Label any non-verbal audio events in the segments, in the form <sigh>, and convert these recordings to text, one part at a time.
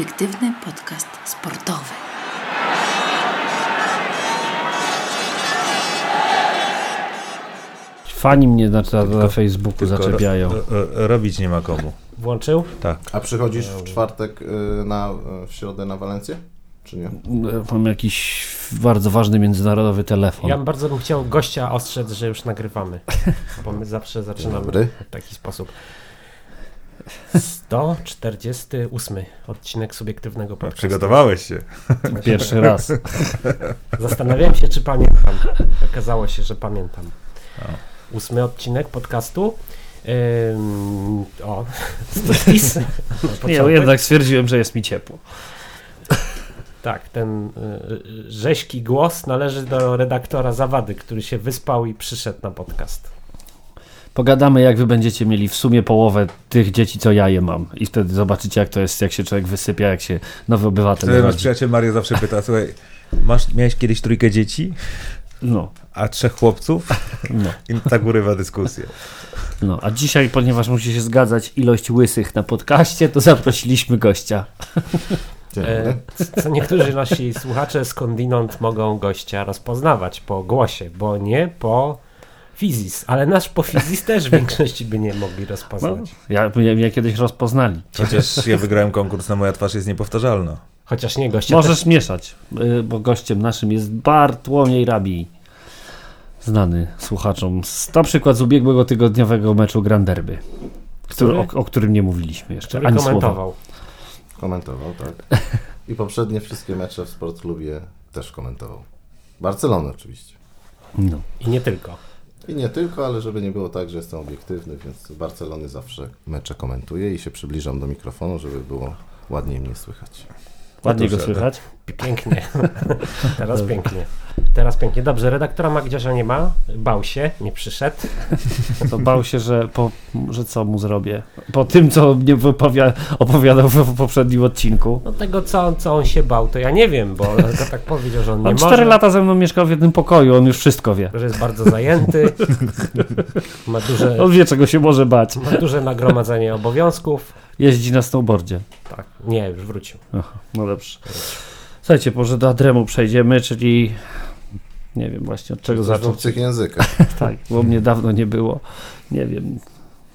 Subiektywny podcast sportowy. Fani mnie na, na, na Facebooku Tylko zaczepiają. ro- ro- robić nie ma komu. Włączył? Tak. A przychodzisz w czwartek y, na, w środę na Walencję? Czy nie? Mam jakiś bardzo ważny międzynarodowy telefon. Ja bardzo bym chciał gościa ostrzec, że już nagrywamy. <laughs> Bo my zawsze zaczynamy dobry. w taki sposób. 148 odcinek subiektywnego podcastu. Przygotowałeś się. Pierwszy raz. <laughs> Zastanawiałem się, czy pamiętam. Okazało się, że pamiętam. Ósmy odcinek podcastu. Ym, o, <laughs> spis. Początek. jednak stwierdziłem, że jest mi ciepło. Tak, ten y, y, rześki głos należy do redaktora Zawady, który się wyspał i przyszedł na podcast. Pogadamy, jak wy będziecie mieli w sumie połowę tych dzieci, co ja je mam. I wtedy zobaczycie, jak to jest, jak się człowiek wysypia, jak się nowy obywatel Wtedy nasz przyjaciel Mario zawsze pyta, słuchaj, masz, miałeś kiedyś trójkę dzieci, No, a trzech chłopców? no, I tak urywa dyskusję. no. A dzisiaj, ponieważ musi się zgadzać ilość łysych na podcaście, to zaprosiliśmy gościa. E, co niektórzy nasi słuchacze skądinąd mogą gościa rozpoznawać po głosie, bo nie po fizis, ale nasz po fizis też w <laughs> większości by nie mogli No, rozpoznać. ja, mnie, mnie kiedyś rozpoznali. Chociaż <laughs> ja wygrałem konkurs na Moja twarz jest niepowtarzalna. Chociaż nie goście Możesz mieszać, y, bo gościem naszym jest Bartłomiej Rabi. Znany słuchaczom. Z- Na przykład z ubiegłego tygodniowego meczu Grand Derby, który, o, o którym nie mówiliśmy jeszcze. który Ani słowa. komentował. Komentował, tak. I poprzednie wszystkie mecze w Sportklubie też komentował. Barcelonę oczywiście. No. I nie tylko. I nie tylko, ale żeby nie było tak, że jestem obiektywny, więc z Barcelony zawsze mecze komentuję i się przybliżam do mikrofonu, żeby było ładniej mnie słychać. Ładnie go słychać. Pięknie. <laughs> Teraz pięknie. Teraz pięknie. Dobrze, redaktora Magdziarza nie ma. Bał się, nie przyszedł. To bał się, że, po, że co mu zrobię. Po tym, co mnie wypowia- opowiadał w, poprzednim odcinku. No tego, co, co on się bał, to ja nie wiem, bo to tak powiedział, że on nie On może. cztery lata ze mną mieszkał w jednym pokoju, on już wszystko wie. Że jest bardzo zajęty. Ma duże, <laughs> On wie, czego się może bać. ma duże nagromadzenie obowiązków. Jeździ na snowboardzie. Tak, nie, już wrócił. Aha, no dobrze. Słuchajcie, może do Adremu przejdziemy, czyli nie wiem właśnie od czego zacząć. obcych językach. <laughs> Tak, bo mnie dawno nie było. Nie wiem,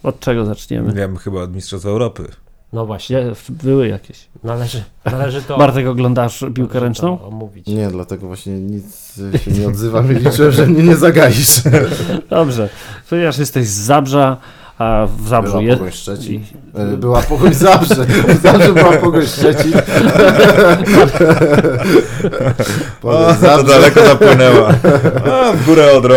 od czego zaczniemy. Ja bym chyba od Mistrzostw Europy. No właśnie, były jakieś. należy, należy to, <laughs> Bartek, oglądasz piłkę ręczną? omówić. Nie, dlatego właśnie nic się nie odzywam i liczę, że mnie nie zagaisz. <laughs> Dobrze, ponieważ jesteś z Zabrza, a w Zabrzu Była jest... Pogoń Szczecin. Y, Była Pogoń <laughs> zawsze. Zawsze była Pogoń Szczecin. <laughs> O, to Zabrze. daleko zapłynęła. <laughs> A, w górę Odrą.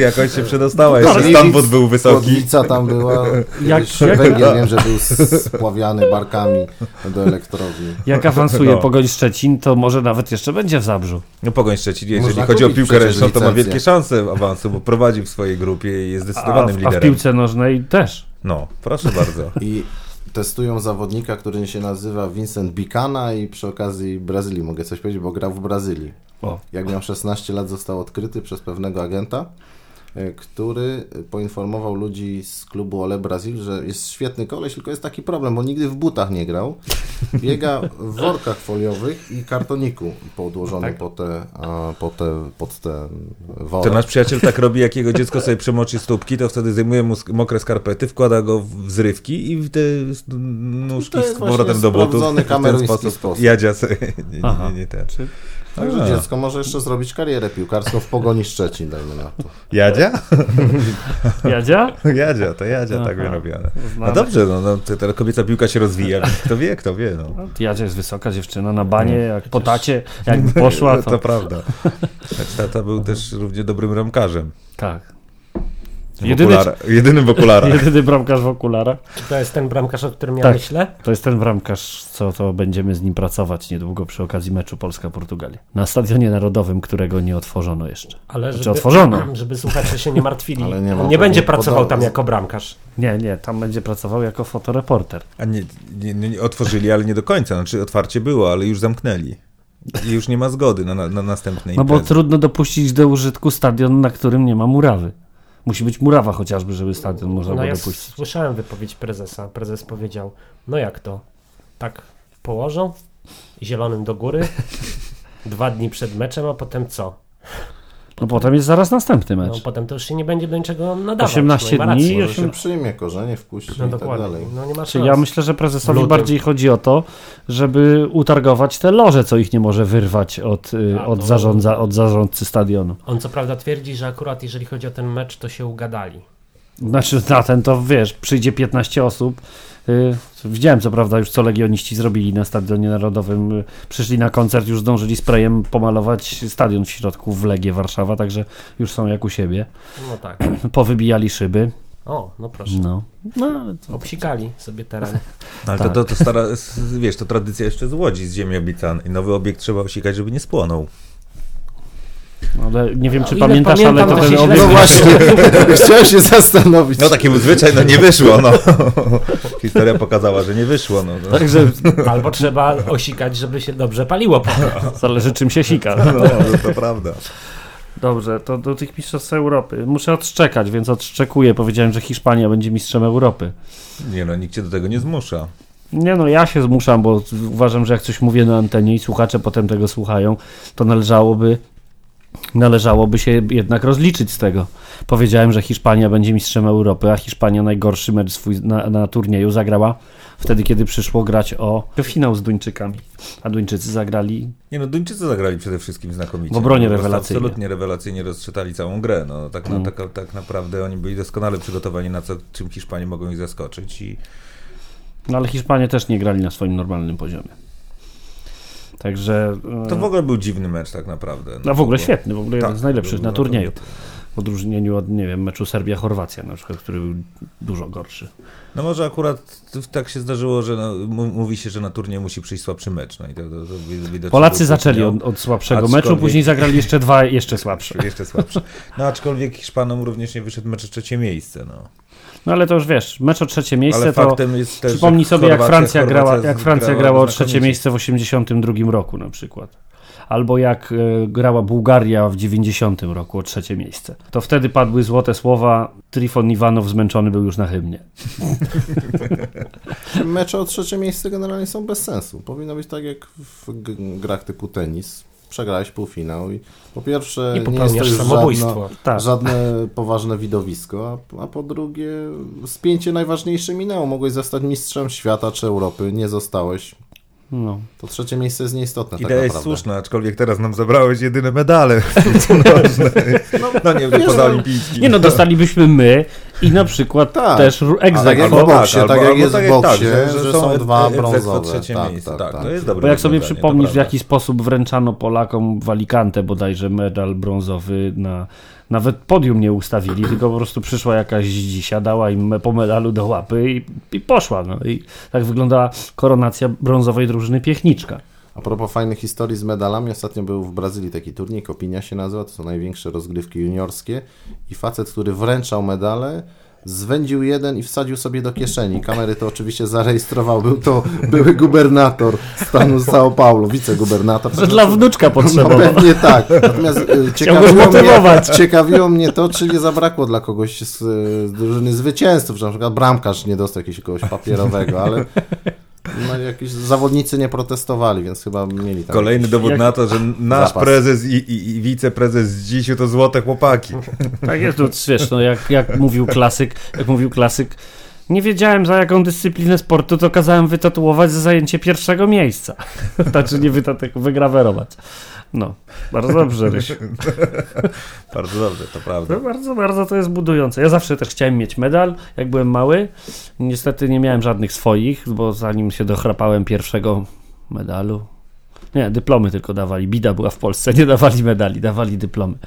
Jakoś się przedostała. Jeszcze Stamford był wysoki. Podlica tam była. Jak- jak- Węgiel wiem, że był spławiany barkami do elektrowni. Jak awansuje No. Pogoń Szczecin, to może nawet jeszcze będzie w Zabrzu. No Pogoń Szczecin, jeżeli Można chodzi o piłkę ręczną, to ma wielkie szanse awansu, bo prowadzi w swojej grupie i jest A, zdecydowanym w- a w liderem. piłce nożnej też. No, proszę bardzo. I testują zawodnika, który się nazywa Vincent Bicana i przy okazji Brazylii mogę coś powiedzieć, bo grał w Brazylii. O. Jak miał 16 lat został odkryty przez pewnego agenta, który poinformował ludzi z klubu Ole Brazil, że jest świetny koleś, tylko jest taki problem, bo nigdy w butach nie grał. Biega w workach foliowych i kartoniku podłożonym Tak. po te, po te, pod te To worek. nasz przyjaciel tak robi, jak jego dziecko sobie przemoczy stópki, to wtedy zdejmuje mu mokre skarpety, wkłada go w zrywki i w te nóżki To jest z powrotem do butów. W ten kameruński sposób. Jadzia sobie. Nie, nie, nie, nie ten. Także A. dziecko może jeszcze zrobić karierę piłkarską w Pogoni Szczecin, dajmy na to. Jadzia? Jadzia? Jadzia, to Jadzia tak Aha. robione. No dobrze, no, no ta kobieca piłka się rozwija, kto wie, kto wie. No. Jadzia jest wysoka dziewczyna na banie, jak po tacie, jakby <laughs> poszła, to, to... to prawda. Tata był też równie dobrym ramkarzem. Tak. Jedyny- jedynym w okularach. <laughs> Jedyny bramkarz w okularach. Czy to jest ten bramkarz, o którym ja Tak. myślę? To jest ten bramkarz, co to będziemy z nim pracować niedługo przy okazji meczu Polska-Portugalia. Na Stadionie Narodowym, którego nie otworzono jeszcze. Ale Znaczy otworzono. <clears throat> Żeby słuchacze się nie martwili. <laughs> Ale nie On nie będzie pracował tam podobno- jako bramkarz. Nie, nie, tam będzie pracował jako fotoreporter. A nie, nie, nie, nie otworzyli, ale nie do końca. Znaczy otwarcie było, ale już zamknęli. I już nie ma zgody na, na, na następne No bo trudno dopuścić do użytku stadion, na którym nie ma murawy. Musi być murawa chociażby, żeby stadion można No było ja dopuścić. słyszałem wypowiedź prezesa. Prezes powiedział, no jak to? Tak położą zielonym do góry <laughs> dwa dni przed meczem, a potem co? No potem jest zaraz następny No mecz. potem to już się nie będzie do niczego nadawać. 18 no, dni. Może osiem- się przyjmie, korzenie wpuści No i tak dokładnie. dalej. No nie ma Czyli ja myślę, że prezesowi Lutym. bardziej chodzi o to, żeby utargować te loże, co ich nie może wyrwać od, y, A, od, to- zarządza, od zarządcy stadionu. On co prawda twierdzi, że akurat jeżeli chodzi o ten mecz, to się ugadali. Znaczy na ten to wiesz, przyjdzie 15 osób. Y, widziałem co prawda już co legioniści zrobili na Stadionie Narodowym. Y, przyszli na koncert, już zdążyli sprayem pomalować stadion w środku w Legie Warszawa, także już są jak u siebie. No tak. <clears throat> Powybijali szyby. O, no proszę. No. No, to... Obsikali sobie teren. <laughs> Ale Tak. to, to, to stara, wiesz, to tradycja jeszcze z Łodzi, z ziemi obiecanej. Nowy obiekt trzeba osikać, żeby nie spłonął. Ale nie wiem czy ile pamiętasz, ale pamiętam, to to ten obiekt... No właśnie, <laughs> chciałem się zastanowić. No taki był zwyczaj, no nie wyszło, no. <laughs> Historia pokazała, że nie wyszło, no. no. Także Albo trzeba osikać, żeby się dobrze paliło potem. zależy czym się sika. No, no, to prawda. Dobrze, to do tych mistrzostw Europy. Muszę odszczekać, więc odszczekuję. Powiedziałem, że Hiszpania będzie mistrzem Europy. Nie no, nikt cię do tego nie zmusza. Nie no, ja się zmuszam, bo uważam, że jak coś mówię na antenie i słuchacze potem tego słuchają, to należałoby należałoby się jednak rozliczyć z tego. Powiedziałem, że Hiszpania będzie mistrzem Europy, a Hiszpania najgorszy mecz swój na, na turnieju zagrała wtedy, kiedy przyszło grać o finał z Duńczykami. A Duńczycy zagrali Nie no, Duńczycy zagrali przede wszystkim znakomicie. W obronie prostu rewelacyjnie. Absolutnie rewelacyjnie rozczytali całą grę. No, tak, na, tak, tak naprawdę oni byli doskonale przygotowani na co, czym Hiszpanie mogą ich zaskoczyć i No ale Hiszpanie też nie grali na swoim normalnym poziomie. Także. to e, w ogóle był dziwny mecz tak naprawdę. No w ogóle świetny, w ogóle jeden tak, z najlepszych na turnieju. W odróżnieniu od, nie wiem, meczu Serbia-Chorwacja na przykład, który był dużo gorszy. No może akurat tak się zdarzyło, że no, mówi się, że na turniej musi przyjść słabszy mecz. No i to, to, to widocznie Polacy zaczęli od, od słabszego Aczkolwiek- meczu, później zagrali jeszcze dwa jeszcze słabsze. <laughs> Jeszcze słabszy. No aczkolwiek Hiszpanom również nie wyszedł mecz trzecie miejsce. No. No ale to już wiesz, mecz o trzecie miejsce Ale to faktem jest też, przypomnij sobie jak Chorwacja- Francja grała, Chorwacja jak Francja grała grała o trzecie miejsce w 82 roku na przykład. Albo jak e, grała Bułgaria w 90 roku o trzecie miejsce. To wtedy padły złote słowa Trifon Iwanow zmęczony był już na hymnie. Mecze o trzecie miejsce generalnie są bez sensu. Powinno być tak jak w grach typu tenis. Przegrałeś półfinał i po pierwsze I nie jest to już samobójstwo. żadne, Tak. żadne poważne widowisko, a, a po drugie spięcie najważniejsze minęło. Mogłeś zostać mistrzem świata czy Europy, nie zostałeś. No. To trzecie miejsce jest nieistotne tak Idea jest naprawdę. słuszna, aczkolwiek teraz nam zabrałeś jedyne medale <laughs> nożnej. No nie, wiesz, poza no- olimpijskim. Nie no, dostalibyśmy my i na przykład Tak. też tak w boksie, albo- tak jak albo jest tak w boksie, tak, że są dwa ex aequo brązowe. trzecie Tak, miejsce, tak, tak, tak. to jest dobre Bo jak sobie przypomnisz, w jaki sposób wręczano Polakom w Alicante bodajże medal brązowy na... Nawet podium nie ustawili, tylko po prostu przyszła jakaś dzisia, dała im po medalu do łapy i, i poszła. No. I tak wyglądała koronacja brązowej drużyny Piechniczka. A propos fajnych historii z medalami, ostatnio był w Brazylii taki turniej, Kopinia się nazywa, to są największe rozgrywki juniorskie i facet, który wręczał medale, zwędził jeden i wsadził sobie do kieszeni. Kamery to oczywiście zarejestrował, był to były gubernator stanu São Paulo, wicegubernator. Że dla wnuczka No potrzebował. pewnie tak. Natomiast go ciekawiło mnie, ciekawiło mnie to, czy nie zabrakło dla kogoś z, z drużyny zwycięzców, że na przykład bramkarz nie dostał jakiegoś papierowego, ale no, jakieś zawodnicy nie protestowali, więc chyba mieli tam Kolejny jakiś- dowód Jak- na to, że <laughs> nasz Zapas. prezes i, i, i wiceprezes z dzisiu to złote chłopaki. <laughs> Tak jest, no, wiesz, no, jak, jak mówił klasyk, jak mówił klasyk, nie wiedziałem za jaką dyscyplinę sportu, to kazałem wytatuować za zajęcie pierwszego miejsca. <laughs> Znaczy nie wytatek, wygrawerować. No, bardzo dobrze, Rysiu. <laughs> Bardzo dobrze, to prawda. No, bardzo, bardzo to jest budujące. Ja zawsze też chciałem mieć medal, jak byłem mały. Niestety nie miałem żadnych swoich, bo zanim się dochrapałem pierwszego medalu, nie, dyplomy tylko dawali. Bida była w Polsce, nie dawali medali, dawali dyplomy.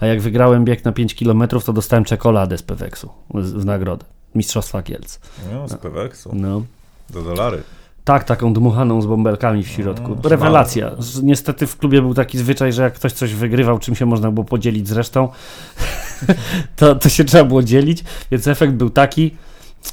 A jak wygrałem bieg na 5 km, to dostałem czekoladę z Peweksu w nagrodę. Mistrzostwa Kielc. No, z Peweksu. No. Do dolary. Tak, taką dmuchaną z bąbelkami w środku. No, Rewelacja. Niestety w klubie był taki zwyczaj, że jak ktoś coś wygrywał, czym się można było podzielić z resztą, <laughs> to, to się trzeba było dzielić, więc efekt był taki,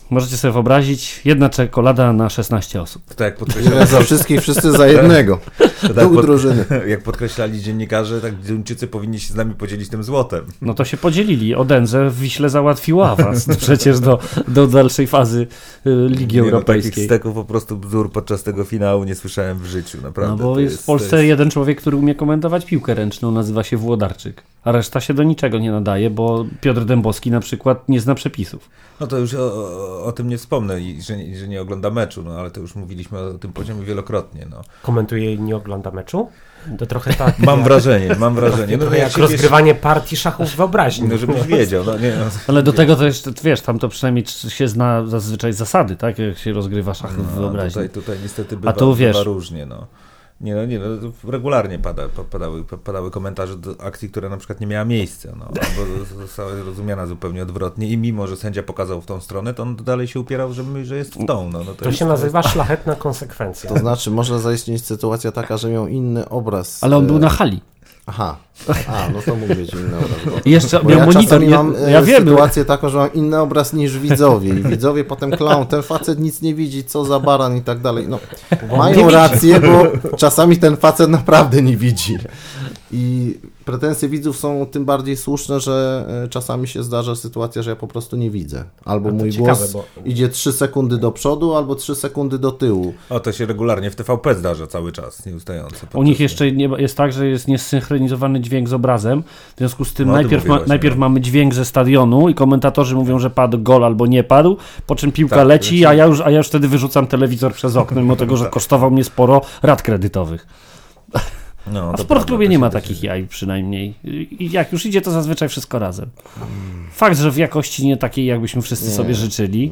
Możecie sobie wyobrazić, jedna czekolada na 16 osób. To tak jak podkreślali, Za wszystkich, wszyscy za jednego. <laughs> to tak pod, drużyny. <laughs> jak podkreślali dziennikarze, tak Duńczycy powinni się z nami podzielić tym złotem. No to się podzielili. Odenze w Wiśle załatwił awans <laughs> przecież do, do dalszej fazy y, Ligi Nie, no, takich Europejskiej. steków po prostu bzdur podczas tego finału nie słyszałem w życiu, naprawdę. No bo to jest w Polsce jest- jeden człowiek, który umie komentować piłkę ręczną, nazywa się Włodarczyk. A reszta się do niczego nie nadaje, bo Piotr Dębowski na przykład nie zna przepisów. No to już o, o, o tym nie wspomnę, i że, nie- że nie ogląda meczu, no ale to już mówiliśmy o tym poziomie wielokrotnie. No. Komentuje i nie ogląda meczu? To trochę tak. <laughs> Mam wrażenie, mam wrażenie. No, trochę jak się wiesz- rozgrywanie partii szachów wyobraźni. No żebyś wiedział, no nie, no. Ale do tego to jeszcze, wiesz, tam to przynajmniej się zna zazwyczaj zasady, tak? Jak się rozgrywa szachy w No, wyobraźni. tutaj, tutaj niestety bywa, tu wiesz- bywa różnie, no. Nie no, nie no, to regularnie pada, pa- padały, pa- padały komentarze do akcji, która na przykład nie miała miejsca, no, albo została rozumiana zupełnie odwrotnie i mimo, że sędzia pokazał w tą stronę, to on dalej się upierał, że, my, że jest w tą, no. no To jest, się nazywa szlachetna konsekwencja. To znaczy, może zaistnieć sytuacja taka, że miał inny obraz. Ale on był e, na hali. Aha, a, no to mógł być inny obraz. Bo... Jeszcze Bo miał ja monitor. czasami Ja, mam e, ja wiem, sytuację taką, że mam inny obraz niż widzowie i widzowie potem klaun, ten facet nic nie widzi, co za baran i tak dalej. No, mają rację, bo czasami ten facet naprawdę nie widzi. I pretensje widzów są tym bardziej słuszne, że e, czasami się zdarza sytuacja, że ja po prostu nie widzę. Albo mój ciekawe, głos bo- idzie 3 sekundy do przodu, albo 3 sekundy do tyłu. O, to się regularnie w TVP zdarza cały czas, nieustająco. U nich jeszcze nie, jest tak, że jest niesynchronizowany dźwięk z obrazem. W związku z tym No, najpierw, ma, najpierw no. mamy dźwięk ze stadionu i komentatorzy mówią, że padł gol albo nie padł, po czym piłka Tak, leci, leci. a ja, już, a ja już wtedy wyrzucam telewizor przez okno, mimo <laughs> tego, że kosztował mnie sporo rat kredytowych. No, A w sportklubie nie ma takich jaj przynajmniej. I jak już idzie, to zazwyczaj wszystko razem. Fakt, że w jakości nie takiej, jakbyśmy wszyscy Nie. sobie życzyli.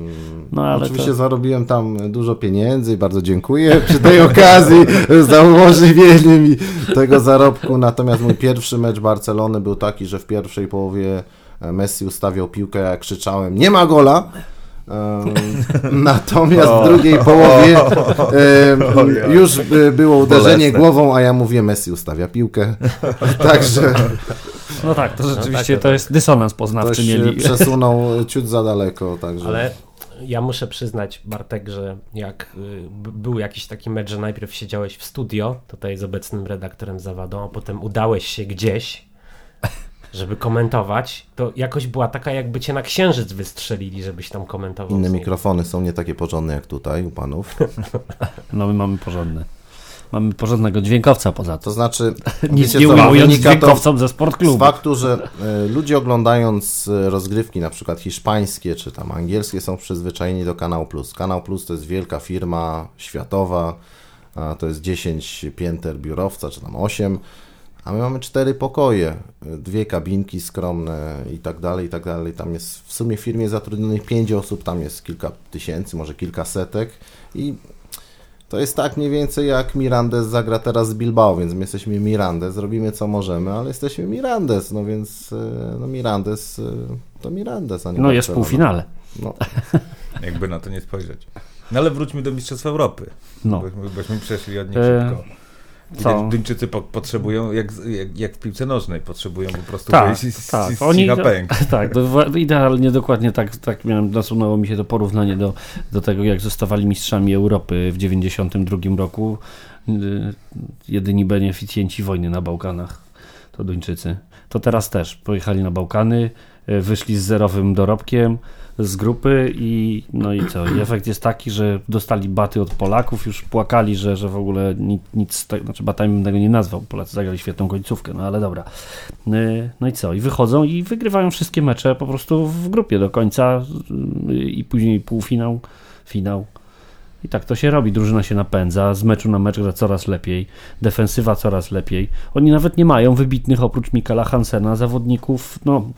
No ale Oczywiście to... zarobiłem tam dużo pieniędzy i bardzo dziękuję przy tej okazji <laughs> za umożliwienie mi tego zarobku. Natomiast mój pierwszy mecz Barcelony był taki, że w pierwszej połowie Messi ustawiał piłkę, jak krzyczałem, nie ma gola. <laughs> Natomiast w drugiej połowie już by było uderzenie głową, a ja mówię, Messi ustawia piłkę. <laughs> Także No tak, to rzeczywiście tak, to jest dysonans ktoś poznawczy się mieli. przesunął ciut za daleko. Także. Ale ja muszę przyznać, Bartek, że jak y, był jakiś taki mecz, że najpierw siedziałeś w studio, tutaj z obecnym redaktorem Zawadą, a potem udałeś się gdzieś, żeby komentować, to jakoś była taka, jakby cię na księżyc wystrzelili, żebyś tam komentował. Inne z mikrofony są nie takie porządne jak tutaj u panów. <laughs> No my mamy porządne. Mamy porządnego dźwiękowca poza to. To znaczy, <laughs> Nic nie ujmując dźwiękowcom ze z sportklubu. faktu, że e, ludzie oglądając e, rozgrywki, na przykład hiszpańskie czy tam angielskie, są przyzwyczajeni do Kanał Plus. Kanał Plus to jest wielka firma światowa, a to jest 10 pięter biurowca, czy tam 8, a my mamy cztery pokoje, dwie kabinki skromne i tak dalej, i tak dalej. Tam jest w sumie w firmie zatrudnionych 5 osób, tam jest kilka tysięcy, może kilka setek i to jest tak mniej więcej jak Mirandes zagra teraz z Bilbao, więc my jesteśmy Mirandes, robimy co możemy, ale jesteśmy Mirandes, no więc e, no Mirandes e, to Mirandes, a nie No jest w półfinale. No, <laughs> Jakby na to nie spojrzeć. No ale wróćmy do Mistrzostw Europy. No. Bośmy, bośmy przeszli od nich E, szybko. Co? Duńczycy po, potrzebują, jak, jak, jak w piłce nożnej, potrzebują po prostu Tak, wyjść z, tak. z, z Oni, pęk. <laughs> tak, idealnie, dokładnie tak, tak miałem, nasunęło mi się to porównanie do, do tego, jak zostawali mistrzami Europy w 92 roku. Y, Jedyni beneficjenci wojny na Bałkanach to Duńczycy. To teraz też pojechali na Bałkany, y, wyszli z zerowym dorobkiem z grupy i no i co? I efekt jest taki, że dostali baty od Polaków, już płakali, że, że w ogóle nic, nic znaczy batami bym tego nie nazwał. Polacy zagrali świetną końcówkę, no ale dobra. Y, No i co? I wychodzą i wygrywają wszystkie mecze po prostu w grupie do końca y, i później półfinał, finał. I tak to się robi. Drużyna się napędza, z meczu na mecz gra coraz lepiej, defensywa coraz lepiej. Oni nawet nie mają wybitnych oprócz Mikela Hansena zawodników, no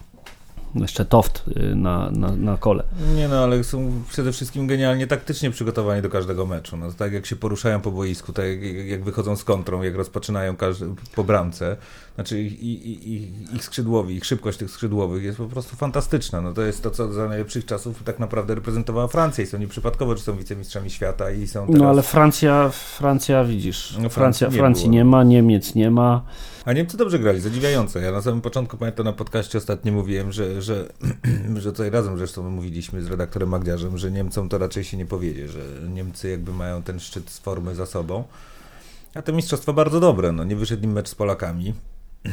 jeszcze Toft y, na, na, na kole. Nie no, ale są przede wszystkim genialnie taktycznie przygotowani do każdego meczu. No, tak jak się poruszają po boisku, tak jak, jak wychodzą z kontrą, jak rozpoczynają każdy, po bramce. Znaczy ich, ich, ich, ich skrzydłowi, ich szybkość tych skrzydłowych jest po prostu fantastyczna. No, to jest to, co za najlepszych czasów tak naprawdę reprezentowała Francja i są nieprzypadkowo, że są wicemistrzami świata i są teraz... No ale Francja, Francja widzisz, No, Francja, Francji nie Francji nie ma, Niemiec nie ma. A Niemcy dobrze grali, zadziwiająco. Ja na samym początku pamiętam na podcaście ostatnio mówiłem, że, że że, <clears throat> że tutaj razem zresztą mówiliśmy z redaktorem Magdiarzem, że Niemcom to raczej się nie powiedzie, że Niemcy jakby mają ten szczyt z formy za sobą. A te mistrzostwa bardzo dobre, no nie wyszedł im mecz z Polakami. <clears throat>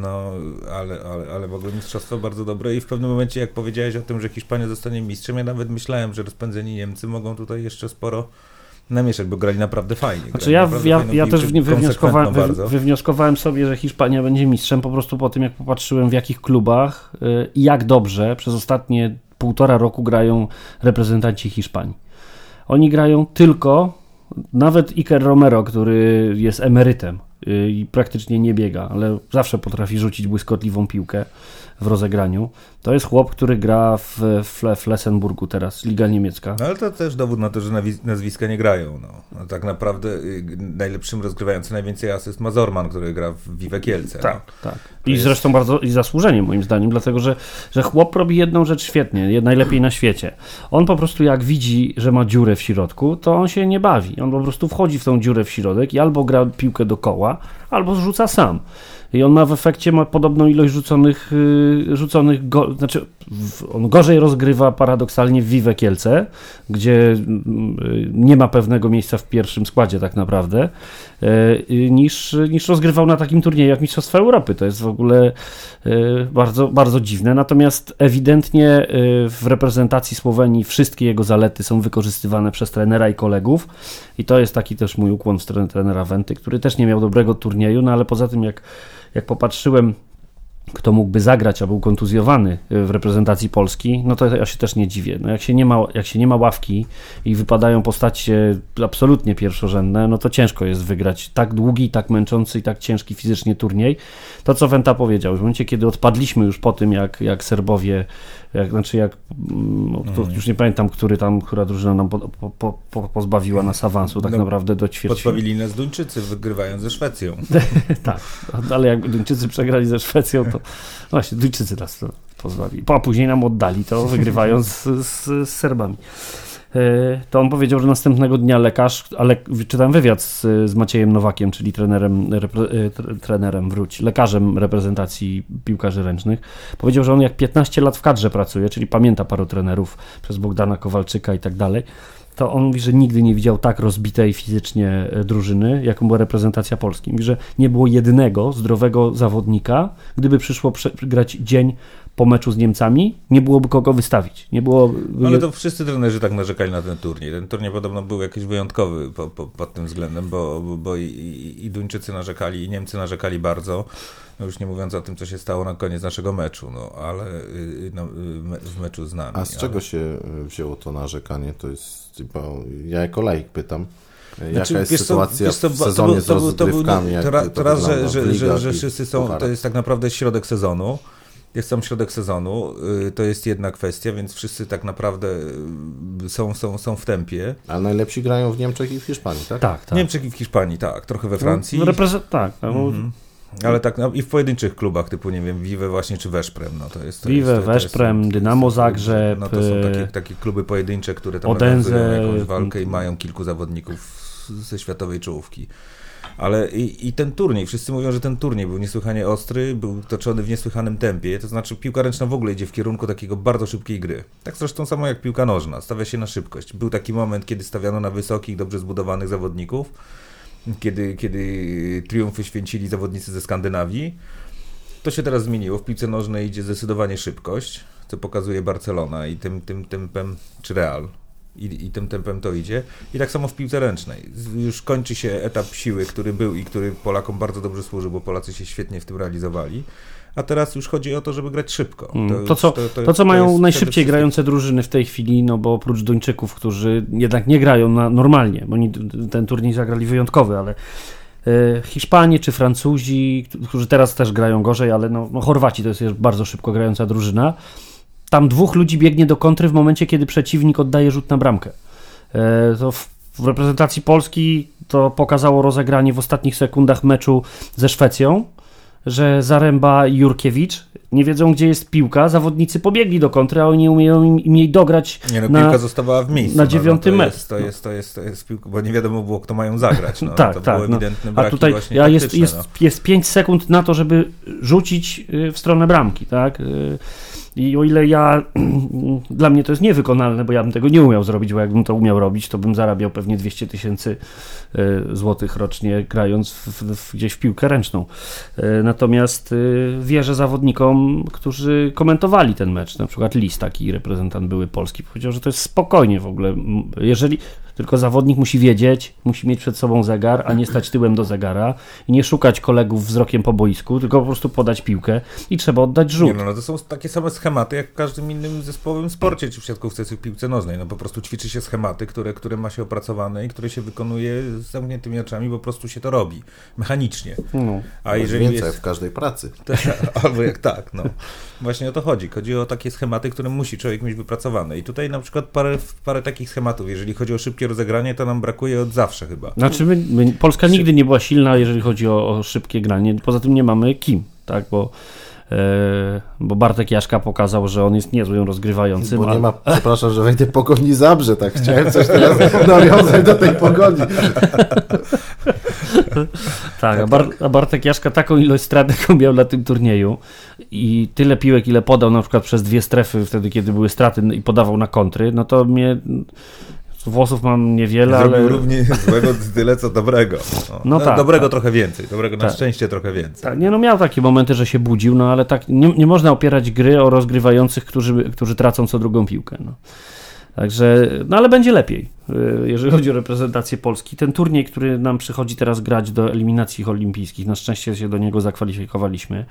No, ale, ale, ale w ogóle mistrzostwo bardzo dobre i w pewnym momencie, jak powiedziałeś o tym, że Hiszpania zostanie mistrzem, ja nawet myślałem, że rozpędzeni Niemcy mogą tutaj jeszcze sporo namieszać, bo grali naprawdę fajnie. Znaczy ja, ja, ja też wy, wywnioskowałem sobie, że Hiszpania będzie mistrzem po prostu po tym, jak popatrzyłem w jakich klubach y, i jak dobrze przez ostatnie półtora roku grają reprezentanci Hiszpanii. Oni grają tylko, nawet Iker Romero, który jest emerytem y, i praktycznie nie biega, ale zawsze potrafi rzucić błyskotliwą piłkę w rozegraniu. To jest chłop, który gra w, w, Lesenburgu teraz, Liga Niemiecka. No ale to też dowód na to, że nazwiska nie grają. No. No, tak naprawdę y, najlepszym rozgrywającym najwięcej asyst ma Zorman, który gra w Vive Kielce. Tak, no. tak. I zresztą bardzo i zasłużenie moim zdaniem, dlatego że, że chłop robi jedną rzecz świetnie, najlepiej na świecie. On po prostu jak widzi, że ma dziurę w środku, to on się nie bawi. On po prostu wchodzi w tą dziurę w środek i albo gra piłkę do koła, albo zrzuca sam. I on ma w efekcie ma podobną ilość rzuconych, yy, rzuconych go, znaczy on gorzej rozgrywa paradoksalnie w Vive Kielce, gdzie yy, nie ma pewnego miejsca w pierwszym składzie tak naprawdę, niż, niż rozgrywał na takim turnieju jak Mistrzostwa Europy. To jest w ogóle yy, bardzo, bardzo dziwne. Natomiast ewidentnie yy, w reprezentacji Słowenii wszystkie jego zalety są wykorzystywane przez trenera i kolegów i to jest taki też mój ukłon w stronę trenera Wenty, który też nie miał dobrego turnieju, no ale poza tym jak jak popatrzyłem, kto mógłby zagrać, a był kontuzjowany w reprezentacji Polski, no to ja się też nie dziwię. No jak, się nie ma, jak się nie ma ławki i wypadają postacie absolutnie pierwszorzędne, no to ciężko jest wygrać tak długi, tak męczący i tak ciężki fizycznie turniej. To, co Wenta powiedział, w momencie, kiedy odpadliśmy już po tym, jak, jak Serbowie, jak, znaczy jak, no, to już nie pamiętam, który tam, która drużyna nam po, po, po, pozbawiła nas awansu tak No, naprawdę do ćwierćfinału. Podbawili nas Duńczycy, wygrywając ze Szwecją. <laughs> tak, ale jak Duńczycy przegrali ze Szwecją, to <laughs> właśnie Duńczycy nas to pozbawili. A później nam oddali to, wygrywając z, z Serbami. E, To on powiedział, że następnego dnia lekarz, ale czytałem wywiad z, z Maciejem Nowakiem, czyli trenerem, repre, e, tre- trenerem wróć, lekarzem reprezentacji piłkarzy ręcznych. Powiedział, że on jak 15 lat w kadrze pracuje, czyli pamięta paru trenerów przez Bogdana Kowalczyka i tak dalej to on mówi, że nigdy nie widział tak rozbitej fizycznie e, drużyny, jaką była reprezentacja Polski. Mówi, że nie było jednego zdrowego zawodnika, gdyby przyszło grać dzień po meczu z Niemcami, nie byłoby kogo wystawić. Nie było... Ale to wszyscy trenerzy tak narzekali na ten turniej. Ten turniej podobno był jakiś wyjątkowy po, po, pod tym względem, bo, bo i, i, i Duńczycy narzekali, i Niemcy narzekali bardzo. No już nie mówiąc o tym, co się stało na koniec naszego meczu, no ale y, no, y, w meczu z nami. A z ale... czego się y, wzięło to narzekanie? To jest, bo ja jako laik pytam. y, Znaczy, Jaka jest wiesz sytuacja wiesz co, w to sezonie był- z to był- to był- rozgrywkami? jak to ra- to to raz, że, że, że, że wszyscy są, to jest tak naprawdę środek sezonu. Jest sam środek sezonu, y, to jest jedna kwestia, więc wszyscy tak naprawdę y, są, są, są w tempie. A najlepsi grają w Niemczech i w Hiszpanii, tak? Tak, tak. Niemczech i w Hiszpanii, tak, trochę we Francji. No, reprezent- tak, no, Mhm. Ale tak, no, i w pojedynczych klubach, typu, nie wiem, Vive właśnie, czy Weszprem, no to jest... To Vive, jest, to, to jest- Dynamo Zagrzeb, No to są takie, e, takie kluby pojedyncze, które tam organizują jakąś walkę i mają kilku zawodników ze światowej czołówki. Ale i, i ten turniej, wszyscy mówią, że ten turniej był niesłychanie ostry, był toczony w niesłychanym tempie, to znaczy piłka ręczna w ogóle idzie w kierunku takiego bardzo szybkiej gry. Tak zresztą samo jak piłka nożna, stawia się na szybkość. Był taki moment, kiedy stawiano na wysokich, dobrze zbudowanych zawodników, kiedy, kiedy triumfy święcili zawodnicy ze Skandynawii. To się teraz zmieniło. W piłce nożnej idzie zdecydowanie szybkość, co pokazuje Barcelona i tym, tym tempem, czy Real. I, I tym tempem to idzie. I tak samo w piłce ręcznej. Już kończy się etap siły, który był i który Polakom bardzo dobrze służył, bo Polacy się świetnie w tym realizowali. A teraz już chodzi o to, żeby grać szybko. Mm, już- To, co, to, co jest mają przede najszybciej grające drużyny w tej chwili, no bo oprócz Duńczyków, którzy jednak nie grają na, normalnie, bo oni ten turniej zagrali wyjątkowy, ale e, Hiszpanie czy Francuzi, którzy teraz też grają gorzej, ale no, no Chorwaci to jest bardzo szybko grająca drużyna. Tam dwóch ludzi biegnie do kontry w momencie, kiedy przeciwnik oddaje rzut na bramkę. E, To w, w reprezentacji Polski to pokazało rozegranie w ostatnich sekundach meczu ze Szwecją, że Zaręba i Jurkiewicz nie wiedzą, gdzie jest piłka, zawodnicy pobiegli do kontry, a oni nie umieją im, im jej dograć Nie no, na... piłka zostawała w miejscu. na no, dziewiąty no, to metr. Jest, to, jest, to, jest, to jest piłka, bo nie wiadomo było, kto mają zagrać. No, <laughs> tak, to tak. było No. ewidentne A braki tutaj właśnie ja jest, jest, no. jest 5 sekund na to, żeby rzucić y, w stronę bramki, tak? I o ile ja, <clears throat> dla mnie to jest niewykonalne, bo ja bym tego nie umiał zrobić, bo jakbym to umiał robić, to bym zarabiał pewnie 200 tysięcy złotych rocznie, grając w, w, gdzieś w piłkę ręczną. Y, Natomiast y, wierzę zawodnikom, którzy komentowali ten mecz, na przykład Lis, taki reprezentant były Polski, powiedział, że to jest spokojnie w ogóle. Jeżeli tylko zawodnik musi wiedzieć, musi mieć przed sobą zegar, a nie stać tyłem do zegara i nie szukać kolegów wzrokiem po boisku, tylko po prostu podać piłkę i trzeba oddać rzut. Nie, no, no to są takie same schematy jak w każdym innym zespołowym sporcie, czy w siatkówce, czy w piłce nożnej. No po prostu ćwiczy się schematy, które, które ma się opracowane i które się wykonuje z zamkniętymi oczami, po prostu się to robi mechanicznie. No. A jeżeli Więcej jest... w każdej pracy. <laughs> Albo jak tak, no. Właśnie o to chodzi. Chodzi o takie schematy, które musi człowiek mieć wypracowane. I tutaj na przykład parę, parę takich schematów, jeżeli chodzi o szybkie rozegranie, to nam brakuje od zawsze chyba. Znaczy, my, my, Polska nigdy nie była silna, jeżeli chodzi o, o szybkie granie. Poza tym nie mamy kim, tak? Bo, bo Bartek Jaszka pokazał, że on jest niezłym rozgrywającym. Bo a- nie ma, przepraszam, że wejdę pogoni zabrze, tak chciałem coś teraz <laughs> nawiązać do tej pogoni. <laughs> Tak, a, Bar- a Bartek Jaszka taką ilość strat, jaką miał na tym turnieju i tyle piłek, ile podał na przykład przez dwie strefy wtedy, kiedy były straty i podawał na kontry, no to mnie włosów mam niewiele, Zrobił ale równie <laughs> złego tyle, co dobrego. No, No tak, dobrego tak. trochę więcej, dobrego na Tak. szczęście trochę więcej. tak, nie no miał takie momenty, że się budził, no ale tak nie, nie można opierać gry o rozgrywających, którzy, którzy tracą co drugą piłkę. No. Także, no ale będzie lepiej, y, jeżeli chodzi o reprezentację Polski. Ten turniej, który nam przychodzi teraz grać do eliminacji olimpijskich, na szczęście się do niego zakwalifikowaliśmy.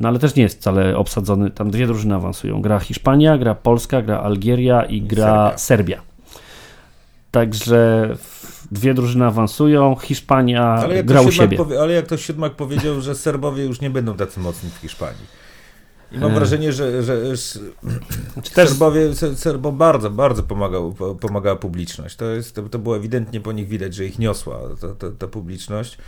No ale też nie jest wcale obsadzony. Tam dwie drużyny awansują. Gra Hiszpania, gra Polska, gra Algieria i gra Serbia. Serbia. Także dwie drużyny awansują. Hiszpania Ale gra u siebie. powie, ale jak to Siedmak powiedział, że Serbowie już nie będą tacy mocni w Hiszpanii. I mam E. wrażenie, że, że, że też- Serbowie, Ser- Serbom bardzo, bardzo pomagał, po- pomagała publiczność. To, jest, to, to było ewidentnie po nich widać, że ich niosła ta, ta, ta publiczność.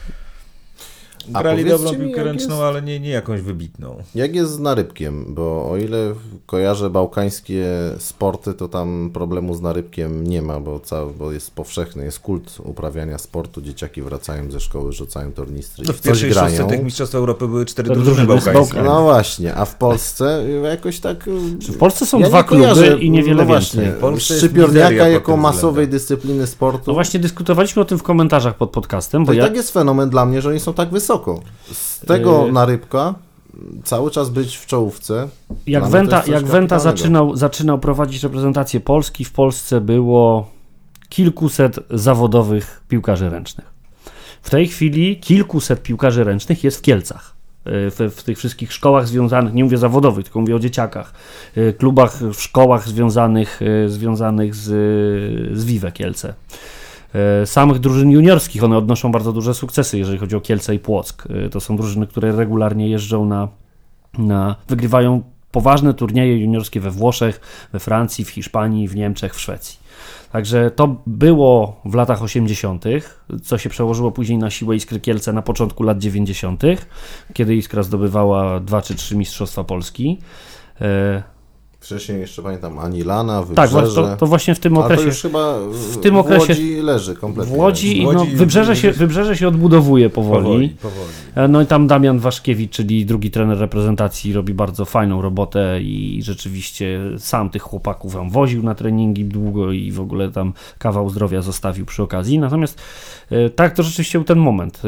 Grali dobrą piłkę ręczną, jest- ale nie, nie jakąś wybitną. Jak jest z narybkiem? Bo o ile kojarzę bałkańskie sporty, to tam problemu z narybkiem nie ma, bo, cały, bo jest powszechny, jest kult uprawiania sportu. Dzieciaki wracają ze szkoły, rzucają tornistry, No w pierwszej grają. tych mistrzostw Europy były cztery To drużyny z bałkańskie. No właśnie, a w Polsce jakoś tak... W Polsce są ja dwa kluby kojarzę, i niewiele no właśnie, więcej. W Polsce jest Szczypiorniaka jako masowej względem. dyscypliny sportu. No właśnie dyskutowaliśmy o tym w komentarzach pod podcastem, To bo i ja, tak jest fenomen dla mnie, że oni są tak wysoko. Z tego Yy. na rybka cały czas być w czołówce. jak Wenta, jak Wenta zaczynał, zaczynał prowadzić reprezentację Polski, w Polsce było kilkuset zawodowych piłkarzy ręcznych. W tej chwili kilkuset piłkarzy ręcznych jest w Kielcach. y, W, w tych wszystkich szkołach związanych, nie mówię zawodowych, tylko mówię o dzieciakach, y, klubach w szkołach związanych, y, związanych z, z Vive Kielce. Y, Samych drużyn juniorskich, one odnoszą bardzo duże sukcesy, jeżeli chodzi o Kielce i Płock. Y, To są drużyny, które regularnie jeżdżą na, na wygrywają poważne turnieje juniorskie we Włoszech, we Francji, w Hiszpanii, w Niemczech, w Szwecji. Także to było w latach 80., co się przełożyło później na siłę Iskry Kielce na początku lat 90., kiedy Iskra zdobywała dwa czy trzy mistrzostwa Polski. Wcześniej jeszcze pamiętam Anilana, tak, Wybrzeże. to, to właśnie w tym A to okresie. już chyba w, tym w okresie- Łodzi leży kompletnie. W Łodzi, i no, Łodzi- wybrzeże, się, wybrzeże się odbudowuje powoli. Powoli, powoli. E, No i tam Damian Waszkiewicz, czyli drugi trener reprezentacji, robi bardzo fajną robotę i rzeczywiście sam tych chłopaków tam woził na treningi długo i w ogóle tam kawał zdrowia zostawił przy okazji. Natomiast tak, to rzeczywiście był ten moment,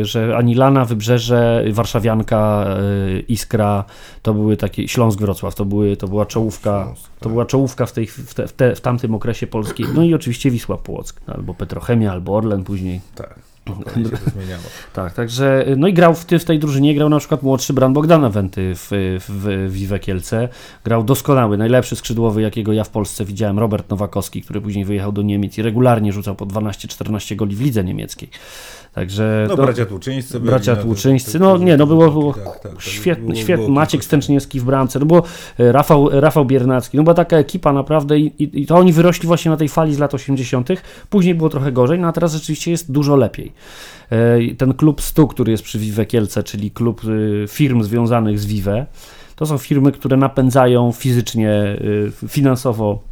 e, że Anilana, Wybrzeże, Warszawianka, e, Iskra, to były takie, Śląsk Wrocław, to, były, to była czołówka, to była czołówka w, tej, w, te, w, te, w tamtym okresie polskiej. No i oczywiście Wisła Płock, albo Petrochemia, albo Orlen później. Tak, powoli się to zmieniało. <laughs> Tak, także no i grał w, ty, w tej drużynie, grał na przykład młodszy Bran Bogdana Wenty w, w, w Vive Kielce. Grał doskonały, najlepszy skrzydłowy, jakiego ja w Polsce widziałem, Robert Nowakowski, który później wyjechał do Niemiec i regularnie rzucał po 12-14 goli w lidze niemieckiej. Także No, bracia Tłuczyńscy. bracia no, Tłuczyńscy, no nie, no było, było tak, tak, tak, świetny, było- świetny, było Maciek Stęczniewski w bramce, no było e, Rafał, Rafał Biernacki, no była taka ekipa naprawdę i, i, to oni wyrośli właśnie na tej fali z lat 80., później było trochę gorzej, no a teraz rzeczywiście jest dużo lepiej. E, Ten klub 100, który jest przy Vive Kielce, czyli klub firm związanych z Vive, to są firmy, które napędzają fizycznie, finansowo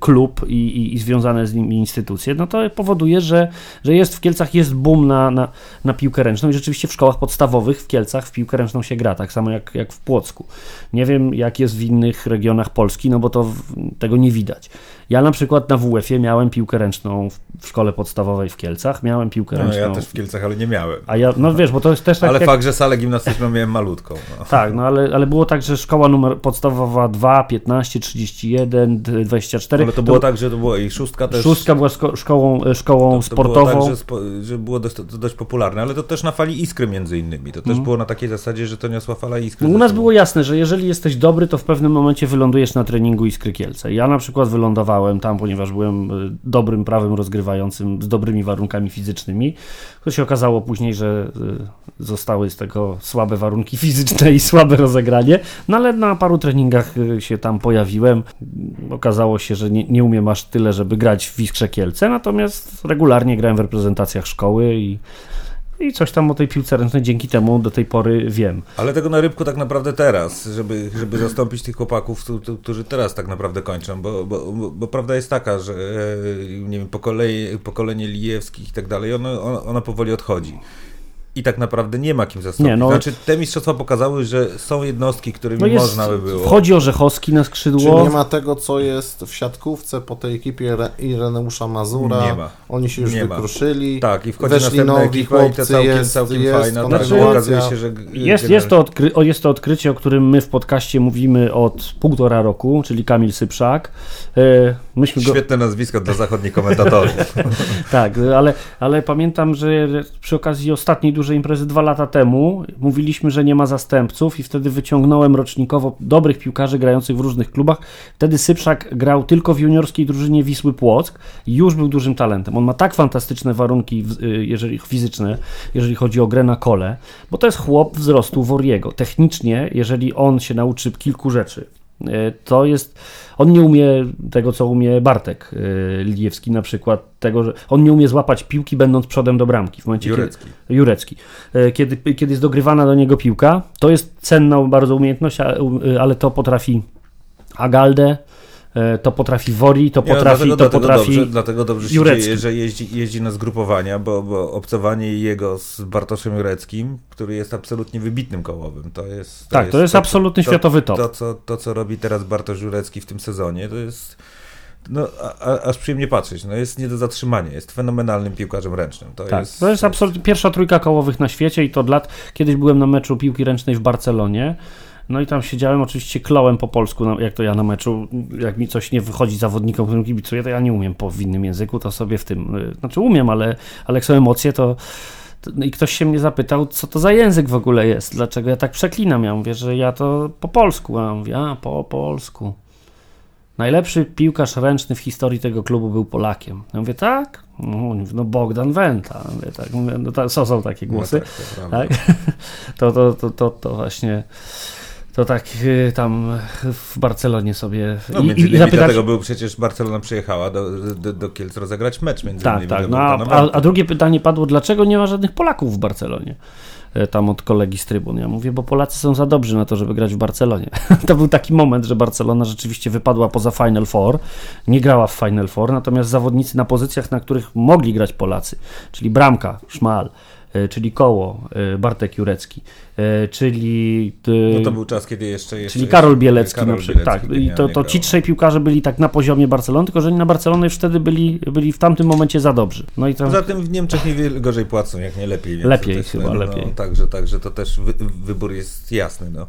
klub i, i, i, związane z nimi instytucje, no to powoduje, że, że jest w Kielcach jest boom na, na, na piłkę ręczną i rzeczywiście w szkołach podstawowych w Kielcach w piłkę ręczną się gra, tak samo jak, jak w Płocku. Nie wiem jak jest w innych regionach Polski, no bo to tego nie widać. Ja na przykład na WF-ie miałem piłkę ręczną w szkole podstawowej w Kielcach, miałem piłkę no, ręczną. Ja też w Kielcach, ale nie miałem. A ja, no wiesz, bo to jest też tak Ale jak... fakt, że salę gimnastyczną miałem malutką. No. <laughs> Tak, no ale, ale było tak, że szkoła numer podstawowa 2, 15, 31, 24. Ale to było to, tak, że to była i szóstka też... Szóstka była szko szkołą, szkołą to, to sportową. Było tak, że, spo, że było dość, dość, popularne, ale to też na fali Iskry między innymi. To też mm. było na takiej zasadzie, że to niosła fala Iskry. No, u nas było jasne, że jeżeli jesteś dobry, to w pewnym momencie wylądujesz na treningu Iskry Kielce. Ja na przykład wylądowałem tam, ponieważ byłem y, dobrym prawym rozgrywającym z dobrymi warunkami fizycznymi. To się okazało później, że y, zostały z tego słabe warunki <laughs> fizyczne i słabe rozegranie, no ale na paru treningach y, się tam pojawiłem. Okazało się, że nie, nie umiem aż tyle, żeby grać w Iskrze Kielce, natomiast regularnie grałem w reprezentacjach szkoły i i coś tam o tej piłce ręcznej dzięki temu do tej pory wiem. Ale tego na rybku tak naprawdę teraz, żeby, żeby zastąpić tych chłopaków, którzy teraz tak naprawdę kończą, bo, bo, bo prawda jest taka, że e, nie wiem, pokolenie, pokolenie Lijewskich i tak dalej, ono, ono, ono powoli odchodzi i tak naprawdę nie ma kim zastąpić. Nie, no, znaczy te mistrzostwa pokazały, że są jednostki, którymi no jest, można by było. Wchodzi Orzechowski na skrzydło. Czy nie ma tego, co jest w siatkówce po tej ekipie Ireneusza Mazura. Nie ma. Oni się już nie wykruszyli. Ma. Tak, i wchodzi Weszli następna ekipa i to całkiem, jest, całkiem jest, fajna. Znaczy, okazuje się, że jest, jest, to odkry jest to odkrycie, o którym my w podcaście mówimy od półtora roku, czyli Kamil Syprzak. E, myśmy go... Świetne nazwisko dla zachodnich komentatorów. <laughs> tak, ale, ale pamiętam, że przy okazji ostatniej dużej imprezy dwa lata temu mówiliśmy, że nie ma zastępców i wtedy wyciągnąłem rocznikowo dobrych piłkarzy grających w różnych klubach. Wtedy Syprzak grał tylko w juniorskiej drużynie Wisły Płock i już był dużym talentem. On ma tak fantastyczne warunki y, jeżeli, fizyczne, jeżeli chodzi o grę na kole, bo to jest chłop wzrostu Woriego. Technicznie, jeżeli on się nauczy kilku rzeczy, to jest, on nie umie tego, co umie Bartek e, Lidiewski na przykład, tego, że on nie umie złapać piłki będąc przodem do bramki. W momencie, Jurecki. Kiedy, Jurecki. E, kiedy, kiedy jest dogrywana do niego piłka, to jest cenna bardzo umiejętność, ale to potrafi Agalde, to potrafi Wori, to potrafi, no, dlatego, to potrafi dobrze, Dlatego dobrze się Jurecki. dzieje, że jeździ, jeździ na zgrupowania, bo, bo obcowanie jego z Bartoszem Jureckim, który jest absolutnie wybitnym kołowym, to jest... To tak, jest, to jest to, absolutny to, światowy top. To, co, to, co robi teraz Bartosz Jurecki w tym sezonie, to jest... No, a, a, aż przyjemnie patrzeć. No, jest nie do zatrzymania. Jest fenomenalnym piłkarzem ręcznym. To tak, jest, to jest absolutnie pierwsza trójka kołowych na świecie i to od lat. Kiedyś byłem na meczu piłki ręcznej w Barcelonie. No i tam siedziałem, oczywiście klołem po polsku, no, jak to ja na meczu, jak mi coś nie wychodzi zawodnikom, którym kibicuję, to ja nie umiem po w innym języku, to sobie w tym, y, znaczy umiem, ale, ale jak są emocje, to, no i ktoś się mnie zapytał, co to za język w ogóle jest, dlaczego ja tak przeklinam, ja mówię, że ja to po polsku, a ja mówię, a po polsku. Najlepszy piłkarz ręczny w historii tego klubu był Polakiem. Ja mówię, tak? No, no Bogdan Wenta. Mówię, tak, mówię, no, to, są takie no głosy. No tak, to, tak? <laughs> to, to, to, to właśnie to tak y, tam w Barcelonie sobie. No, I, między innymi zapytać... dlatego był przecież Barcelona przyjechała do, do, do Kielc rozegrać mecz między tak, innymi. Tak, no, a, a, drugie pytanie padło, dlaczego nie ma żadnych Polaków w Barcelonie? E, tam od kolegi z trybun. Ja mówię, bo Polacy są za dobrzy na to, żeby grać w Barcelonie. <laughs> to był taki moment, że Barcelona rzeczywiście wypadła poza Final Four, nie grała w Final Four, natomiast zawodnicy na pozycjach, na których mogli grać Polacy, czyli bramka, szmal, czyli koło e, Bartek Jurecki, e, czyli... No to był czas, kiedy jeszcze... jeszcze czyli Karol Bielecki Karol na przykład. Tak, i to, to ci trzej piłkarze byli tak na poziomie Barcelony, tylko że oni na Barcelonę już wtedy byli, byli w tamtym momencie za dobrzy. No i to... Poza tym w Niemczech nie gorzej płacą, jak nie lepiej. lepiej chyba, no, lepiej. Także, także to też wy, wybór jest jasny. No.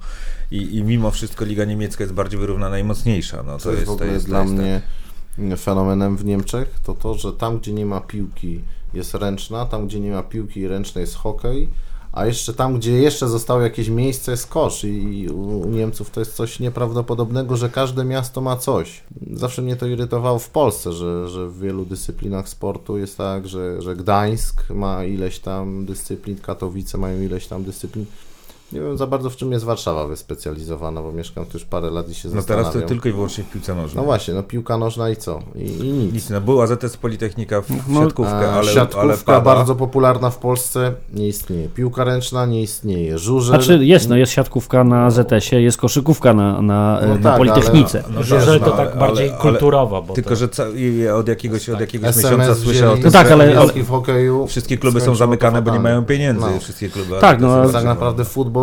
I, I mimo wszystko Liga Niemiecka jest bardziej wyrównana i mocniejsza. No, to, to jest, jest, to jest dla mnie fenomenem w Niemczech, to to, że tam, gdzie nie ma piłki jest ręczna, tam gdzie nie ma piłki ręcznej jest hokej, a jeszcze tam, gdzie jeszcze zostało jakieś miejsce jest kosz i u Niemców to jest coś nieprawdopodobnego, że każde miasto ma coś. Zawsze mnie to irytowało w Polsce, że, że w wielu dyscyplinach sportu jest tak, że, że Gdańsk ma ileś tam dyscyplin, Katowice mają ileś tam dyscyplin. Nie wiem za bardzo w czym jest Warszawa wyspecjalizowana, bo mieszkam tu już parę lat i się No zastanawiam. teraz to tylko i wyłącznie w piłce nożnej. No właśnie, no piłka nożna i co? I, i nic. Nic, no była ZS Politechnika w No, siatkówkę, ale, siatkówka ale pada. bardzo popularna w Polsce nie istnieje. Piłka ręczna nie istnieje. Żużel... Znaczy jest, no jest siatkówka na ZS-ie, jest koszykówka na, na, No na tak, Politechnice. No Żużel też, to no, tak bardziej ale- kulturowo, bo Tylko, to... że ca- od jakiegoś, od jakiegoś SMS miesiąca słyszę o tym, No tak, ale- ale... w hokeju wszystkie kluby są zamykane, bo nie mają pieniędzy. No. Wszystkie kluby. Tak, no, ale ale Tak naprawdę futbol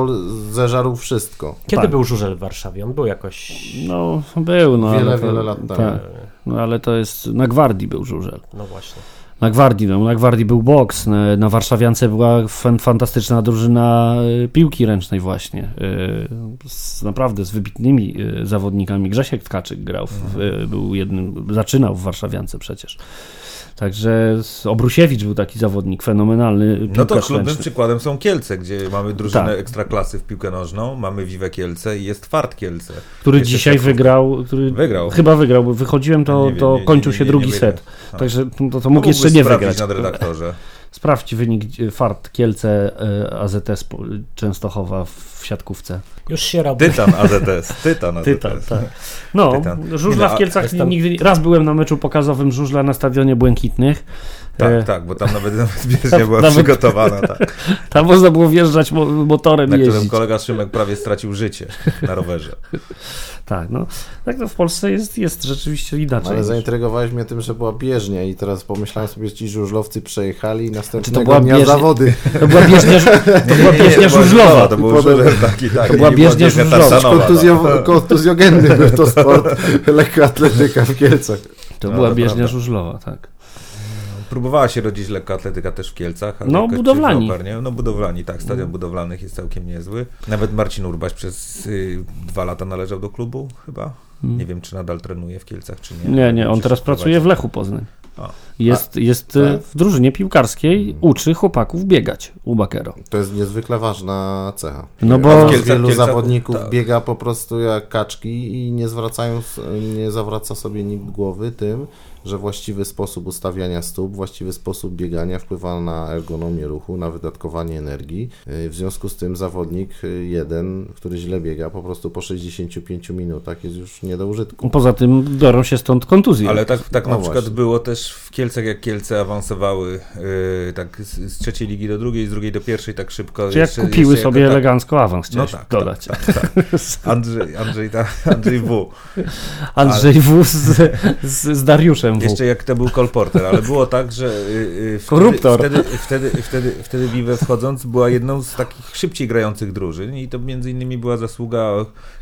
zeżarł wszystko. Kiedy tak. był żużel w Warszawie? On był jakoś... No był, no Wiele, ale to, wiele lat temu. Tak, no ale to jest, na Gwardii był żużel. No właśnie. Na Gwardii, no, na Gwardii był boks, na, na Warszawiance była fan, fantastyczna drużyna y, piłki ręcznej właśnie. Y, z, naprawdę z wybitnymi y, zawodnikami. Grzesiek Tkaczyk grał, w, y, był jednym, zaczynał w Warszawiance przecież. Także Obrusiewicz był taki zawodnik fenomenalny. No to chlubnym ręczny. przykładem są Kielce, gdzie mamy drużynę Tak. ekstraklasy w piłkę nożną, mamy Wiwe Kielce i jest Fart Kielce. który Jeszcze dzisiaj siatkówka. wygrał, który Wygrał. chyba wygrał, bo wychodziłem, to, Nie to nie- kończył nie- się drugi set. A. Także to, to mógł Mógłbyś jeszcze nie sprawdzić wygrać. nad redaktorze. Sprawdź wynik Fart Kielce e, AZS Częstochowa w siatkówce. Już się robi. Tytan AZS. Tytan AZS. Tytan, tak. No, Tytan. żużla Nie, w a- Kielcach nigdy... Raz byłem na meczu pokazowym żużla na Stadionie Błękitnych. Tak, E, tak, bo tam nawet, nawet <laughs> bieżnia była Nawet- przygotowana, tak, <laughs> Tam można było wjeżdżać mo motorem na i którym jeździć. kolega Szymek prawie stracił życie na rowerze. <laughs> Tak, no. Tak to w Polsce jest, jest rzeczywiście inaczej. Ale zaintrygowałeś mnie tym, że była bieżnia i teraz pomyślałem sobie, że ci żużlowcy przejechali i następnego była dnia bieżnia- zawody. To była bieżnia, to była bieżnia żużlowa. To był żużel taki, tak. To była bieżnia żużlowa. tartanowa, Kontuzjo, kontuzjogenny był to sport, lekkoatletyka w Kielcach. To No, była to bieżnia prawda. żużlowa, tak. Próbowała się rodzić lekkoatletyka też w Kielcach. ale No, budowlani. No budowlani, tak. Stadion budowlanych jest całkiem niezły. Nawet Marcin Urbaś przez y, dwa lata należał do klubu chyba. Nie wiem, czy nadal trenuje w Kielcach, czy nie. Nie, nie, on teraz pracuje w. Lechu Poznań. O. Jest, jest e, tak? w drużynie piłkarskiej, uczy chłopaków biegać u Bakero. To jest niezwykle ważna cecha. No A bo w Kielcach- Wielu Kielcach- zawodników tak. biega po prostu jak kaczki i nie zwracają, nie zawraca sobie nikt głowy tym, że właściwy sposób ustawiania stóp, właściwy sposób biegania wpływa na ergonomię ruchu, na wydatkowanie energii. Yy, W związku z tym zawodnik yy, jeden, który źle biega, po prostu po 65 minutach jest już nie do użytku. poza tym biorą się stąd kontuzje. Ale tak, tak No na przykład właśnie. było też w Kielcach, jak Kielce awansowały yy, tak z, z trzeciej ligi do drugiej, z drugiej do pierwszej tak szybko. Czy jak Jeszcze- kupiły jeszcze sobie jako- tak, elegancko awans, No chciałeś tak, dodać. tak, tak, tak. Andrzej, Andrzej, Andrzej W. Andrzej W. Z, z, z Dariuszem W. Jeszcze jak to był kolporter, ale było tak, że y, y, wtedy, Koruptor. Wtedy, wtedy, wtedy, wtedy Vive wchodząc była jedną z takich szybciej grających drużyn i to między innymi była zasługa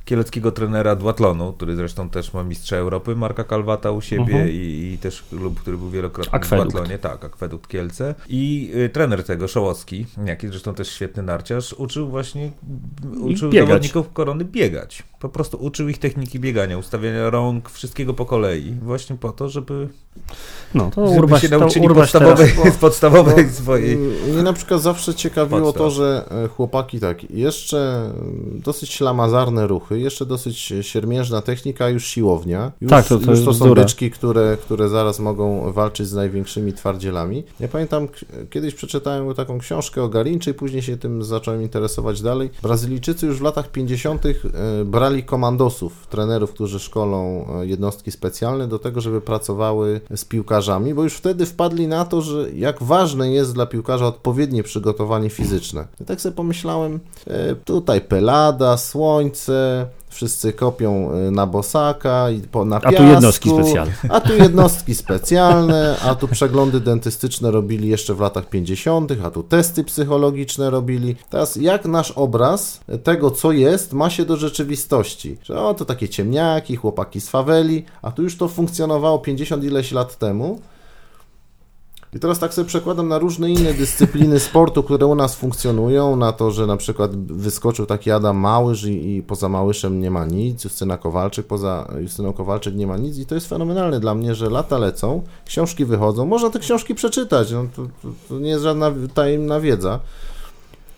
kieleckiego trenera Dłatlonu, który zresztą też ma mistrza Europy, Marka Kalwata u siebie Mhm. i, i też klub, który był wielokrotnie Akwedukt. w Dłatlonie, tak, Akwedukt Kielce i y, trener tego, Szołowski, jaki zresztą też świetny narciarz, uczył właśnie uczył zawodników korony biegać. Po prostu uczył ich techniki biegania, ustawiania rąk, wszystkiego po kolei, właśnie po to, żeby No, to żeby Urbaś, się to nauczyli Urbaś podstawowej, teraz... podstawowej No, swojej. Mnie na przykład zawsze ciekawiło Podstaw. to, że e, chłopaki tak, jeszcze mm, dosyć ślamazarne ruchy, jeszcze dosyć siermiężna technika, już siłownia. Już, Tak, to- to już to są bzdura. byczki, które, które zaraz mogą walczyć z największymi twardzielami. Ja pamiętam, kiedyś przeczytałem taką książkę o Garinczy i później się tym zacząłem interesować dalej. Brazylijczycy już w latach 50. e, brali komandosów, trenerów, którzy szkolą e, jednostki specjalne do tego, żeby z piłkarzami, bo już wtedy wpadli na to, że jak ważne jest dla piłkarza odpowiednie przygotowanie fizyczne. I tak sobie pomyślałem, e, tutaj pelada, słońce, wszyscy kopią e, na bosaka i po, na A tu piasku, jednostki specjalne. A tu jednostki specjalne, a tu przeglądy dentystyczne robili jeszcze w latach 50., a tu testy psychologiczne robili. Teraz jak nasz obraz tego, co jest, ma się do rzeczywistości? Że o, to takie ciemniaki, chłopaki z faweli, a tu już to funkcjonowało 50 ileś lat temu. I teraz tak sobie przekładam na różne inne dyscypliny sportu, które u nas funkcjonują, na to, że na przykład wyskoczył taki Adam Małysz i, i poza Małyszem nie ma nic, Justyna Kowalczyk, poza Justyną Kowalczyk nie ma nic. I to jest fenomenalne dla mnie, że lata lecą, książki wychodzą, można te książki przeczytać, no, to, to, to nie jest żadna tajemna wiedza.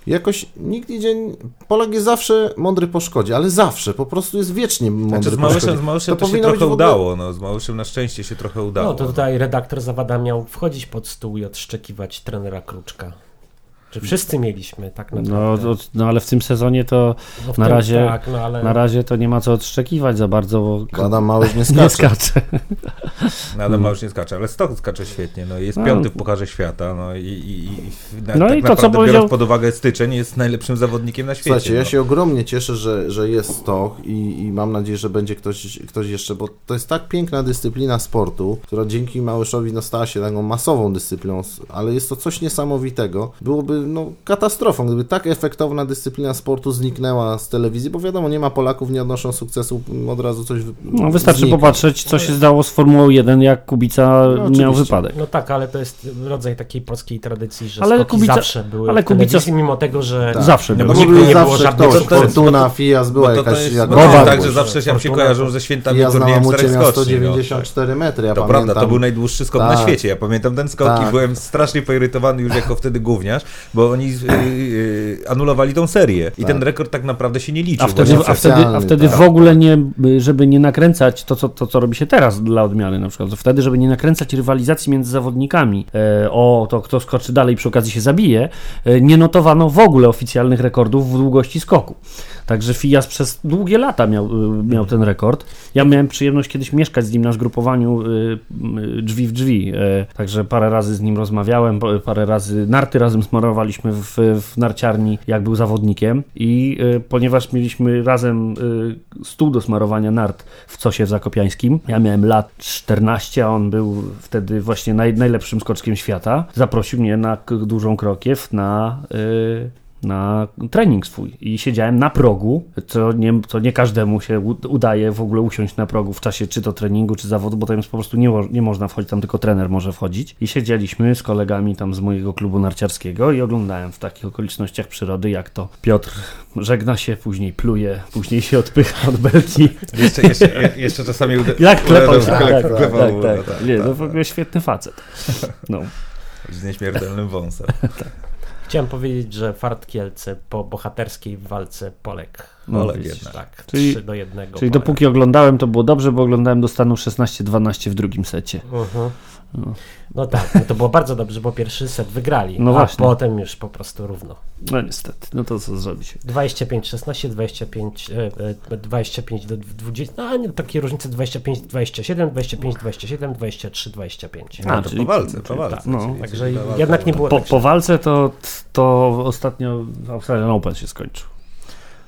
Jakoś nigdy dzień, Polak jest zawsze mądry po szkodzie, ale zawsze, po prostu jest wiecznie mądry Znaczy z po szkodzie. z Małyszem to, się powinno być trochę udało. No, z Małyszem na szczęście się trochę udało. No to tutaj redaktor Zawada miał wchodzić pod stół i odszczekiwać trenera Kruczka. Że wszyscy mieliśmy tak No, naprawdę. to, no ale w tym sezonie to No w na tym- razie- tak, no, ale... na razie to nie ma co odszczekiwać za bardzo, bo Adam Małysz nie <laughs> nie skacze. skacze. No, Adam już nie skacze, ale Stok skacze świetnie. No, jest No. piąty w Pucharze Świata. No, i, i, i na, No tak i to, co naprawdę, powiedział- biorąc pod uwagę styczeń, jest najlepszym zawodnikiem na świecie. Słuchajcie, ja no. się ogromnie cieszę, że, że jest Stoch i, i mam nadzieję, że będzie ktoś, ktoś jeszcze, bo to jest tak piękna dyscyplina sportu, która dzięki Małyszowi no, stała się taką masową dyscypliną, ale jest to coś niesamowitego. Byłoby no, katastrofą, gdyby tak efektowna dyscyplina sportu zniknęła z telewizji, bo wiadomo, nie ma Polaków, nie odnoszą sukcesu, od razu coś No, wystarczy znika. popatrzeć, co się zdało z Formułą 1, jak Kubica oczywiście. miał wypadek. No tak, ale to jest rodzaj takiej polskiej tradycji, że Ale Kubica- zawsze były ale Kubica- mimo tego, że Tak. Zawsze No bo nigdy nie było zawsze żadnych ktoś, to jest- Fortuna, Fias, była Bo to, to jakaś jest jak no, to jest Gowar tak, że zawsze się, Fortuna. kojarzą ze świętami Fias na Mamucie miał skoczni. no. 194 metry, ja To pamiętam. prawda, to był najdłuższy skok na Tak. świecie. Ja pamiętam ten skok Tak. i byłem strasznie poirytowany już jako wtedy gówniarz, bo oni yy, yy, anulowali tą serię. I Tak. ten rekord tak naprawdę się nie liczył. A wtedy, a wtedy, a wtedy tak. w ogóle nie, żeby nie nakręcać to co, to, co robi się teraz dla odmiany na przykład, wtedy, żeby nie nakręcać rywalizacji między zawodnikami e, o to, kto skoczy dalej przy okazji się zabije, e, nie notowano w ogóle oficjalnych rekordów w długości skoku. Także Fias przez długie lata miał, e, miał ten rekord. Ja miałem przyjemność kiedyś mieszkać z nim na zgrupowaniu e, m, drzwi w drzwi, także parę razy z nim rozmawiałem, pa- parę razy narty razem smarowaliśmy w, w narciarni, jak był zawodnikiem i ponieważ mieliśmy razem stół do smarowania nart w Cosie w Zakopiańskim, ja miałem lat 14, a on był wtedy właśnie naj, najlepszym skoczkiem świata, zaprosił mnie na dużą krokiew na... na trening swój i siedziałem na progu, co nie, co nie każdemu się udaje w ogóle usiąść na progu w czasie czy to treningu, czy zawodu, bo tam jest po prostu nie, nie można wchodzić, tam tylko trener może wchodzić. I siedzieliśmy z kolegami tam z mojego klubu narciarskiego i oglądałem w takich okolicznościach przyrody, jak to Piotr żegna się, później pluje, później się odpycha od belki. Jeszcze, jeszcze, je- jeszcze czasami uda- Jak klepał tak, tak, tak, no, tak, tak, Nie, tak, no w ogóle świetny facet. No. Z nieśmiertelnym wąsem. <laughs> Chciałem powiedzieć, że Fart Kielce po bohaterskiej walce Polek. No, Olek widzisz. jednak. Tak, Czyli- 3 do 1. Czyli Polek. dopóki oglądałem, to było dobrze, bo oglądałem do stanu 16-12 w drugim secie. Mhm. No. No tak, no to było bardzo dobrze, bo pierwszy set wygrali, No a właśnie. potem już po prostu równo. No niestety, no to co zrobić? 25-16, 25, e, e, 25 do 20, no nie, takie różnice 25-27, 25-27, 23-25. A, A, to czyli- po walce, po walce. tak, no. Także jednak nie było Po, tak po walce to, to ostatnio Australian Open się skończył.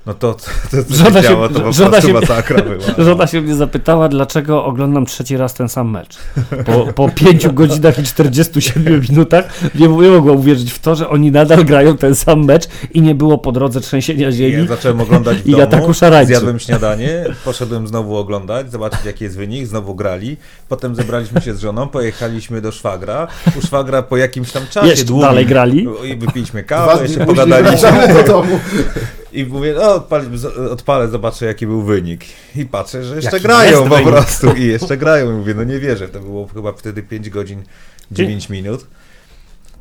No to, to, to co Żona się się- działo, to po żona prostu się- masakra była. Żona się mnie zapytała, dlaczego oglądam trzeci raz ten sam mecz. Po, po 5 <laughs> godzinach i 47 minutach nie, nie mogła uwierzyć w to, że oni nadal grają ten sam mecz i nie było po drodze trzęsienia Ja ziemi. zacząłem oglądać w i domu, ataku szarańczy. zjadłem śniadanie, poszedłem znowu oglądać, zobaczyć jaki jest wynik, znowu grali, potem zebraliśmy się z żoną, pojechaliśmy do szwagra, u szwagra po jakimś tam czasie Jeszcze długim dalej grali. i wypiliśmy kawę, jeszcze pogadaliśmy wracamy do domu. <laughs> i mówię, no odpalę, odpalę, zobaczę jaki był wynik i patrzę, że jeszcze Jaki grają po prostu i <laughs> jeszcze grają i mówię, no nie wierzę, to było chyba wtedy 5 godzin 9 minut.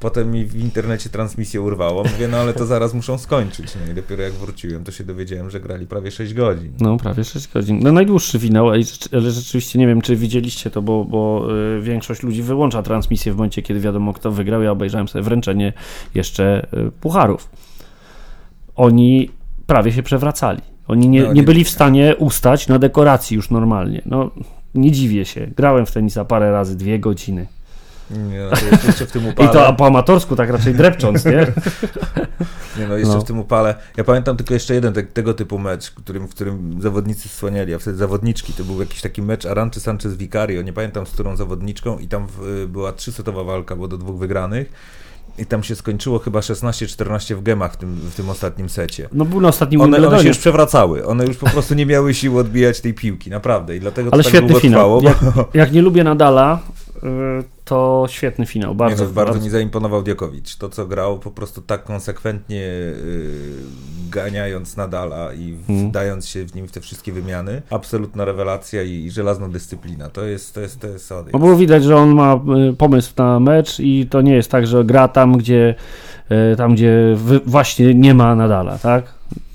Potem mi w internecie transmisję urwało. Mówię, no ale to zaraz muszą skończyć. No i dopiero jak wróciłem, to się dowiedziałem, że grali prawie 6 godzin. No, prawie 6 godzin. No, najdłuższy finał, ale rzeczywiście nie wiem, czy widzieliście to, bo, bo y, większość ludzi wyłącza transmisję w momencie, kiedy wiadomo, kto wygrał. Ja obejrzałem sobie wręczenie jeszcze y, pucharów. Oni prawie się przewracali. Oni nie, No, nie byli w stanie ustać na dekoracji już normalnie. No, nie dziwię się. Grałem w tenisa parę razy, dwie godziny. Nie, no, to jeszcze- w tym <laughs> I upale. to po amatorsku, tak raczej drepcząc, nie? <laughs> Nie, no jeszcze No. w tym upale. Ja pamiętam tylko jeszcze jeden te, tego typu mecz, w którym, w którym zawodnicy słaniali, a wtedy zawodniczki. To był jakiś taki mecz Aranczy Sanchez Vicario. Nie pamiętam z którą zawodniczką i tam w, była trzysetowa walka, bo do dwóch wygranych. I tam się skończyło chyba 16-14 w gemach w tym, w tym ostatnim secie. No był na ostatnim One, one się już przewracały. One już po prostu nie miały siły odbijać tej piłki, naprawdę. I dlatego to Ale tak świetny długo finał. trwało. Bo... Jak nie lubię Nadala, to świetny finał. Bardzo, nie, no, bardzo mi zaimponował Diokowicz. To, co grał, po prostu tak konsekwentnie yy, ganiając Nadala i Mhm. wdając się w nim w te wszystkie wymiany. Absolutna rewelacja i, i żelazna dyscyplina. To jest, to jest, to jest. No było widać, że on ma y, pomysł na mecz i to nie jest tak, że gra tam, gdzie y, tam, gdzie właśnie nie ma Nadala, tak?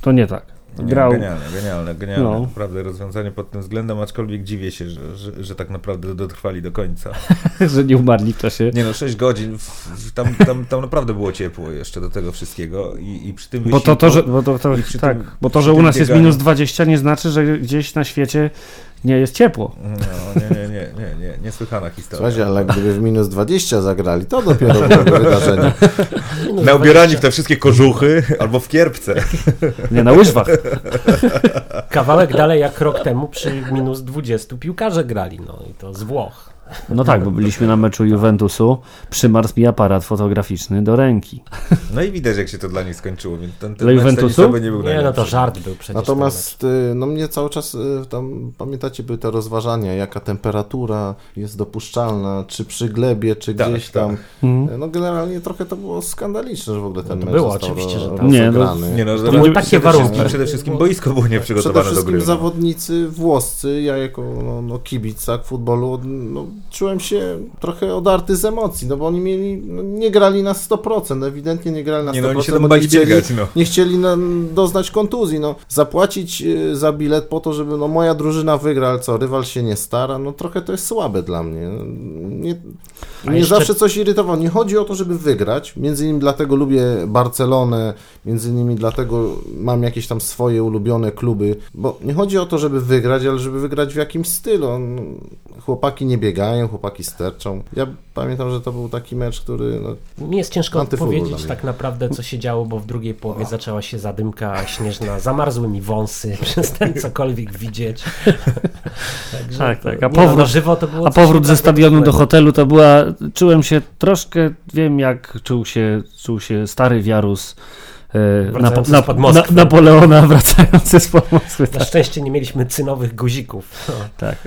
To nie tak. Grał. Genialne, genialne, genialne. No. Naprawdę rozwiązanie pod tym względem, aczkolwiek dziwię się, że, że, że tak naprawdę dotrwali do końca. <laughs> że nie umarli w czasie. Nie no, 6 godzin, tam, tam, tam naprawdę było ciepło jeszcze do tego wszystkiego i, i przy tym Bo to, to, że, bo to, to, tak, tym- bo to, że u nas jest minus 20 nie znaczy, że gdzieś na świecie nie jest ciepło. No, nie, nie, nie, nie, nie, niesłychana historia. Słuchajcie, ale gdyby w minus 20 zagrali, to dopiero byłoby <laughs> wydarzenie. Na ubierani w te wszystkie kożuchy albo w kierpce. Nie, na łyżwach. Kawałek dalej jak rok temu przy minus 20 piłkarze grali, no i to z Włoch. No tak, bo byliśmy na meczu Juventusu, przymarzł mi aparat fotograficzny do ręki. No i widać, jak się to dla nich skończyło, więc ten, ten Dla mecz Juventusu? nie był Nie, no to żart był przecież. Natomiast y, no mnie cały czas y, tam, pamiętacie, były te rozważania, jaka temperatura jest dopuszczalna, czy przy glebie, czy Tak, gdzieś tam. tak. Mhm. No generalnie trochę to było skandaliczne, że w ogóle ten No to mecz było, został oczywiście, że tak. Nie, no. Nie no, To były takie przede warunki. wszystkim- Przede wszystkim boisko było Przede nieprzygotowane do wszystkim gry. no. zawodnicy włoscy, ja jako no, no, kibic tak, futbolu, no, czułem się trochę odarty z emocji, no bo oni mieli, no, nie grali na 100%, ewidentnie nie grali na 100%, Nie no, oni się tam bali nie chcieli, biegać, no. nie chcieli na, doznać kontuzji, no, zapłacić y, za bilet po to, żeby no, moja drużyna wygra, ale co, rywal się nie stara, no trochę to jest słabe dla mnie. Nie, A mnie jeszcze- zawsze coś irytowało. Nie chodzi o to, żeby wygrać, między innymi dlatego lubię Barcelonę, między innymi dlatego mam jakieś tam swoje ulubione kluby, bo nie chodzi o to, żeby wygrać, ale żeby wygrać w jakimś stylu. No, Chłopaki nie biegają, chłopaki sterczą. Ja pamiętam, że to był taki mecz, który no, Mi jest ciężko powiedzieć tak naprawdę, co się działo, bo w drugiej połowie zaczęła się zadymka śnieżna, zamarzły mi wąsy, <laughs> przestałem cokolwiek widzieć. <laughs> Także Tak, tak, a no, powrót- na żywo to było A powrót ze stadionu do hotelu to była. Czułem się troszkę, wiem jak czuł się, czuł się stary wiarus. Wracający spod na, Moskwy. Napoleona <laughs> wracający z Moskwy. Na szczęście nie mieliśmy cynowych guzików. No. Tak.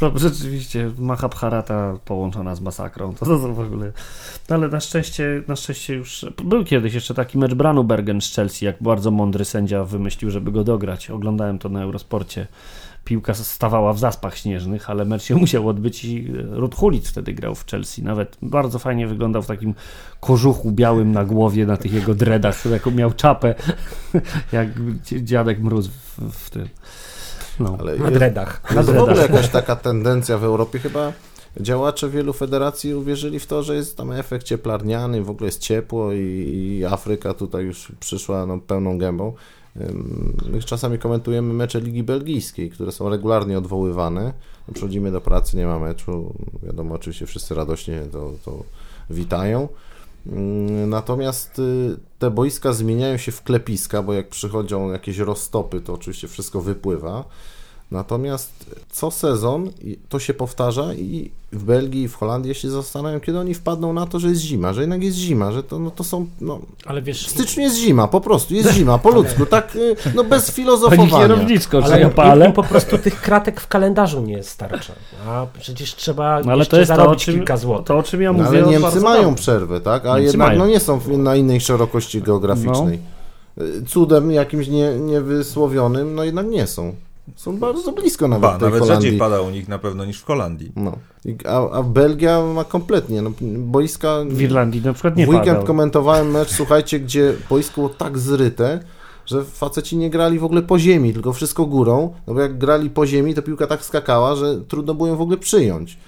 To rzeczywiście Mahabharata połączona z masakrą. To, to, to w ogóle. No ale na szczęście, na szczęście już. Był kiedyś jeszcze taki mecz Branu Bergen z Chelsea, jak bardzo mądry sędzia wymyślił, żeby go dograć. Oglądałem to na Eurosporcie. Piłka stawała w zaspach śnieżnych, ale mecz się <laughs> musiał odbyć i Ruth Hulic wtedy grał w Chelsea. Nawet bardzo fajnie wyglądał w takim kożuchu białym na głowie, na tych jego dreadach, jaką miał czapę, <laughs> jak dziadek mróz w, w tym. No. ale Na dreadach. jest w ogóle jakaś taka tendencja w Europie chyba. Działacze wielu federacji uwierzyli w to, że jest tam efekt cieplarniany, w ogóle jest ciepło i, i Afryka tutaj już przyszła no, pełną gębą. My czasami komentujemy mecze Ligi Belgijskiej, które są regularnie odwoływane. Przychodzimy do pracy, nie ma meczu. Wiadomo, oczywiście wszyscy radośnie to, to witają. Ym, Natomiast y, te boiska zmieniają się w klepiska, bo jak przychodzą jakieś roztopy, to oczywiście wszystko wypływa. Natomiast co sezon to się powtarza i w Belgii i w Holandii się zastanawiam, kiedy oni wpadną na to, że jest zima, że jednak jest zima, że to, no, to są, no, Ale wiesz, w styczniu jest zima, po prostu, jest zima, po <laughs> ludzku, tak, y, no bez Pani filozofowania. kierowniczko, czy ale ja palę? po prostu tych kratek w kalendarzu nie starcza. A przecież trzeba No ale to jest to o, czym, kilka złotych. to, o czym ja No, mówię. ale od Niemcy mają przerwę, tak, a Niemcy jednak mają. no, nie są w- na innej szerokości geograficznej. Y, Cudem jakimś nie, niewysłowionym, no jednak nie są. Są bardzo blisko nawet Ba, tej nawet Holandii. rzadziej pada u nich na pewno niż w Holandii. No. A, a Belgia ma kompletnie, no, boiska... W Irlandii na przykład nie w weekend padał. komentowałem mecz, słuchajcie, gdzie boisko było tak zryte, że faceci nie grali w ogóle po ziemi, tylko wszystko górą, no bo jak grali po ziemi, to piłka tak skakała, że trudno było ją w ogóle przyjąć.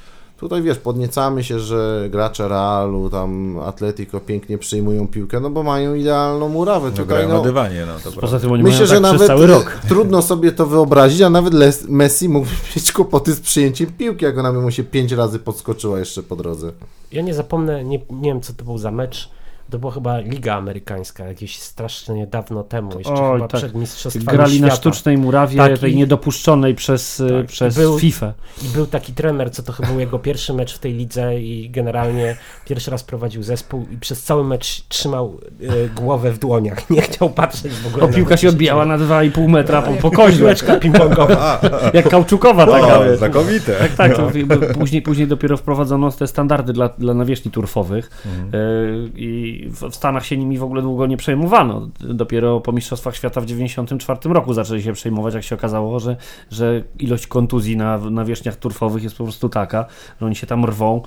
Tutaj wiesz, podniecamy się, że gracze Realu, tam Atletico pięknie przyjmują piłkę, no bo mają idealną murawę. No, Tutaj, grają na no, dywanie, no to Poza tym oni myślę, mają że tak nawet cały rok. e, trudno sobie to wyobrazić, a nawet Les- Messi mógł <laughs> mieć kłopoty z przyjęciem piłki, jak ona by mu się pięć razy podskoczyła jeszcze po drodze. Ja nie zapomnę, nie, nie wiem co to był za mecz. To była chyba Liga Amerykańska, jakieś strasznie dawno temu, jeszcze Oj, chyba tak. przed Mistrzostwami Grali na Świata. sztucznej murawie, Tak, tej i- niedopuszczonej przez, y, Tak, przez i był- FIFA. I był taki trener, co to chyba był jego pierwszy mecz w tej lidze i generalnie pierwszy raz prowadził zespół i przez cały mecz trzymał e, głowę w dłoniach. <laughs> Nie chciał patrzeć w ogóle na piłka się odbijała na 2,5 metra po, po koźle. Piłeczka ping-pongowa. <laughs> Jak kauczukowa taka. O, wiesz. znakomite. Tak, tak. Jakby później, później dopiero wprowadzono te standardy dla, dla nawierzchni turfowych Mhm. y, i i w Stanach się nimi w ogóle długo nie przejmowano. Dopiero po Mistrzostwach Świata w 1994 roku zaczęli się przejmować, jak się okazało, że, że ilość kontuzji na, na wierzchniach turfowych jest po prostu taka, że oni się tam rwą,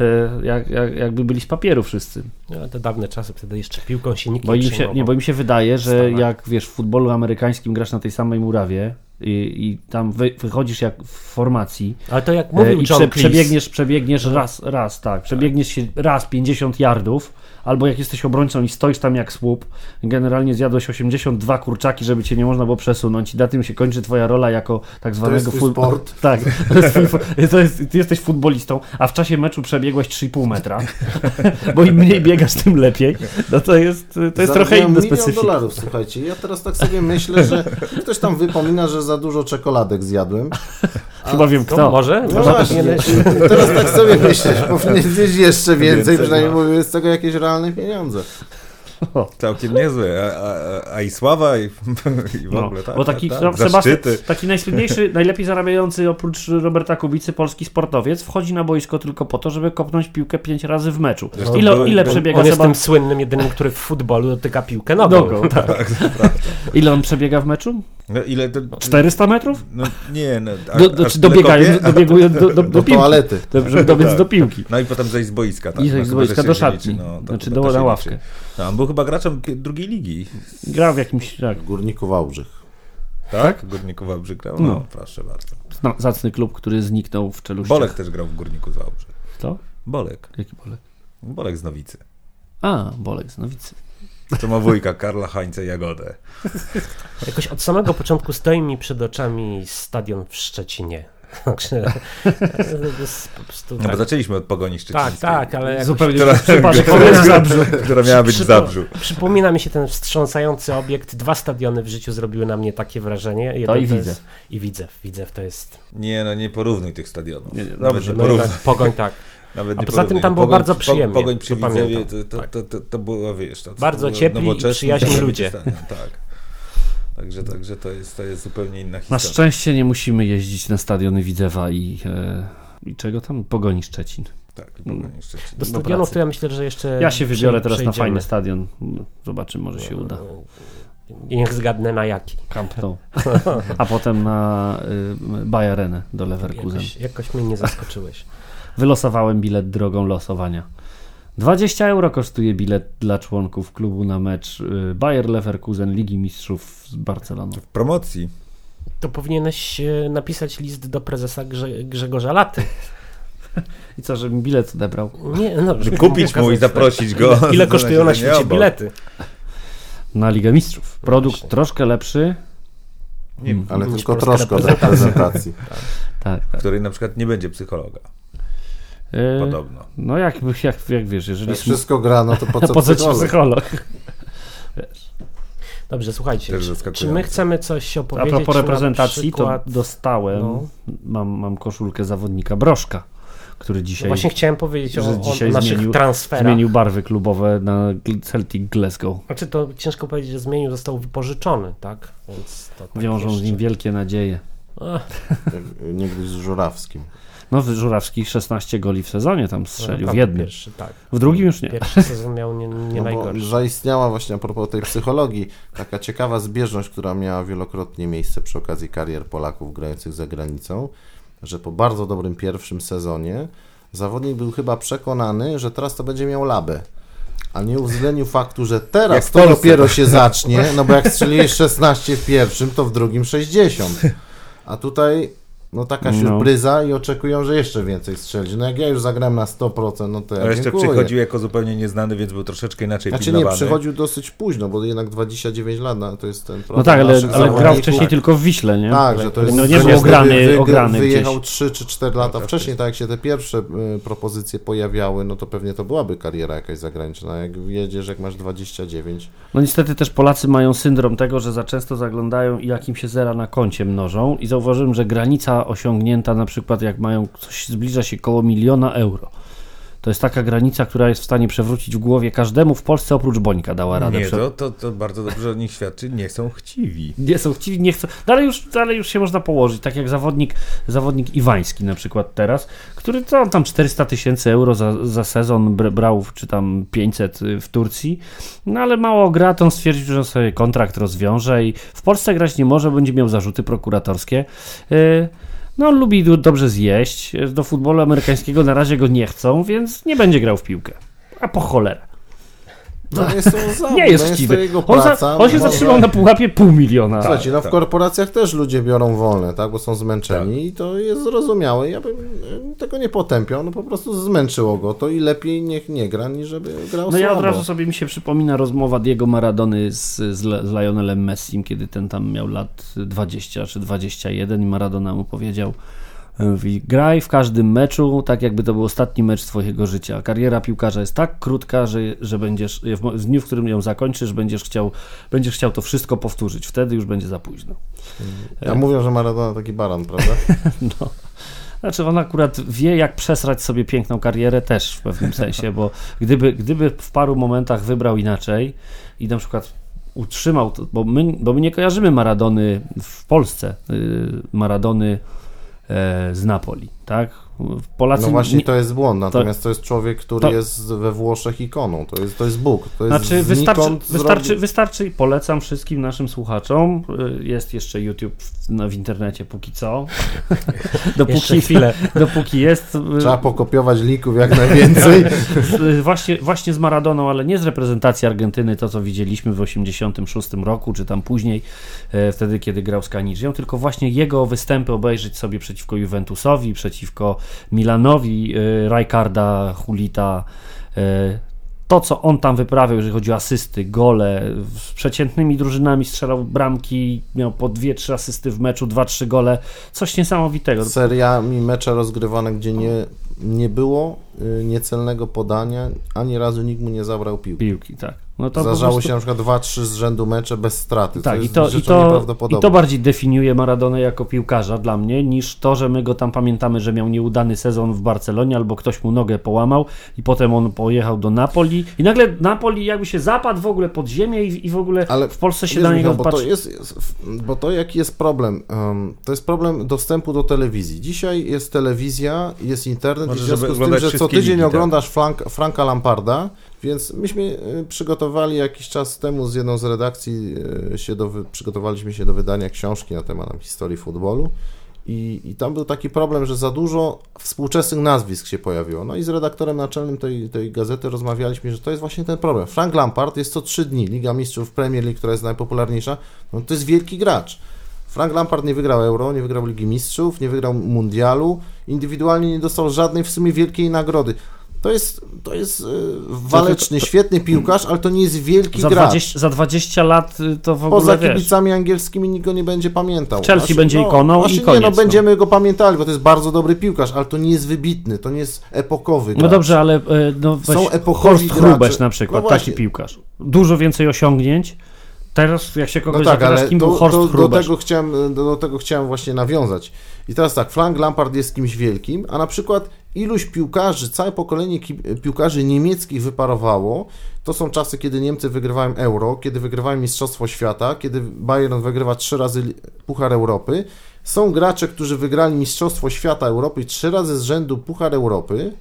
e, jak, jak, jakby byli z papieru wszyscy. No, te dawne czasy, wtedy jeszcze piłką się nikt Bo nie się, nie, bo im się wydaje, że jak wiesz, w futbolu amerykańskim grasz na tej samej murawie i, i tam wy, wychodzisz jak w formacji Ale to jak e, mówił i John prze, przebiegniesz, przebiegniesz raz, raz, tak, przebiegniesz się raz 50 yardów, albo jak jesteś obrońcą i stoisz tam jak słup, generalnie zjadłeś 82 kurczaki, żeby cię nie można było przesunąć i na tym się kończy twoja rola jako tak zwanego sport. <laughs> Tak, to jest twój, fo- to jest, ty jesteś futbolistą, a w czasie meczu przebiegłeś 3,5 metra, <laughs> bo im mniej biegasz, tym lepiej. No to jest, to jest trochę milion specyfika. dolarów, słuchajcie. Ja teraz tak sobie myślę, że ktoś tam wypomina, że za dużo czekoladek zjadłem. Chyba wiem to kto. może? No może właśnie, teraz tak sobie myślę, że powinien zjeść jeszcze więcej, Więcej, przynajmniej no. mówię, z tego jakieś realne pieniądze. Całkiem niezłe. A, a, a i sława, i, i w No, ogóle tak. bo taki, tak, no, tak. Sebastian, taki najsłynniejszy, <laughs> najlepiej zarabiający oprócz Roberta Kubicy polski sportowiec wchodzi na boisko tylko po to, żeby kopnąć piłkę pięć razy w meczu. Zresztą Ile, były- ile był- przebiega On jest tym Sebastian? słynnym, jedynym, który w futbolu dotyka piłkę nogą. Nogą, <laughs> tak. Ile on przebiega w meczu? No, ile to, 400 metrów? No nie, no, a, Do, do, czy tyle dobiegają, dobiegują do, do, <laughs> do, Do piłki, toalety. do- żeby dobiec do piłki. No i potem zejść z boiska. Tak? I zejść no, z boiska do szatni. no, to Znaczy do- na ławkę. On był chyba graczem drugiej ligi. Gra w jakimś, tak, Górniku Wałbrzych. Tak? Górniku Wałbrzych grał? No, No. proszę bardzo. zna- zacny klub, który zniknął w czeluściach. Bolek też grał w Górniku z Wałbrzych. Kto? Bolek. Jaki Bolek? Bolek z Nowicy. A, Bolek z Nowicy. To ma wujka Karla Hańca Jagodę. Jakoś od samego początku stoi mi przed oczami stadion w Szczecinie. <laughs> Także to No bo tak, zaczęliśmy od Pogoni tak, Szczecińskiej. tak, ale jakoś Zupełnie Która- przypadek. która- w Zabrzu. Która miała być w Zabrzu. Przypomina mi się ten wstrząsający obiekt. Dwa stadiony w życiu zrobiły na mnie takie wrażenie. Jedno i jest- Widzew. I Widzew. Widzew to jest... Nie, no nie porównuj tych stadionów. Nie, dobrze, No, porównuj. tak, <laughs> pogoń tak. Nawet A poza tym tam było Pogoń- bardzo przyjemnie, Pogoń przy to to, to, Tak. to, to, to było, wiesz... To, to Bardzo ciepli, przyjaźni ludzie. Tak. Także, także to, jest, to jest zupełnie inna Na historia. szczęście nie musimy jeździć na stadiony Widzewa i, e, i czego tam? Pogoni Szczecin. Tak, Pogoń Szczecin. Do to ja myślę, że jeszcze... Ja się wybiorę teraz na fajny stadion. Zobaczymy, może się uda. I niech zgadnę na jaki. Camp Nou. <laughs> A potem na y, Bayarenę do Leverkusen. Jakoś, jakoś mnie nie zaskoczyłeś. Wylosowałem bilet drogą losowania. 20 euro kosztuje bilet dla członków klubu na mecz y, Bayer Leverkusen Ligi Mistrzów z Barceloną. W promocji. To powinieneś napisać list do prezesa Grze Grzegorza Laty. <laughs> I co, żebym bilet odebrał? Nie, no, żeby Kupić mu i zaprosić go. <laughs> Ile kosztują na świecie obok. bilety? Na Ligę Mistrzów. Produkt właśnie. troszkę lepszy. Nie wiem, Ale tylko troszkę do prezentacji. Tak, w tak. której na przykład nie będzie psychologa. Y, Podobno. no jak, jak, jak wiesz, jeżeli Jak wszystko gra, no to po <laughs> co po co psycholog? psycholog? <laughs> Dobrze, słuchajcie, czy, czy my chcemy coś A opowiedzieć? propos na reprezentacji, przykład... to dostałem, no. mam, mam koszulkę zawodnika Broszka, który No dzisiaj właśnie chciałem powiedzieć o, że o dzisiaj naszych zmienił- transferach. zmienił barwy klubowe na Celtic Glasgow. Znaczy to ciężko powiedzieć, że zmienił, został wypożyczony, tak? Więc to tak Wiążą z jeszcze- nim wielkie nadzieje. Ach, Jak Niegdyś z Żurawskim. No, Żurawski 16 goli w sezonie tam strzelił, w naprawdę jednym. Pierwszy, tak. W drugim już nie. Pierwszy sezon miał nie, nie No najgorszy. zaistniała właśnie a propos tej psychologii taka ciekawa zbieżność, która miała wielokrotnie miejsce przy okazji karier Polaków grających za granicą, że po bardzo dobrym pierwszym sezonie zawodnik był chyba przekonany, że teraz to będzie miał labę. A nie uwzględnił faktu, że teraz w to dopiero się zacznie, no bo jak strzeliłeś 16 w pierwszym, to w drugim 60. A tutaj no taka No. siurpryza i oczekują, że jeszcze więcej strzeli. No jak ja już zagrałem na 100%, no to ja Ale jeszcze dziękuję. przychodził jako zupełnie nieznany, więc był troszeczkę inaczej Znaczy nie, pilnowany. przychodził dosyć późno, bo jednak 29 lat no, to jest ten problem. No tak, ale, ale grał wcześniej tylko w Wiśle, nie? Tak, że to jest No nie był ograny- wy- ograny Wyjechał gdzieś. 3 czy 4 lata Tak, wcześniej, tak jak się te pierwsze y, propozycje pojawiały, no to pewnie to byłaby kariera jakaś zagraniczna. Jak jedziesz, jak masz 29, No niestety też Polacy mają syndrom tego, że za często zaglądają i jak im się zera na koncie mnożą i zauważyłem, że granica osiągnięta na przykład jak mają coś zbliża się koło miliona euro, To jest taka granica, która jest w stanie przewrócić w głowie każdemu w Polsce oprócz Bońka dała radę. Nie, to, to, to bardzo dobrze o nich świadczy. Nie są chciwi. Nie są chciwi, nie chcą. Dalej już, dalej już się można położyć, tak jak zawodnik, zawodnik Iwański na przykład teraz, który to tam 400 tysięcy euro za, za sezon br- brał, czy tam 500 w Turcji, no ale mało gra, to on stwierdził, że sobie kontrakt rozwiąże i w Polsce grać nie może, będzie miał zarzuty prokuratorskie. Yy, No, on lubi dobrze zjeść. Do futbolu amerykańskiego na razie go nie chcą, więc nie będzie grał w piłkę. A po cholerę. Jest, Nie jest no chciwy. to jego On, za, praca. on się zatrzymał na pułapie pół miliona. Słuchajcie, no w tak. korporacjach też ludzie biorą wolne, tak, bo są zmęczeni i to jest zrozumiałe. Ja bym e, tego nie potępiał, no po prostu zmęczyło go to i lepiej niech nie gra, niż żeby grał No ja słabo. od razu sobie mi się przypomina rozmowa Diego Maradony z, z, Le- z Lionelem Messim, kiedy ten tam miał lat 20 czy 21 i Maradona mu powiedział graj w każdym meczu tak jakby to był ostatni mecz twojego życia. Kariera piłkarza jest tak krótka, że, że będziesz w, dniu, w którym ją zakończysz, będziesz chciał, będziesz chciał to wszystko powtórzyć. Wtedy już będzie za późno. Ja mówię, że Maradona taki baran, prawda? <laughs> No. Znaczy on akurat wie, jak przesrać sobie piękną karierę też w pewnym sensie, bo gdyby, gdyby w paru momentach wybrał inaczej i na przykład utrzymał to, bo my, bo my nie kojarzymy Maradony w Polsce, yy, Maradony e, z Napoli, tak? Polacy No właśnie nie, to jest błąd, natomiast to jest człowiek, który to- jest we Włoszech ikoną, to jest, to jest Bóg, to jest Znaczy, wystarczy, wystarczy, wystarczy, polecam wszystkim naszym słuchaczom. y, Jest jeszcze YouTube w, no, w internecie póki co. <laughs> Jeszcze dopóki, chwilę. <laughs> dopóki jest. y, Trzeba pokopiować lików jak najwięcej. z, <laughs> właśnie, właśnie z Maradoną, ale nie z reprezentacji Argentyny, to co widzieliśmy w 86 roku, czy tam później, e, wtedy kiedy grał z Kanidzią, tylko właśnie jego występy obejrzeć sobie przeciwko Juventusowi, przeciwko Milanowi, e, Rijkaarda, Hulita, e, to, co on tam wyprawiał, jeżeli chodzi o asysty, gole, z przeciętnymi drużynami strzelał bramki, miał po dwie, trzy asysty w meczu, dwa, trzy gole, coś niesamowitego. seriami mecze rozgrywane, gdzie nie, nie było y, niecelnego podania, ani razu nikt mu nie zabrał piłki. Piłki, tak. No Zdarzało prostu- się na przykład 2-3 z rzędu mecze bez straty, co Tak, i jest to, i, to, i to bardziej definiuje Maradonę jako piłkarza dla mnie, niż to, że my go tam pamiętamy, że miał nieudany sezon w Barcelonie, albo ktoś mu nogę połamał i potem on pojechał do Napoli i nagle Napoli jakby się zapadł w ogóle pod ziemię i, i w ogóle Ale w Polsce się na niego Michał, bo to patrzy. jest, jest, bo to jaki jest problem? Um, to jest problem dostępu do telewizji. Dzisiaj jest telewizja, jest internet Może, i w związku z tym, że co tydzień ligi, tak. oglądasz Frank, Franka Lamparda, więc myśmy y, przygotowali jakiś czas temu z jedną z redakcji y, się do, przygotowaliśmy się do wydania książki na temat historii futbolu. I, I tam był taki problem, że za dużo współczesnych nazwisk się pojawiło. No i z redaktorem naczelnym tej, tej gazety rozmawialiśmy, że to jest właśnie ten problem. Frank Lampard jest co trzy dni. Liga Mistrzów Premier League, która jest najpopularniejsza, no to jest wielki gracz. Frank Lampard nie wygrał Euro, nie wygrał Ligi Mistrzów, nie wygrał Mundialu, indywidualnie nie dostał żadnej w sumie wielkiej nagrody. To jest, to jest y, waleczny, świetny piłkarz, ale to nie jest wielki Za gracz. 20, za 20 lat y, to w ogóle Poza wiesz, kibicami angielskimi nikt go nie będzie pamiętał. Chelsea będzie ikoną i właśnie Nie, koniec, no, no. będziemy go pamiętali, bo to jest bardzo dobry piłkarz, ale to nie jest wybitny, to nie jest epokowy No gracz. dobrze, ale y, no, Są epokowi Horst Hrubesch gracze. na przykład, No taki piłkarz. Dużo więcej osiągnięć. Teraz, jak się No kogoś tak, zapytasz, ale kim to, był Horst to, do, Hrubesch? tego chciałem, do, do tego chciałem właśnie nawiązać. I teraz tak, Frank Lampard jest kimś wielkim, a na przykład iluś piłkarzy, całe pokolenie piłkarzy niemieckich wyparowało. To są czasy, kiedy Niemcy wygrywają Euro, kiedy wygrywają Mistrzostwo Świata, kiedy Bayern wygrywa trzy razy Puchar Europy. Są gracze, którzy wygrali Mistrzostwo Świata Europy trzy razy z rzędu Puchar Europy.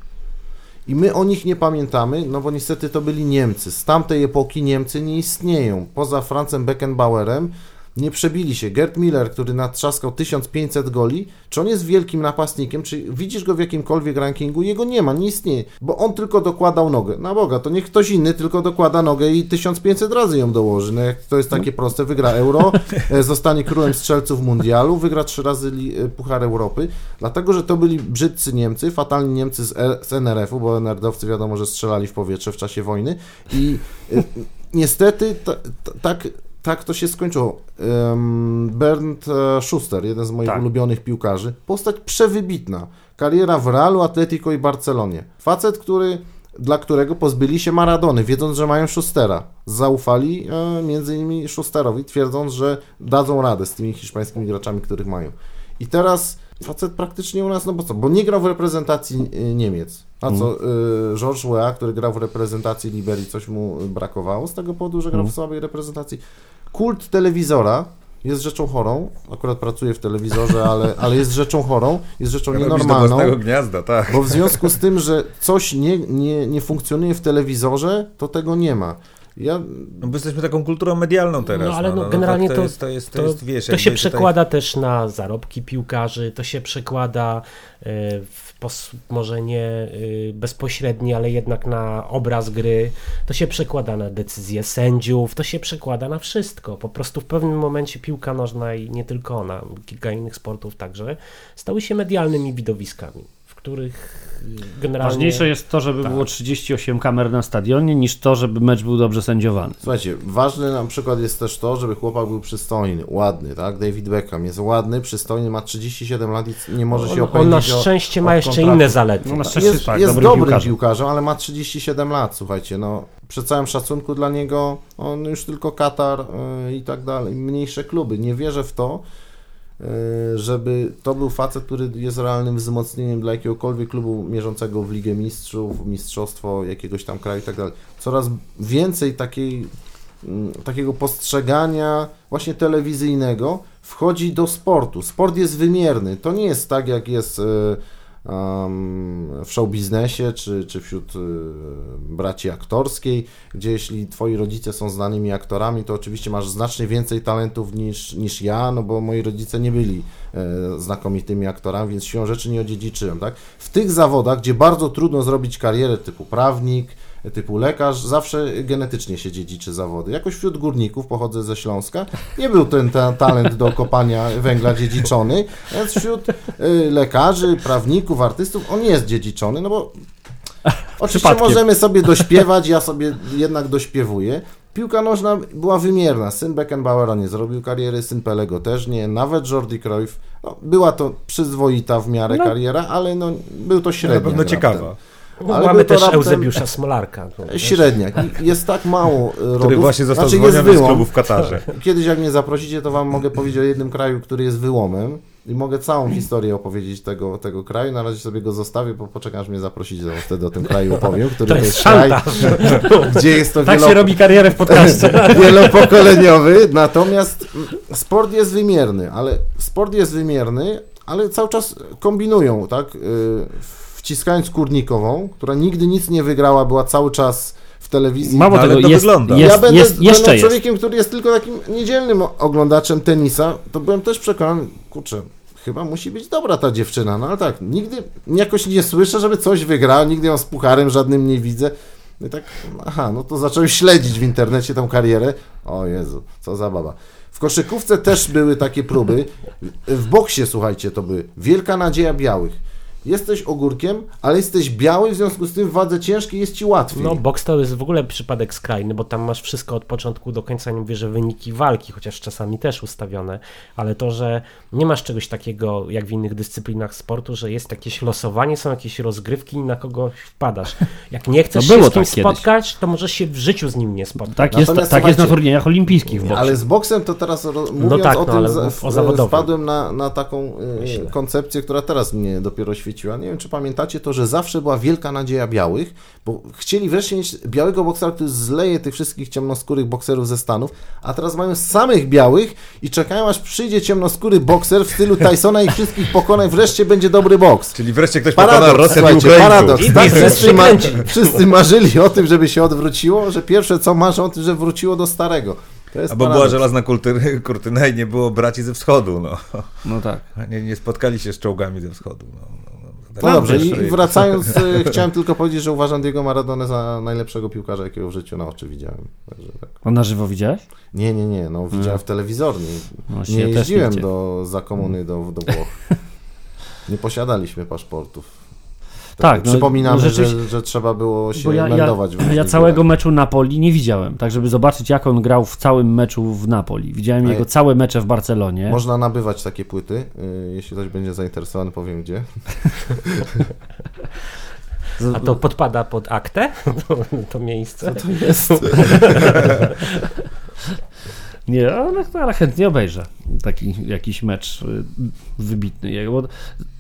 I my o nich nie pamiętamy, no bo niestety to byli Niemcy. Z tamtej epoki Niemcy nie istnieją. Poza Francem Beckenbauerem nie przebili się. Gerd Miller, który natrzaskał 1500 goli, czy on jest wielkim napastnikiem, czy widzisz go w jakimkolwiek rankingu? Jego nie ma, nie istnieje, bo on tylko dokładał nogę. Na Boga, to niech ktoś inny tylko dokłada nogę i 1500 razy ją dołoży. No jak to jest takie proste, wygra Euro, <laughs> e, zostanie królem strzelców mundialu, wygra trzy razy e, Puchar Europy, dlatego, że to byli brzydcy Niemcy, fatalni Niemcy z, E- z NRF-u, bo NRD-owcy wiadomo, że strzelali w powietrze w czasie wojny i niestety ta, ta, tak tak to się skończyło. Bernd e, Schuster, jeden z moich Tak. ulubionych piłkarzy, postać przewybitna. Kariera w Realu, Atletico i Barcelonie. Facet, który, dla którego pozbyli się Maradony, wiedząc, że mają Schustera. Zaufali e, między innymi Schusterowi, twierdząc, że dadzą radę z tymi hiszpańskimi graczami, których mają. I teraz facet praktycznie u nas, no bo co, bo nie grał w reprezentacji y, Niemiec. A co, y, Georges Weah, który grał w reprezentacji Liberii, coś mu brakowało z tego powodu, że grał w słabej reprezentacji. Kult telewizora jest rzeczą chorą, akurat pracuję w telewizorze, ale, ale jest rzeczą chorą, jest rzeczą Robisz nienormalną. gniazda, tak. Bo w związku z tym, że coś nie, nie, nie funkcjonuje w telewizorze, to tego nie ma. Ja, No bo jesteśmy taką kulturą medialną teraz. No ale no, generalnie tak, to, jest, to jest, to to, jest wiesz, to się tutaj- przekłada też na zarobki piłkarzy, to się przekłada y, w pos, może nie y, bezpośredni, ale jednak na obraz gry, to się przekłada na decyzje sędziów, to się przekłada na wszystko. Po prostu w pewnym momencie piłka nożna i nie tylko ona, kilka innych sportów także, stały się medialnymi widowiskami, których y, generalnie... Ważniejsze jest to, żeby Tak. było 38 kamer na stadionie, niż to, żeby mecz był dobrze sędziowany. Słuchajcie, ważne na przykład jest też to, żeby chłopak był przystojny, ładny, tak? David Beckham jest ładny, przystojny, ma 37 lat i nie może się on, on opędzić na o- szczęście od ma jeszcze inne zalety. No, na szczęście Jest, tak, jest dobrym dobrym piłkarzem. piłkarzem, ale ma 37 lat, słuchajcie, no przy całym szacunku dla niego, on już tylko Katar y, i tak dalej, mniejsze kluby. Nie wierzę w to, żeby to był facet, który jest realnym wzmocnieniem dla jakiegokolwiek klubu mierzącego w Ligę Mistrzów, mistrzostwo jakiegoś tam kraju i tak dalej. Coraz więcej takiej, mm, takiego postrzegania właśnie telewizyjnego wchodzi do sportu. Sport jest wymierny. To nie jest tak, jak jest em, w show biznesie czy, czy wśród y, braci aktorskiej, gdzie jeśli twoi rodzice są znanymi aktorami, to oczywiście masz znacznie więcej talentów niż, niż ja, no bo moi rodzice nie byli e, znakomitymi aktorami, więc siłą rzeczy nie odziedziczyłem, tak? W tych zawodach, gdzie bardzo trudno zrobić karierę typu prawnik, typu lekarz, zawsze genetycznie się dziedziczy zawody. Jakoś wśród górników, pochodzę ze Śląska, nie był ten, ta- talent do kopania węgla dziedziczony, więc wśród y, lekarzy, prawników, artystów on jest dziedziczony, no bo oczywiście Przypadkiem. możemy sobie dośpiewać, ja sobie jednak dośpiewuję. Piłka nożna była wymierna. Syn Beckenbauera nie zrobił kariery, syn Pelego też nie, nawet Jordi Cruyff. No, była to przyzwoita w miarę kariera, ale no, był to średnia. Na pewno ciekawa. No, Ale mamy też raptem- Eusebiusza Smolarka. to też- Średnia. I Jest tak mało y, <laughs> rodów. Który właśnie został znaczy jest zwolniony z klubu w Katarze. <laughs> Kiedyś jak mnie zaprosicie, to wam mogę powiedzieć o jednym kraju, który jest wyłomem i mogę całą historię opowiedzieć tego, tego kraju. Na razie sobie go zostawię, bo poczekam, aż mnie zaprosicie, to wtedy o tym kraju opowiem, który To to jest jest kraj, <laughs> gdzie jest to Tak wielo... się robi karierę w podcaście. wielopokoleniowy. Natomiast mm, sport jest wymierny, ale sport jest wymierny, ale cały czas kombinują, tak? Wciskając kurnikową, która nigdy nic nie wygrała, była cały czas w telewizji. Mało tego, to jest, wygląda. jest, ja będę, jest, jeszcze będę jest. człowiekiem, który jest tylko takim niedzielnym oglądaczem tenisa, to byłem też przekonany, kurczę, chyba musi być dobra ta dziewczyna, no ale tak, nigdy jakoś nie słyszę, żeby coś wygrała, nigdy ją z pucharem żadnym nie widzę. No i tak, aha, no to zacząłem śledzić w internecie tą karierę. O Jezu, co za baba. W koszykówce też były takie próby. W boksie, słuchajcie, to były wielka nadzieja białych. Jesteś ogórkiem, ale jesteś biały, w związku z tym w wadze ciężkiej jest ci łatwiej. No, boks to jest w ogóle przypadek skrajny, bo tam masz wszystko od początku do końca, nie mówię, że wyniki walki, chociaż czasami też ustawione, ale to, że nie masz czegoś takiego jak w innych dyscyplinach sportu, że jest jakieś losowanie, są jakieś rozgrywki i na kogoś wpadasz. Jak nie chcesz No było się z kimś tak kiedyś. spotkać, to możesz się w życiu z nim nie spotkać. Tak jest, Natomiast tak jest na turniejach olimpijskich w boksie. Ale z boksem to teraz, ro- mówiąc tak, o no, tym, o zawodowym. wpadłem na, na taką Myślę. koncepcję, która teraz mnie dopiero świeciła. Nie wiem, czy pamiętacie to, że zawsze była wielka nadzieja białych, bo chcieli wreszcie mieć białego boksera, który zleje tych wszystkich ciemnoskórych bokserów ze Stanów, a teraz mają samych białych i czekają, aż przyjdzie ciemnoskóry bokser w stylu Tysona i wszystkich pokona i wreszcie będzie dobry boks. Czyli wreszcie ktoś pokona Paradoks, Rosjan i słuchajcie, Ukraińców. paradoks. I Tak, wszyscy, ma, wszyscy marzyli o tym, żeby się odwróciło, że pierwsze co marzą o tym, że wróciło do starego. To jest A bo była żelazna kultury, <laughs> kurtyna i nie było braci ze wschodu, no. No tak. Nie, nie spotkali się z czołgami ze wschodu. No, no, dobrze, i wracając, <laughs> e, chciałem tylko powiedzieć, że uważam Diego Maradonę za najlepszego piłkarza, jakiego w życiu na oczy widziałem. Także tak. On na żywo widziałeś? Nie, nie, nie, no widziałem w telewizorni. No, Nie się też jeździłem do, za komuny do, do Włoch. <laughs> Nie posiadaliśmy paszportów. Tak, no, Przypominamy, no że, rzeczywiście- że trzeba było się ja, ja, meldować. w ja różnych całego meczu Napoli nie widziałem, tak żeby zobaczyć jak on grał w całym meczu w Napoli. Widziałem A jego ja- całe mecze w Barcelonie. Można nabywać takie płyty. y, Jeśli ktoś będzie zainteresowany, powiem gdzie. <laughs> A to podpada pod aktę? <laughs> To, to miejsce? Jest. <laughs> Nie, ale, ale chętnie obejrzę taki jakiś mecz y, wybitny.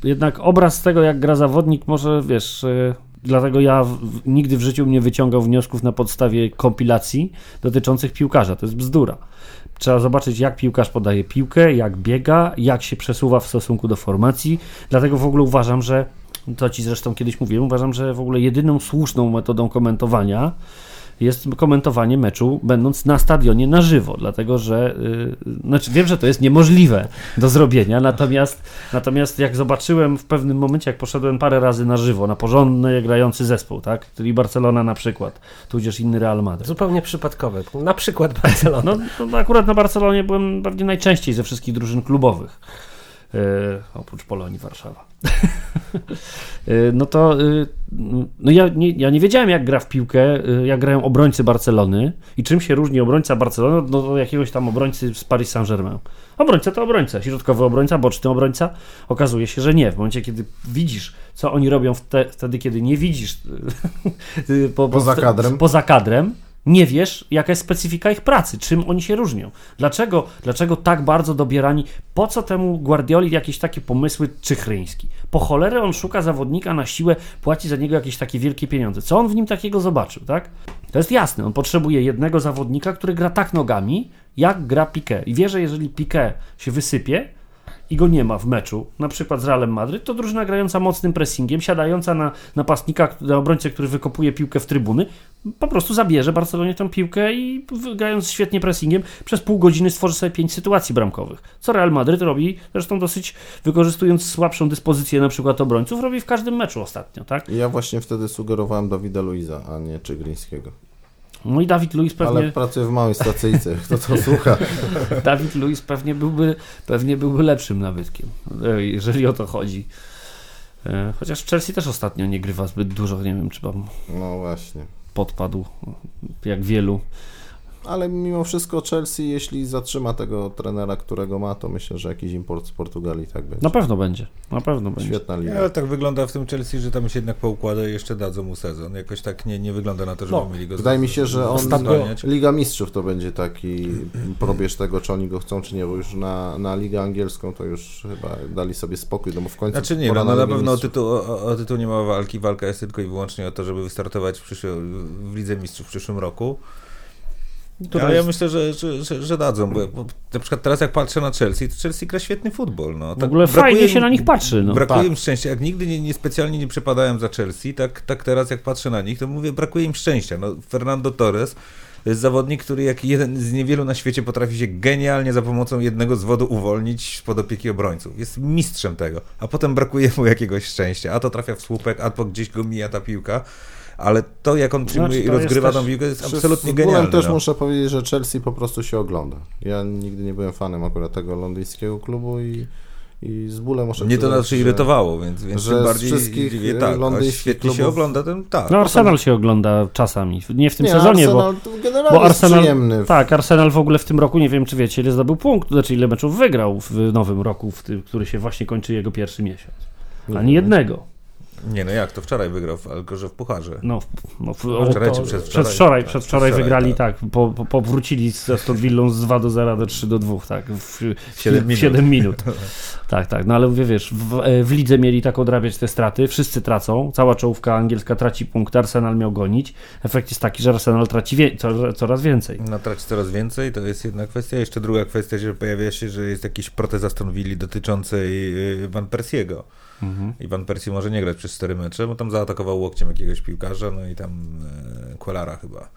jednak obraz tego, jak gra zawodnik, może wiesz. y, Dlatego ja nigdy w życiu nie wyciągał wniosków na podstawie kompilacji dotyczących piłkarza. To jest bzdura. Trzeba zobaczyć, jak piłkarz podaje piłkę, jak biega, jak się przesuwa w stosunku do formacji. Dlatego w ogóle uważam, że to ci zresztą kiedyś mówiłem, uważam, że w ogóle jedyną słuszną metodą komentowania jest komentowanie meczu będąc na stadionie na żywo, dlatego że yy, znaczy wiem, że to jest niemożliwe do zrobienia, natomiast, natomiast jak zobaczyłem w pewnym momencie, jak poszedłem parę razy na żywo, na porządny grający zespół, tak, czyli Barcelona na przykład, tudzież inny Real Madrid. Zupełnie przypadkowe. Na przykład Barcelona. No, no akurat na Barcelonie byłem pewnie najczęściej ze wszystkich drużyn klubowych. Yy, oprócz Polonii Warszawa. Yy, <laughs> no to yy, no ja, nie, ja nie wiedziałem, jak gra w piłkę, yy, jak grają obrońcy Barcelony i czym się różni obrońca Barcelony od no, jakiegoś tam obrońcy z Paris Saint-Germain. Obrońca to obrońca, środkowy obrońca, boczny obrońca. Okazuje się, że nie. W momencie, kiedy widzisz, co oni robią wte, wtedy, kiedy nie widzisz <laughs> yy, po, Poza kadrem. poza kadrem, nie wiesz, jaka jest specyfika ich pracy, czym oni się różnią. Dlaczego, dlaczego tak bardzo dobierani? Po co temu Guardioli jakieś takie pomysły czychryński? Po cholerę on szuka zawodnika na siłę, płaci za niego jakieś takie wielkie pieniądze. Co on w nim takiego zobaczył, tak? To jest jasne, on potrzebuje jednego zawodnika, który gra tak nogami, jak gra Piqué. I wie, że jeżeli Piqué się wysypie, i go nie ma w meczu, na przykład z Realem Madryt, to drużyna grająca mocnym pressingiem, siadająca na napastnika, na obrońcę, który wykopuje piłkę w trybuny, po prostu zabierze Barcelonie tę piłkę i w- grając świetnie pressingiem, przez pół godziny stworzy sobie pięć sytuacji bramkowych. Co Real Madryt robi, zresztą dosyć wykorzystując słabszą dyspozycję na przykład obrońców, robi w każdym meczu ostatnio, tak? Ja właśnie wtedy sugerowałem Dawida Luiza, a nie Czyglińskiego. No i Dawid Luiz pewnie... Ale pracuję w małej stacyjce, <laughs> kto to słucha. <laughs> Dawid Luiz pewnie byłby, pewnie byłby lepszym nabytkiem, e, jeżeli o to chodzi. E, Chociaż Chelsea też ostatnio nie grywa zbyt dużo, nie wiem, czy wam No właśnie. Podpadł, jak wielu. Ale mimo wszystko Chelsea, jeśli zatrzyma tego trenera, którego ma, to myślę, że jakiś import z Portugalii tak będzie. Na pewno będzie, na pewno będzie. Świetna liga. ale tak wygląda w tym Chelsea, że tam się jednak poukłada i jeszcze dadzą mu sezon. Jakoś tak nie, nie wygląda na to, żeby No, mieli go Wydaje mi się, że on zwalniać. Liga Mistrzów to będzie taki probierz tego, czy oni go chcą, czy nie, bo już na, na Ligę Angielską to już chyba dali sobie spokój, no bo w końcu Znaczy nie, no, no na Ligę pewno o tytuł, o, o tytuł nie ma walki. Walka jest tylko i wyłącznie o to, żeby wystartować w, przyszłym, w Lidze Mistrzów w przyszłym roku. Która Ale ja myślę, że, że, że, że dadzą, bo, bo na przykład teraz jak patrzę na Chelsea, to Chelsea gra świetny futbol. No. W ogóle fajnie się na nich patrzy. No. brakuje tak. im szczęścia. Jak nigdy nie, nie specjalnie nie przepadałem za Chelsea, tak, tak teraz jak patrzę na nich, to mówię, brakuje im szczęścia. No, Fernando Torres to jest zawodnik, który jak jeden z niewielu na świecie potrafi się genialnie za pomocą jednego zwodu uwolnić spod opieki obrońców. Jest mistrzem tego. A potem brakuje mu jakiegoś szczęścia. A to trafia w słupek, a to gdzieś go mija ta piłka. Ale to, jak on przyjmuje Znaczy, i rozgrywa tą piłkę, jest absolutnie genialne. też no. muszę powiedzieć, że Chelsea po prostu się ogląda. Ja nigdy nie byłem fanem akurat tego londyńskiego klubu i, i z bólem muszę Mnie to przyznać, znaczy irytowało, więc, więc że tym z bardziej wszystkich, dziwię, tak, świetnie się klubów- ogląda ten, tak. No Arsenal się ogląda czasami, nie w tym Nie, sezonie, bo, Arsenal generalnie bo Arsenal, przyjemny. tak, Arsenal w ogóle w tym roku, nie wiem czy wiecie, ile zdobył punkt, znaczy ile meczów wygrał w nowym roku, w tym, który się właśnie kończy jego pierwszy miesiąc. Ani jednego. Nie no jak, to wczoraj wygrał, tylko że w pucharze. No, no, w, Wczoraj o, czy to- przedwczoraj? przedwczoraj, Tak, przedwczoraj wygrali tak. tak, po, po, powrócili ze Aston Villą z 2 do 0 do 3 do 2, tak, w, w Siedem w minut. 7 minut. Tak, tak, no ale mówię, wiesz, w, e, w lidze mieli tak odrabiać te straty, wszyscy tracą, cała czołówka angielska traci punkt, Arsenal miał gonić, efekt jest taki, że Arsenal traci wie, co, coraz więcej. No traci coraz więcej, to jest jedna kwestia. Jeszcze druga kwestia, że pojawia się, że jest jakiś protest Aston Villa dotyczącej y, Van Persiego. Mhm. I Van Persie może nie grać przez 4 mecze, bo tam zaatakował łokciem jakiegoś piłkarza, no i tam e, Quelara chyba.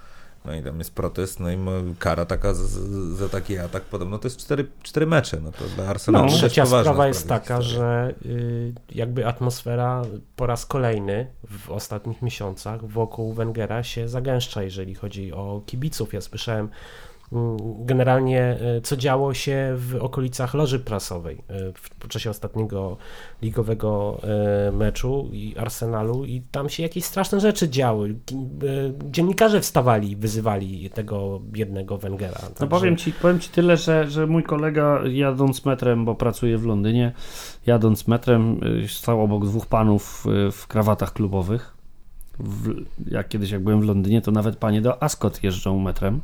No i tam jest protest, no i kara taka za, za taki atak. Podobno to jest 4, 4 mecze, no to dla Arsenalu No, Trzecia sprawa jest taka, że y, jakby atmosfera po raz kolejny w ostatnich miesiącach wokół Wengera się zagęszcza, jeżeli chodzi o kibiców. Ja słyszałem generalnie, y, co działo się w okolicach loży prasowej y, w czasie ostatniego ligowego y, meczu i Arsenalu i tam się jakieś straszne rzeczy działy. Dziennikarze wstawali i wyzywali tego biednego Wengera. No Także- powiem ci, powiem ci tyle, że, że mój kolega jadąc metrem, bo pracuje w Londynie, jadąc metrem stał obok dwóch panów w krawatach klubowych w, jak kiedyś jak byłem w Londynie, to nawet panie do Ascot jeżdżą metrem.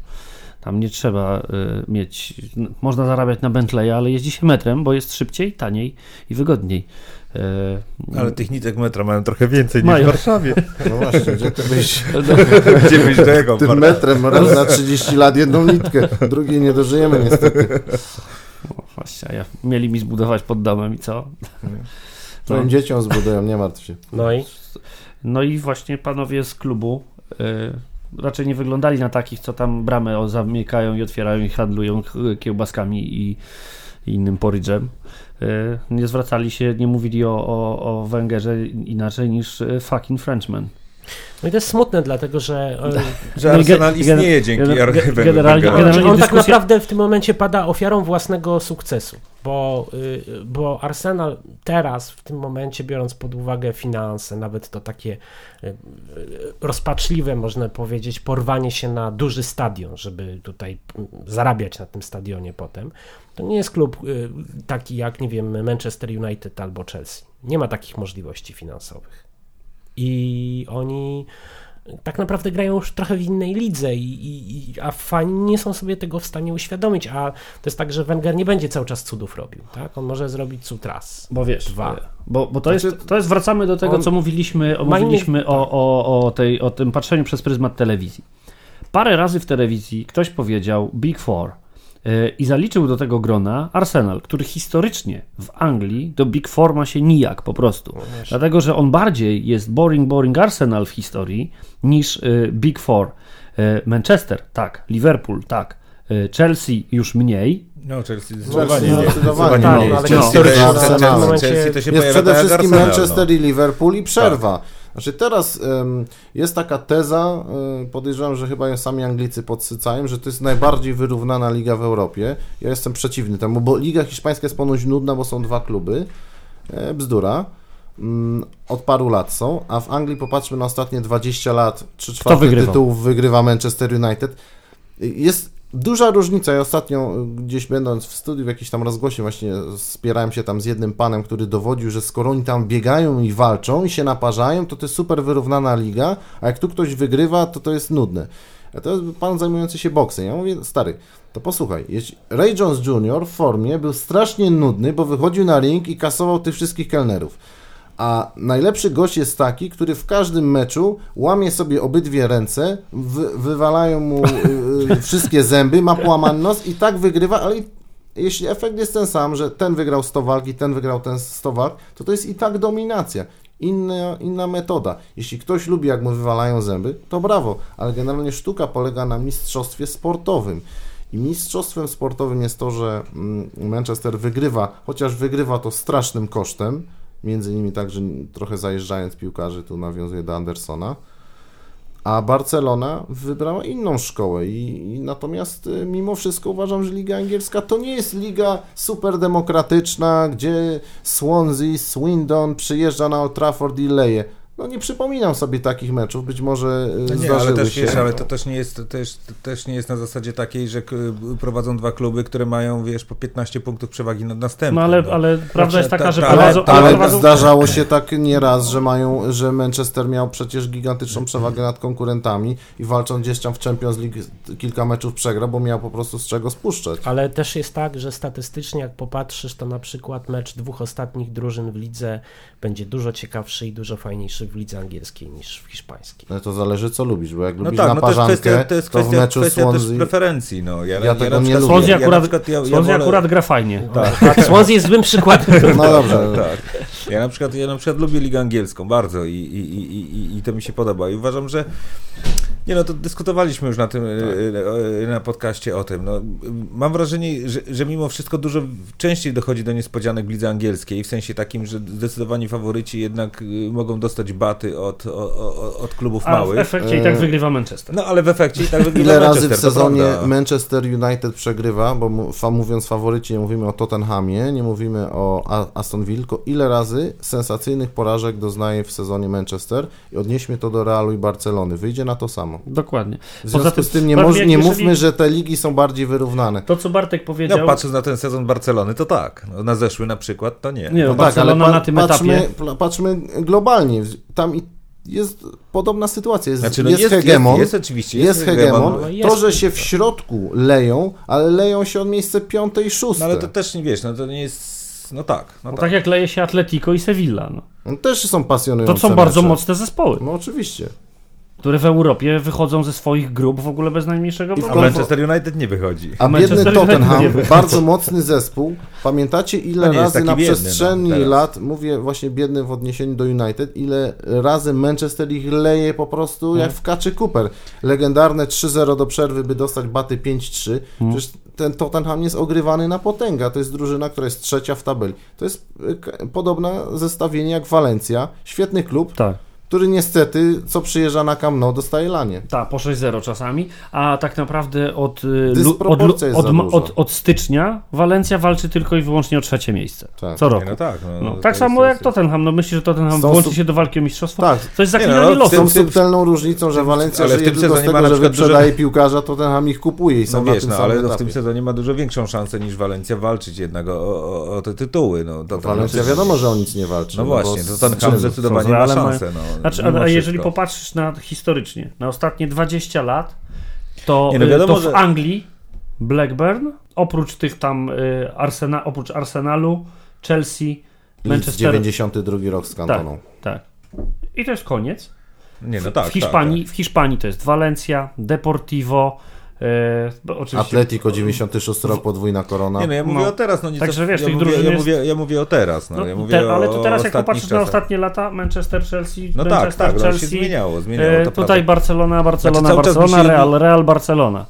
Tam nie trzeba y, mieć, można zarabiać na Bentleya, ale jeździ się metrem, bo jest szybciej, taniej i wygodniej. Y, Ale tych nitek metra mają trochę więcej Mają. niż w Warszawie. <laughs> No właśnie, gdzie ty byś <laughs> Gdzie byś tym metrem raz na 30 lat jedną nitkę, drugiej nie dożyjemy niestety. No właśnie, a ja mieli mi zbudować pod domem i co? <laughs> Twoim dzieciom zbudują, nie martw się. No i No i właśnie panowie z klubu y, raczej nie wyglądali na takich, co tam bramę zamykają i otwierają i handlują kiełbaskami i, i innym porridge'em. Y, nie zwracali się, nie mówili o, o, o Węgerze inaczej niż y, fucking Frenchman. No i to jest smutne, dlatego że e, <laughs> Że No Arsenal istnieje dzięki generalnie- on, generalnie on tak naprawdę w tym momencie pada ofiarą własnego sukcesu, bo, y, bo Arsenal teraz, w tym momencie, biorąc pod uwagę finanse, nawet to takie y, y, rozpaczliwe, można powiedzieć, porwanie się na duży stadion, żeby tutaj mm, zarabiać na tym stadionie potem, to nie jest klub taki jak, nie wiem, Manchester United albo Chelsea. Nie ma takich możliwości finansowych. I oni tak naprawdę grają już trochę w innej lidze, i, i, a fani nie są sobie tego w stanie uświadomić. A to jest tak, że Wenger nie będzie cały czas cudów robił. Tak? On może zrobić cud raz. Bo wiesz, Dwa. y, bo, bo to, jest, to jest, wracamy do tego, On co mówiliśmy, o, inny- mówiliśmy o, o, o, tej, o tym patrzeniu przez pryzmat telewizji. Parę razy w telewizji ktoś powiedział Big Four i zaliczył do tego grona Arsenal, który historycznie w Anglii do Big Four ma się nijak po prostu. Dlatego, że on bardziej jest boring, boring Arsenal w historii niż y, Big Four. Y, Manchester, tak. Liverpool, tak. Chelsea już mniej, No, Chelsea Chelsea zdecydowanie nie. zdecydowanie Tak, nie. no, ale Chelsea historycznie to Chelsea to się Jest pojawia przede tak wszystkim Arsenal, Manchester no. i Liverpool i przerwa. Znaczy teraz jest taka teza, y, podejrzewam, że chyba ją sami Anglicy podsycają, że to jest najbardziej wyrównana liga w Europie. Ja jestem przeciwny temu, bo liga hiszpańska jest ponoć nudna, bo są dwa kluby. E, bzdura. Mm, Od paru lat są, a w Anglii popatrzmy na ostatnie 20 lat, 3 czwarte tytułów wygrywa Manchester United. Jest duża różnica. Ja ostatnio y, gdzieś będąc w studiu w jakiejś tam rozgłosie właśnie spierałem się tam z jednym panem, który dowodził, że skoro oni tam biegają i walczą i się naparzają, to to jest super wyrównana liga, a jak tu ktoś wygrywa, to to jest nudne. A to jest pan zajmujący się boksem. Ja mówię, stary, to posłuchaj, Ray Jones Jr. w formie był strasznie nudny, bo wychodził na ring i kasował tych wszystkich kelnerów. A najlepszy gość jest taki, który w każdym meczu łamie sobie obydwie ręce, wy, wywalają mu y, y, <laughs> wszystkie zęby, ma połamany nos i tak wygrywa, ale jeśli efekt jest ten sam, że ten wygrał 100 walk i ten wygrał ten 100 walk, to to jest i tak dominacja. Inna, inna metoda. Jeśli ktoś lubi, jak mu wywalają zęby, to brawo, ale generalnie sztuka polega na mistrzostwie sportowym. I mistrzostwem sportowym jest to, że mm, Manchester wygrywa, chociaż wygrywa to strasznym kosztem, między innymi także trochę zajeżdżając piłkarzy, tu nawiązuje do Andersona. A Barcelona wybrała inną szkołę i, i natomiast y, mimo wszystko uważam, że Liga Angielska to nie jest liga super demokratyczna, gdzie Swansea, Swindon przyjeżdża na Old Trafford i leje. No nie przypominam sobie takich meczów, być może y, No nie, ale też się. wiesz, ale to też nie jest, też, też nie jest na zasadzie takiej, że prowadzą dwa kluby, które mają, wiesz, po 15 punktów przewagi nad następnym. no ale, ale prawda jest taka, że ta- prowadzą, ta- ale Ale prowadzą zdarzało się tak nieraz, że mają, że Manchester miał przecież gigantyczną przewagę nad konkurentami i walcząc gdzieś tam w Champions League kilka meczów przegrał, bo miał po prostu z czego spuszczać. Ale też jest tak, że statystycznie jak popatrzysz, to na przykład mecz dwóch ostatnich drużyn w lidze będzie dużo ciekawszy i dużo fajniejszy w lidze angielskiej niż w hiszpańskiej. Ale to zależy co lubisz, bo jak No lubisz tak, no to jest kwestia, to jest to kwestia, meczu kwestia też Swansea... preferencji. No. Ja, Ja tego na nie przykład- lubię. Swansea ja akurat, przykład- ja- ja Swansea wolę- akurat gra fajnie. <laughs> Tak. A Swansea jest złym przykładem. <laughs> No dobrze, tak. Ja na przykład, ja na przykład lubię Ligę Angielską bardzo i, i, i, i, i to mi się podoba i uważam, że nie no, to dyskutowaliśmy już na tym, e, e, na podcaście o tym. No, mam wrażenie, że, że mimo wszystko dużo częściej dochodzi do niespodzianek w lidze angielskiej, w sensie takim, że zdecydowani faworyci jednak y, mogą dostać baty od, o, o, od klubów A w małych. efekcie i tak wygrywa Manchester. No ale w efekcie i tak wygrywa Ile razy Manchester, w to sezonie prawda. Manchester United przegrywa, bo mówiąc faworyci, nie mówimy o Tottenhamie, nie mówimy o Aston Villa, tylko ile razy sensacyjnych porażek doznaje w sezonie Manchester i odnieśmy to do Realu i Barcelony. Wyjdzie na to samo. Dokładnie. W związku z tym nie, moż, nie jeżeli- mówmy, że te ligi są bardziej wyrównane. To, co Bartek powiedział... No, patrząc na ten sezon Barcelony, to tak. No, na zeszły na przykład, to nie. Nie, no, No tak, ale pa, na tym patrzmy, etapie... patrzmy globalnie. Tam i jest podobna sytuacja. Jest, Znaczy, no jest, jest- hegemon. jest- jest oczywiście, jest Jest hegemon, hegemon. To, że się w środku leją, ale leją się od miejsce piąte i szóste. No ale to też nie wiesz, no to nie jest. No tak, no No tak. tak jak leje się Atletico i Sevilla. No. No, też są pasjonujące To są bardzo mecze. mocne zespoły, No oczywiście. Które w Europie wychodzą ze swoich grup w ogóle bez najmniejszego w A problemu. Manchester United nie wychodzi. A Manchester biedny Tottenham, bardzo mocny zespół. Pamiętacie ile No razy na biedny, przestrzeni no, lat, mówię właśnie biedny w odniesieniu do United, ile razy Manchester ich leje po prostu Mhm. jak w kaczy Cooper. Legendarne 3-0 do przerwy, by dostać baty 5-3. Mhm. Przecież ten Tottenham jest ogrywany na potęgę. To jest drużyna, która jest trzecia w tabeli. To jest k- podobne zestawienie jak Valencia. Świetny klub, Tak. Który niestety, co przyjeżdża na Camp Nou, dostaje lanie. Tak, po 6-0 czasami, a tak naprawdę od, y, od, od, od, od stycznia Walencja walczy tylko i wyłącznie o trzecie miejsce. Tak. Co roku. no tak. No, No, tak samo jak Tottenham. No myślisz, że Tottenham włączy się do walki o mistrzostwo? Tak. To jest Nie, no, zaklinanie losu. tym- Tą subtelną różnicą, że Walencja ale w żyje tym tylko z sezonie tego, że wyprzedaje piłkarza, to ten ich kupuje i są No wiesz, tym no, ale w tym sezonie ma dużo większą szansę niż Walencja walczyć jednak o, o, o te tytuły. No, Walencja wiadomo, że o nic nie walczy. No właśnie, to z ten czym? Ham zdecydowanie ma szansę. Znaczy, a, jeżeli wszystko. popatrzysz na historycznie, na ostatnie 20 lat, to, no y, wiadomo, to w że- Anglii Blackburn, oprócz tych tam y, Arsena, oprócz Arsenalu, Chelsea, Leeds Manchester. 92 rok z Tak, Kantoną. tak. I to jest koniec. Nie, no tak, w, Hiszpanii, w Hiszpanii to jest Valencia, Deportivo, bo oczywiście Atletico 96 rok, podwójna korona. Tak. Nie, no ja mówię No. o teraz, no nic. Także wiesz, ja, tych mówię, drużyn ja, jest- mówię, ja mówię o teraz, no, No, ja mówię te, ale to o teraz jak popatrzysz na czasach. ostatnie lata, Manchester, Chelsea, No tak, Manchester, tak, no, się Chelsea, zmieniało, zmieniało, e, to tutaj prawda. Barcelona, Barcelona, Znaczy, Barcelona, się- Real, Real, Barcelona.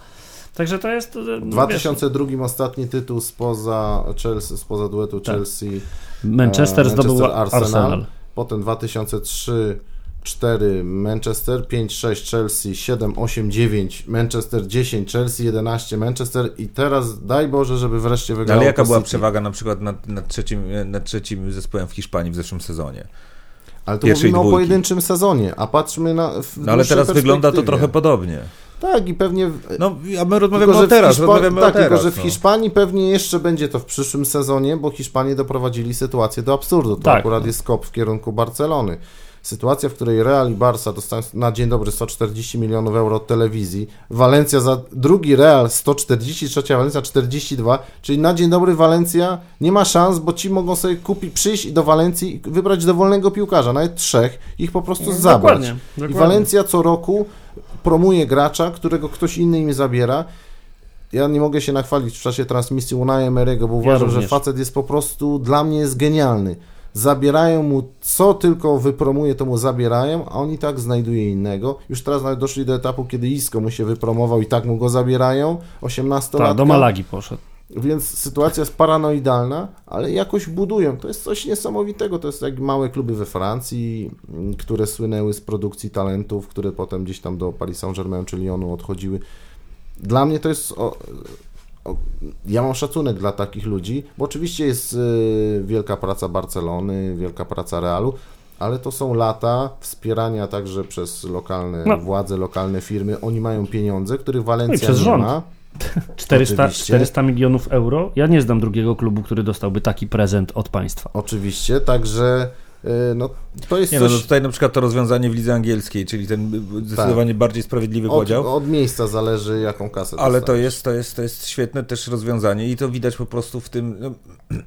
Także to jest... e, W 2002 ostatni tytuł spoza Chelsea, spoza duetu Tak. Chelsea. wiesz, Manchester e, zdobył Arsenal. Arsenal. Potem 2003 4 Manchester, 5, 6 Chelsea, 7, 8, 9 Manchester, 10 Chelsea, 11 Manchester i teraz daj Boże, żeby wreszcie wygrał ale jaka była City. przewaga na przykład nad, nad, trzecim, nad trzecim zespołem w Hiszpanii w zeszłym sezonie? Ale tu pierwszej mówimy o dwójki. pojedynczym sezonie, a patrzmy na w No ale teraz wygląda to trochę podobnie. Tak i pewnie No, a my rozmawiamy Tylko, że o teraz, Hiszpa- rozmawiamy tak, o teraz. tylko, że w no. Hiszpanii pewnie jeszcze będzie to w przyszłym sezonie, bo Hiszpanie doprowadzili sytuację do absurdu. To Tak. akurat jest skop w kierunku Barcelony. Sytuacja, w której Real i Barca dostają na dzień dobry 140 milionów euro od telewizji, Walencja za drugi Real 140, trzecia Walencja 42, czyli na dzień dobry Walencja nie ma szans, bo ci mogą sobie kupić, przyjść do Walencji i wybrać dowolnego piłkarza, nawet trzech, ich po prostu zabrać. Dokładnie, I dokładnie. Walencja co roku promuje gracza, którego ktoś inny im zabiera. Ja nie mogę się nachwalić w czasie transmisji Unai Emery'ego, bo uważam, że również. facet jest po prostu, dla mnie jest genialny. Zabierają mu, co tylko wypromuje, to mu zabierają, a on i tak znajduje innego. Już teraz nawet doszli do etapu, kiedy Isco mu się wypromował i tak mu go zabierają, 18 Tak, lat. do Malagi poszedł. Więc sytuacja jest paranoidalna, ale jakoś budują. To jest coś niesamowitego. To jest jak małe kluby we Francji, m, które słynęły z produkcji talentów, które potem gdzieś tam do Paris Saint-Germain czy Lyonu odchodziły. Dla mnie to jest. Ja mam szacunek dla takich ludzi, bo oczywiście jest y, wielka praca Barcelony, wielka praca Realu, ale to są lata wspierania także przez lokalne No. władze, lokalne firmy. Oni mają pieniądze, których Walencja przez nie rząd. ma. <laughs> 400, Oczywiście. 400 milionów euro. Ja nie znam drugiego klubu, który dostałby taki prezent od państwa. Oczywiście, także no, to jest Nie, no, coś no tutaj na przykład to rozwiązanie w lidze angielskiej, czyli ten y, zdecydowanie bardziej sprawiedliwy od, podział. od miejsca zależy jaką kasę Ale to jest, to, jest, to jest świetne też rozwiązanie i to widać po prostu w tym. No, <clears throat>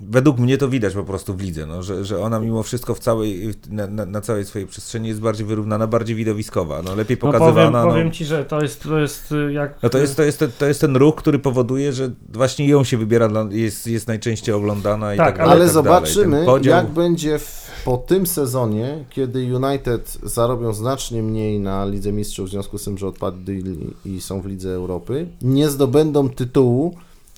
według mnie to widać po prostu w lidze, no, że, że ona mimo wszystko w całej, na, na, na całej swojej przestrzeni jest bardziej wyrównana, bardziej widowiskowa, no, lepiej No pokazywana. powiem, powiem no. ci, że to jest, to jest y, jak... No to jest, to, jest, ten- to jest ten ruch, który powoduje, że właśnie ją się wybiera, jest, jest najczęściej oglądana i Tak, tak, dalej. Ale tak zobaczymy, podział, jak będzie w, po tym sezonie, kiedy United zarobią znacznie mniej na Lidze Mistrzów, w związku z tym, że odpadli i są w Lidze Europy, nie zdobędą tytułu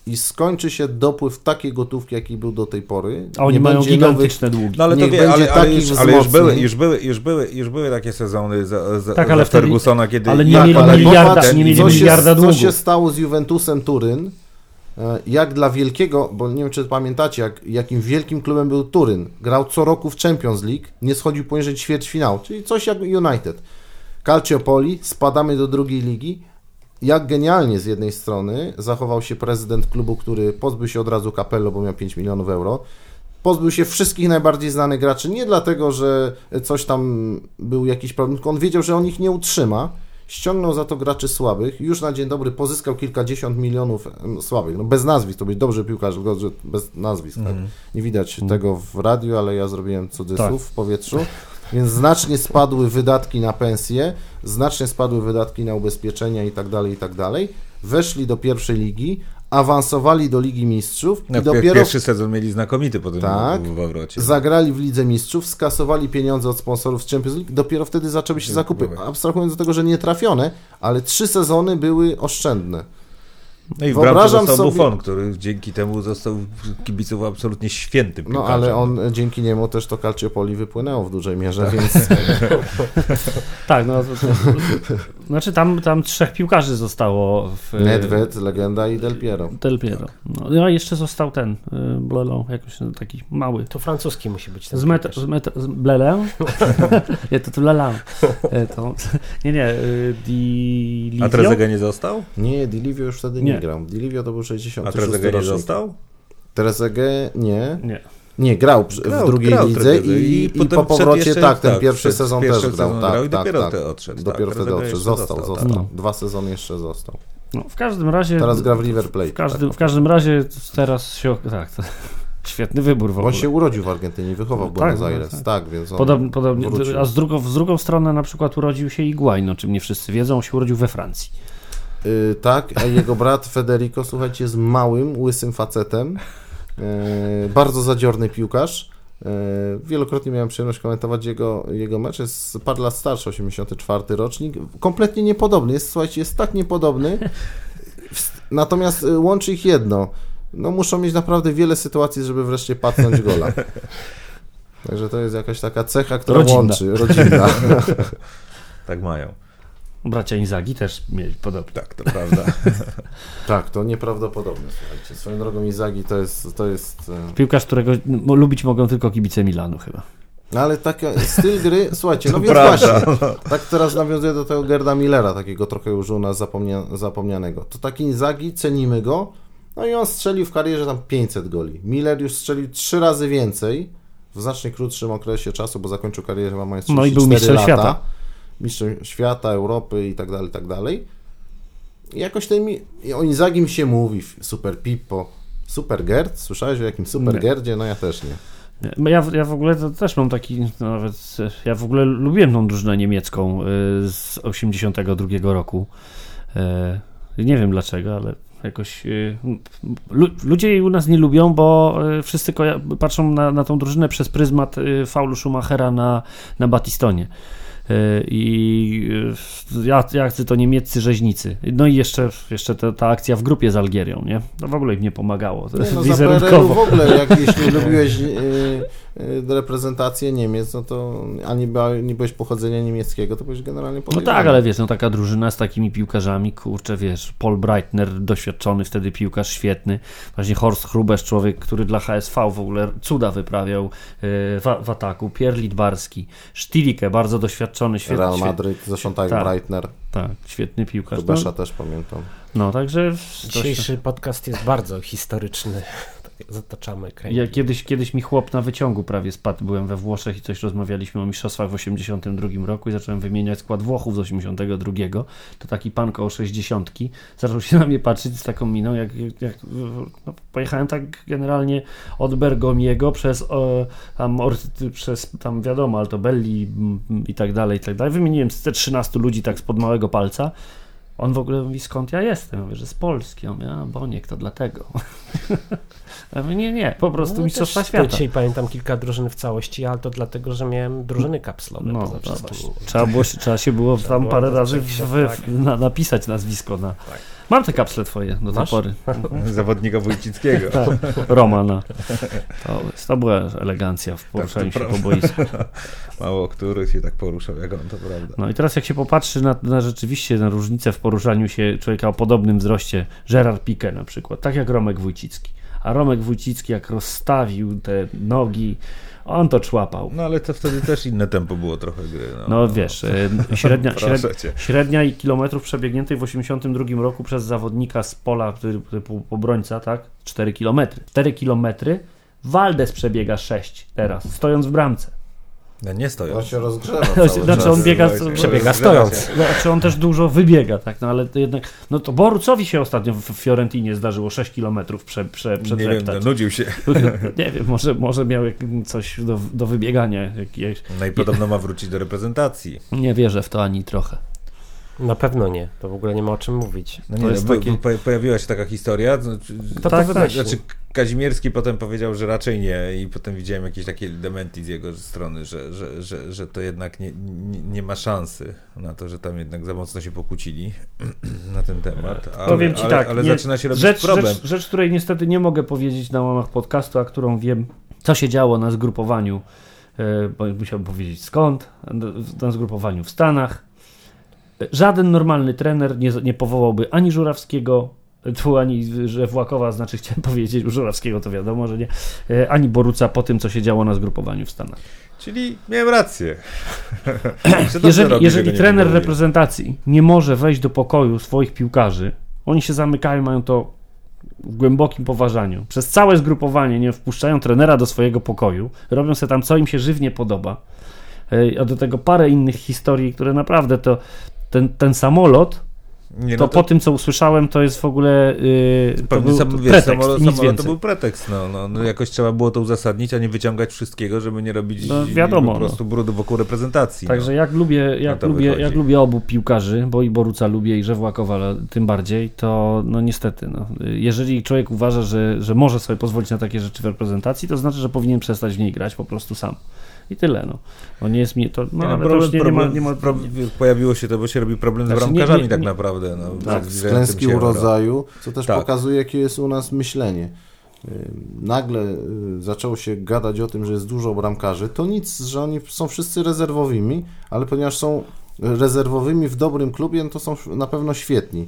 i skończy się dopływ takiej gotówki, jaki był do tej pory. A oni nie mają gigantyczne długi. No ale to wie, będzie ale, ale, takich już, ale już, były, już, były, już, były, już były takie sezony za, za, Tak, za ale wtedy- Fergusona, kiedy... ale nie jak- mieli ale miliarda- nie mieli co się, miliarda Co się stało z Juventusem Turyn, jak dla wielkiego, bo nie wiem, czy pamiętacie, jak, jakim wielkim klubem był Turyn. Grał co roku w Champions League, nie schodził poniżej ćwierćfinału, czyli coś jak United. Calciopoli, spadamy do drugiej ligi. Jak genialnie z jednej strony zachował się prezydent klubu, który pozbył się od razu Capello, bo miał 5 milionów euro. pozbył się wszystkich najbardziej znanych graczy, nie dlatego, że coś tam był jakiś problem, tylko on wiedział, że on ich nie utrzyma. Ściągnął za to graczy słabych, już na dzień dobry pozyskał kilkadziesiąt milionów słabych, no bez nazwisk, to być dobrze piłkarz, bez nazwisk, tak? Nie widać tego w radiu, ale ja zrobiłem cudzysłów w powietrzu. Więc znacznie spadły wydatki na pensje, znacznie spadły wydatki na ubezpieczenia i tak dalej, i tak dalej. Weszli do pierwszej ligi, awansowali do Ligi Mistrzów No, i pier- dopiero Pierwszy sezon mieli znakomity po tym Tak. powrocie. zagrali w Lidze Mistrzów, skasowali pieniądze od sponsorów z Champions League, dopiero wtedy zaczęły się zakupy. Abstrahując od tego, że nie trafione, ale trzy sezony były oszczędne. No i w Wyobrażam został sobie- Buffon, który dzięki temu został kibiców absolutnie świętym No piłkarzem. ale on dzięki niemu też to Calciopoli wypłynęło w dużej mierze, więc <laughs> Tak, no to, to, znaczy tam, tam trzech piłkarzy zostało w Nedved, legenda i Del Piero. Del Piero. No, no i jeszcze został ten, y, Blelon, jakoś taki mały. To francuski musi być ten Z met, z met, z Blelę? <laughs> nie, to to Lelan. E, To, nie, nie, y, Di A? Trezeguet nie został? Nie, Dilivio już wtedy nie, Nie. Grał. Dilivio to był 66 A Trezeguet nie został? Trezeguet nie. Nie. Nie, grał, Grał, w drugiej grał lidze i, i, po powrocie, jeszcze- tak, ten tak, pierwszy sezon pierwszy też grał. sezon tak, grał i tak, dopiero tak. te odszedł, Dopiero tak, wtedy odszedł. Został, został, został. tak. Dwa sezony jeszcze został. No, w każdym razie... Teraz gra w River Plate. W każdym, tak. w każdym razie teraz się... Tak, to, <laughs> świetny wybór w ogóle. On się urodził w Argentynie, wychował w Tak, Buenos no, Aires. tak. Tak, więc on Podobnie, podobnie, a z drugą, z drugą stronę na przykład urodził się Iguain, o czym nie wszyscy wiedzą, on się urodził we Francji. Y, tak, a jego brat Federico, słuchajcie, jest małym, łysym facetem. y, bardzo zadziorny piłkarz. y, wielokrotnie miałem przyjemność komentować jego, jego mecz. Jest parę lat starszy, 84 rocznik. Kompletnie niepodobny. Jest, słuchajcie, jest tak niepodobny. Natomiast y, łączy ich jedno. No muszą mieć naprawdę wiele sytuacji, żeby wreszcie patnąć gola. Także to jest jakaś taka cecha, która Rodzinna. łączy. Rodzinna. Tak mają. Bracia Inzagi też mieli podobnie. Tak, to prawda. <laughs> Tak, to nieprawdopodobne, słuchajcie. Swoją drogą Izagi to jest, to jest... e, Piłkarz, którego no, lubić mogą tylko kibice Milanu chyba. No ale taki styl <laughs> gry, słuchajcie, no więc właśnie, tak teraz nawiązuję do tego Gerda Millera, takiego trochę już u nas zapomnia, zapomnianego. To taki Inzagi, cenimy go, no i on strzelił w karierze tam 500 goli. Miller już strzelił trzy razy więcej, w znacznie krótszym okresie czasu, bo zakończył karierę chyba mając No i był 34 mistrzem lata. świata. Mistrzem świata, Europy i tak dalej, i tak dalej. I jakoś ten, mi- i o Inzagim się mówi, super Pippo, super Gerd, słyszałeś o jakim super Nie. Gerdzie? No ja też nie. Nie, Ja, ja w ogóle to też mam taki, no nawet, ja w ogóle lubiłem tą drużynę niemiecką y, z 82 roku. E, Nie wiem dlaczego, ale jakoś y, lu, ludzie jej u nas nie lubią, bo y, wszyscy patrzą na, na tą drużynę przez pryzmat y, faulu Schumachera na, na Batistonie. Y, I y, ja, ja chcę to niemieccy rzeźnicy. No i jeszcze, jeszcze ta, ta akcja w grupie z Algierią, nie? To w ogóle im nie pomagało. Nie, no, Wizerunkowo. w ogóle, jak jeśli <laughs> lubiłeś y, y, reprezentację Niemiec, no to ani nie byłeś pochodzenia niemieckiego, to byłeś generalnie No podejrzany. tak, ale wiesz, no taka drużyna z takimi piłkarzami, kurczę, wiesz, Paul Breitner, doświadczony wtedy piłkarz, świetny, właśnie Horst Hrubesz, człowiek, który dla HSV w ogóle cuda wyprawiał e, w, w ataku, Pierre Lidbarski, Sztilike, bardzo doświadczony, świetny, Real Madryt, zresztą tak, Tak. Breitner, tak, świetny piłkarz. Kubesza No, też pamiętam. no także Dzisiejszy podcast jest bardzo historyczny. Zataczamy kręgi. Ja kiedyś, kiedyś mi chłop na wyciągu prawie spadł. Byłem we Włoszech i coś rozmawialiśmy o mistrzostwach w 82 roku i zacząłem wymieniać skład Włochów z 82. To taki pan koło 60 zaczął się na mnie patrzeć z taką miną, jak, jak no, pojechałem tak generalnie od Bergomiego przez o, tam, or, przez tam wiadomo, Altobelli mm, i tak dalej, i tak dalej. Wymieniłem z te 13 ludzi tak spod małego palca. On w ogóle mówi, skąd ja jestem? Ja mówię, że z Polski. On mówi, a Boniek, to dlatego. <laughs> Ja mówię, nie, nie, po prostu No, mistrzostwa świata. Dzisiaj pamiętam kilka drużyn w całości, ale to dlatego, że miałem drużyny kapslowe No, trzeba, było, się- trzeba się było tam parę razy w, w, tak. na, napisać nazwisko. Na... Mam te kapsle twoje do tej pory. <laughs> Zawodnika Wójcickiego. <laughs> Tak, Romana. To, to była elegancja w poruszaniu Tak, się po boisku. <laughs> Mało który się tak poruszał jak on, to prawda. No i teraz jak się popatrzy na, na rzeczywiście na różnicę w poruszaniu się człowieka o podobnym wzroście, Gerard Piqué na przykład, tak jak Romek Wójcicki. A Romek Wójcicki jak rozstawił te nogi, on to człapał. No ale to wtedy też inne tempo było trochę gry. No, No wiesz, e, średnia, <laughs> średnia, średnia i kilometrów przebiegniętej w 82 roku przez zawodnika z pola typu obrońca, tak? 4 kilometry. 4 kilometry Waldes przebiega 6 teraz, stojąc w bramce. No nie stoją. On się <laughs> rozgrzewa cały Znaczy czas. on biega, Przebiega stojąc. <laughs> znaczy on też dużo wybiega, tak, no ale to jednak, no to Borucowi się ostatnio w Fiorentinie zdarzyło 6 km prze, prze, Nie wiem, no, nudził się. <laughs> Nie wiem, może, może miał coś do, do wybiegania. Jakieś. No i podobno ma wrócić do reprezentacji. Nie wierzę w to ani trochę. Na pewno nie. To w ogóle nie ma o czym mówić. No To nie, jest no, pojawiła się taka historia. Znaczy, To Tak, to wymyślił. znaczy Kazimierski potem powiedział, że raczej nie i potem widziałem jakieś takie dementi z jego strony, że, że, że, że to jednak nie, nie, nie ma szansy na to, że tam jednak za mocno się pokłócili <clears throat> na ten temat. Ale, Powiem ci ale, tak, ale nie- zaczyna się robić Rzecz, problem. rzecz, rzecz, której niestety nie mogę powiedzieć na łamach podcastu, a którą wiem, co się działo na zgrupowaniu, e, bo musiałbym powiedzieć skąd, na zgrupowaniu w Stanach. E, Żaden normalny trener nie, nie powołałby ani Żurawskiego, e, tu ani że Włakowa, znaczy chciałem <laughs> powiedzieć, u Żurawskiego to wiadomo, że nie, e, ani Boruca po tym, co się działo na zgrupowaniu w Stanach. Czyli miałem rację. <clears throat> Jeżeli, robi, że jeżeli nie trener powołuje. reprezentacji nie może wejść do pokoju swoich piłkarzy, oni się zamykają, mają to w głębokim poważaniu. Przez całe zgrupowanie nie wpuszczają trenera do swojego pokoju, robią sobie tam, co im się żywnie podoba. Ej, A do tego parę innych historii, które naprawdę to ten, ten samolot, Nie, to, no po tym, co usłyszałem, to jest w ogóle yy, to był sam, to pretekst, samolot, nic samolot to był pretekst. No, no, no, jakoś trzeba było to uzasadnić, a nie wyciągać wszystkiego, żeby nie robić No, wiadomo, po prostu brudu wokół reprezentacji. Także no. jak lubię, jak, to lubię, wychodzi. jak lubię obu piłkarzy, bo i Boruca lubię i Żewłakowa ale tym bardziej, to no niestety, no, jeżeli człowiek uważa, że, że może sobie pozwolić na takie rzeczy w reprezentacji, to znaczy, że powinien przestać w niej grać po prostu sam. I tyle, no. Nie jest mi to, no, Nie, ale to problem, już nie, nie ma, nie ma problem, pojawiło się to, bo się robi problem z Znaczy, nie- bramkarzami nie- tak naprawdę. No, Tak, z klęski urodzaju, co też Tak. pokazuje, jakie jest u nas myślenie. Nagle yy, zaczęło się gadać o tym, że jest dużo bramkarzy. To nic, że oni są wszyscy rezerwowymi, ale ponieważ są rezerwowymi w dobrym klubie, no to są na pewno świetni.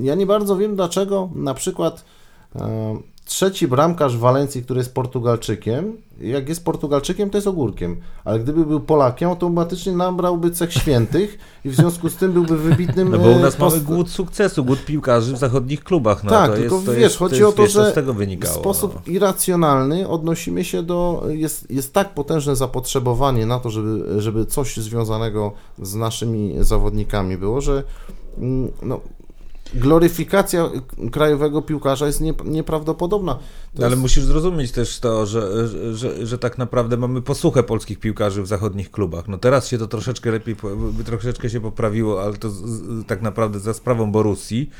Ja nie bardzo wiem, dlaczego na przykład e, trzeci bramkarz w Walencji, który jest Portugalczykiem, jak jest Portugalczykiem, to jest ogórkiem, ale gdyby był Polakiem, to automatycznie nabrałby cech świętych i w związku z tym byłby wybitnym No bo u nas e, mamy post- głód sukcesu, głód piłkarzy w zachodnich klubach. No, tak, to tylko jest, to wiesz, jest, chodzi to jest, o to, wiesz, że z tego w wynikało. sposób no. irracjonalny odnosimy się do. Jest, jest tak potężne zapotrzebowanie na to, żeby, żeby coś związanego z naszymi zawodnikami było, że mm, no, gloryfikacja krajowego piłkarza jest nie, nieprawdopodobna. No, ale jest, musisz zrozumieć też to, że, że, że, że tak naprawdę mamy posłuchę polskich piłkarzy w zachodnich klubach. No teraz się to troszeczkę lepiej, troszeczkę się poprawiło, ale to z, z, tak naprawdę za sprawą Borussii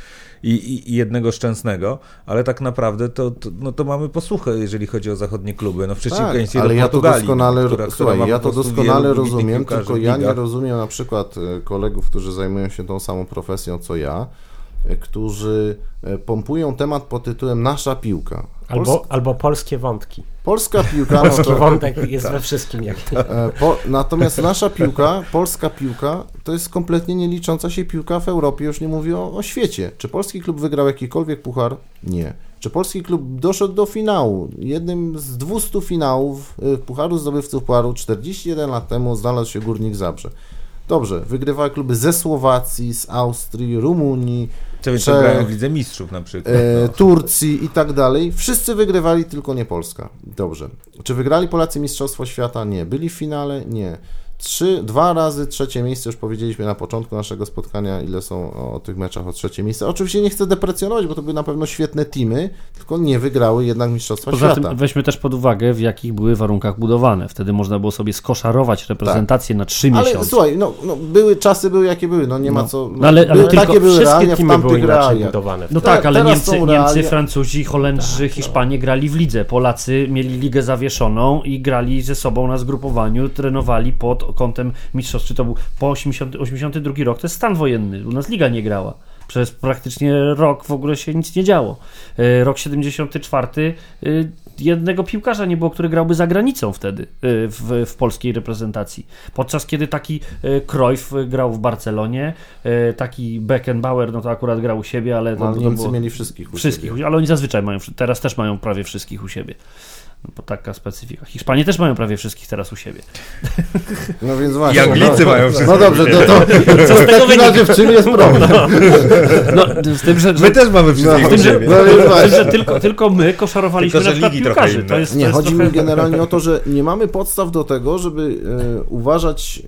i, i, i jednego Szczęsnego, ale tak naprawdę to, to, no to mamy posłuchę, jeżeli chodzi o zachodnie kluby. No w przeciwieństwie tak, ale do ja to doskonale, która, słuchaj, ja to doskonale rozumiem, tylko ja nie rozumiem na przykład e, kolegów, którzy zajmują się tą samą profesją co ja, którzy e, pompują temat pod tytułem Nasza piłka. Albo, albo polskie wątki. Polska piłka, no Polski to, wątek jest we wszystkim. Jak... E, Po, natomiast nasza piłka, polska piłka, to jest kompletnie nie licząca się piłka w Europie, już nie mówię o, o świecie. Czy polski klub wygrał jakikolwiek puchar? Nie. Czy polski klub doszedł do finału? Jednym z 200 finałów e, Pucharu Zdobywców Pucharu 41 lat temu znalazł się Górnik Zabrze. Dobrze, wygrywały kluby ze Słowacji, z Austrii, Rumunii, Więc Czech, grają w Lidze Mistrzów na przykład. e, no. Turcji i tak dalej. Wszyscy wygrywali, tylko nie Polska. Dobrze. Czy wygrali Polacy Mistrzostwo Świata? Nie. Byli w finale? Nie. Trzy, dwa razy trzecie miejsce, już powiedzieliśmy na początku naszego spotkania, ile są o tych meczach o trzecie miejsce. Oczywiście nie chcę deprecjonować, bo to były na pewno świetne teamy, tylko nie wygrały jednak Mistrzostwa Poza Świata. tym weźmy też pod uwagę, w jakich były warunkach budowane. Wtedy można było sobie skoszarować reprezentację na trzy Ale miesiące. słuchaj, no, no, były czasy, były jakie były, no nie ma co... No, No ale- ale były, tylko takie były Wszystkie realia w teamy były realiach. budowane. No Te- tak, ale Niemcy, Niemcy, realia- Francuzi, Holendrzy, Hiszpanie grali w lidze. Polacy mieli ligę zawieszoną i grali ze sobą na zgrupowaniu, trenowali pod kątem mistrzostw. Czy to był po 80, 82 rok, to jest stan wojenny. U nas liga nie grała. Przez praktycznie rok w ogóle się nic nie działo. E, Rok 74 e, jednego piłkarza nie było, który grałby za granicą wtedy e, w, w polskiej reprezentacji. Podczas kiedy taki Cruyff grał w Barcelonie, taki Beckenbauer, no to akurat grał u siebie, ale No, było... mieli wszystkich u Wszystkich, siebie. ale oni zazwyczaj mają, teraz też mają prawie wszystkich u siebie. No, bo taka specyfika. Hiszpanie też mają prawie wszystkich teraz u siebie. <laughs> No więc właśnie. I Anglicy no, mają wszystkich. No dobrze, to, to, Co z w tego razie w czym jest problem? No, z tym, że, że, My też mamy wszystkich No, u tym, że, siebie. No tym, że tylko, tylko my koszarowaliśmy Tylko, że na przykład ligi trochę piłkarzy. inne. To jest, Nie, to jest chodzi trochę... mi generalnie o to, że nie mamy podstaw do tego, żeby e, uważać,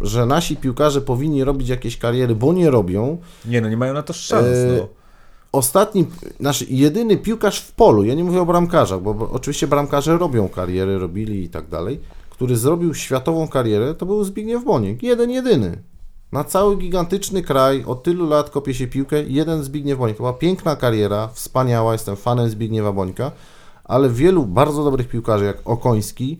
e, że nasi piłkarze powinni robić jakieś kariery, bo nie robią. Nie no, nie mają na to szans. E, No. Ostatni, nasz jedyny piłkarz w polu, ja nie mówię o bramkarzach, bo, oczywiście bramkarze robią kariery, robili i tak dalej, który zrobił światową karierę, to był Zbigniew Boniek. Jeden, jedyny. Na cały gigantyczny kraj, od tylu lat kopie się piłkę, jeden Zbigniew Boniek. To była piękna kariera, wspaniała, jestem fanem Zbigniewa Bońka, ale wielu bardzo dobrych piłkarzy, jak Okoński,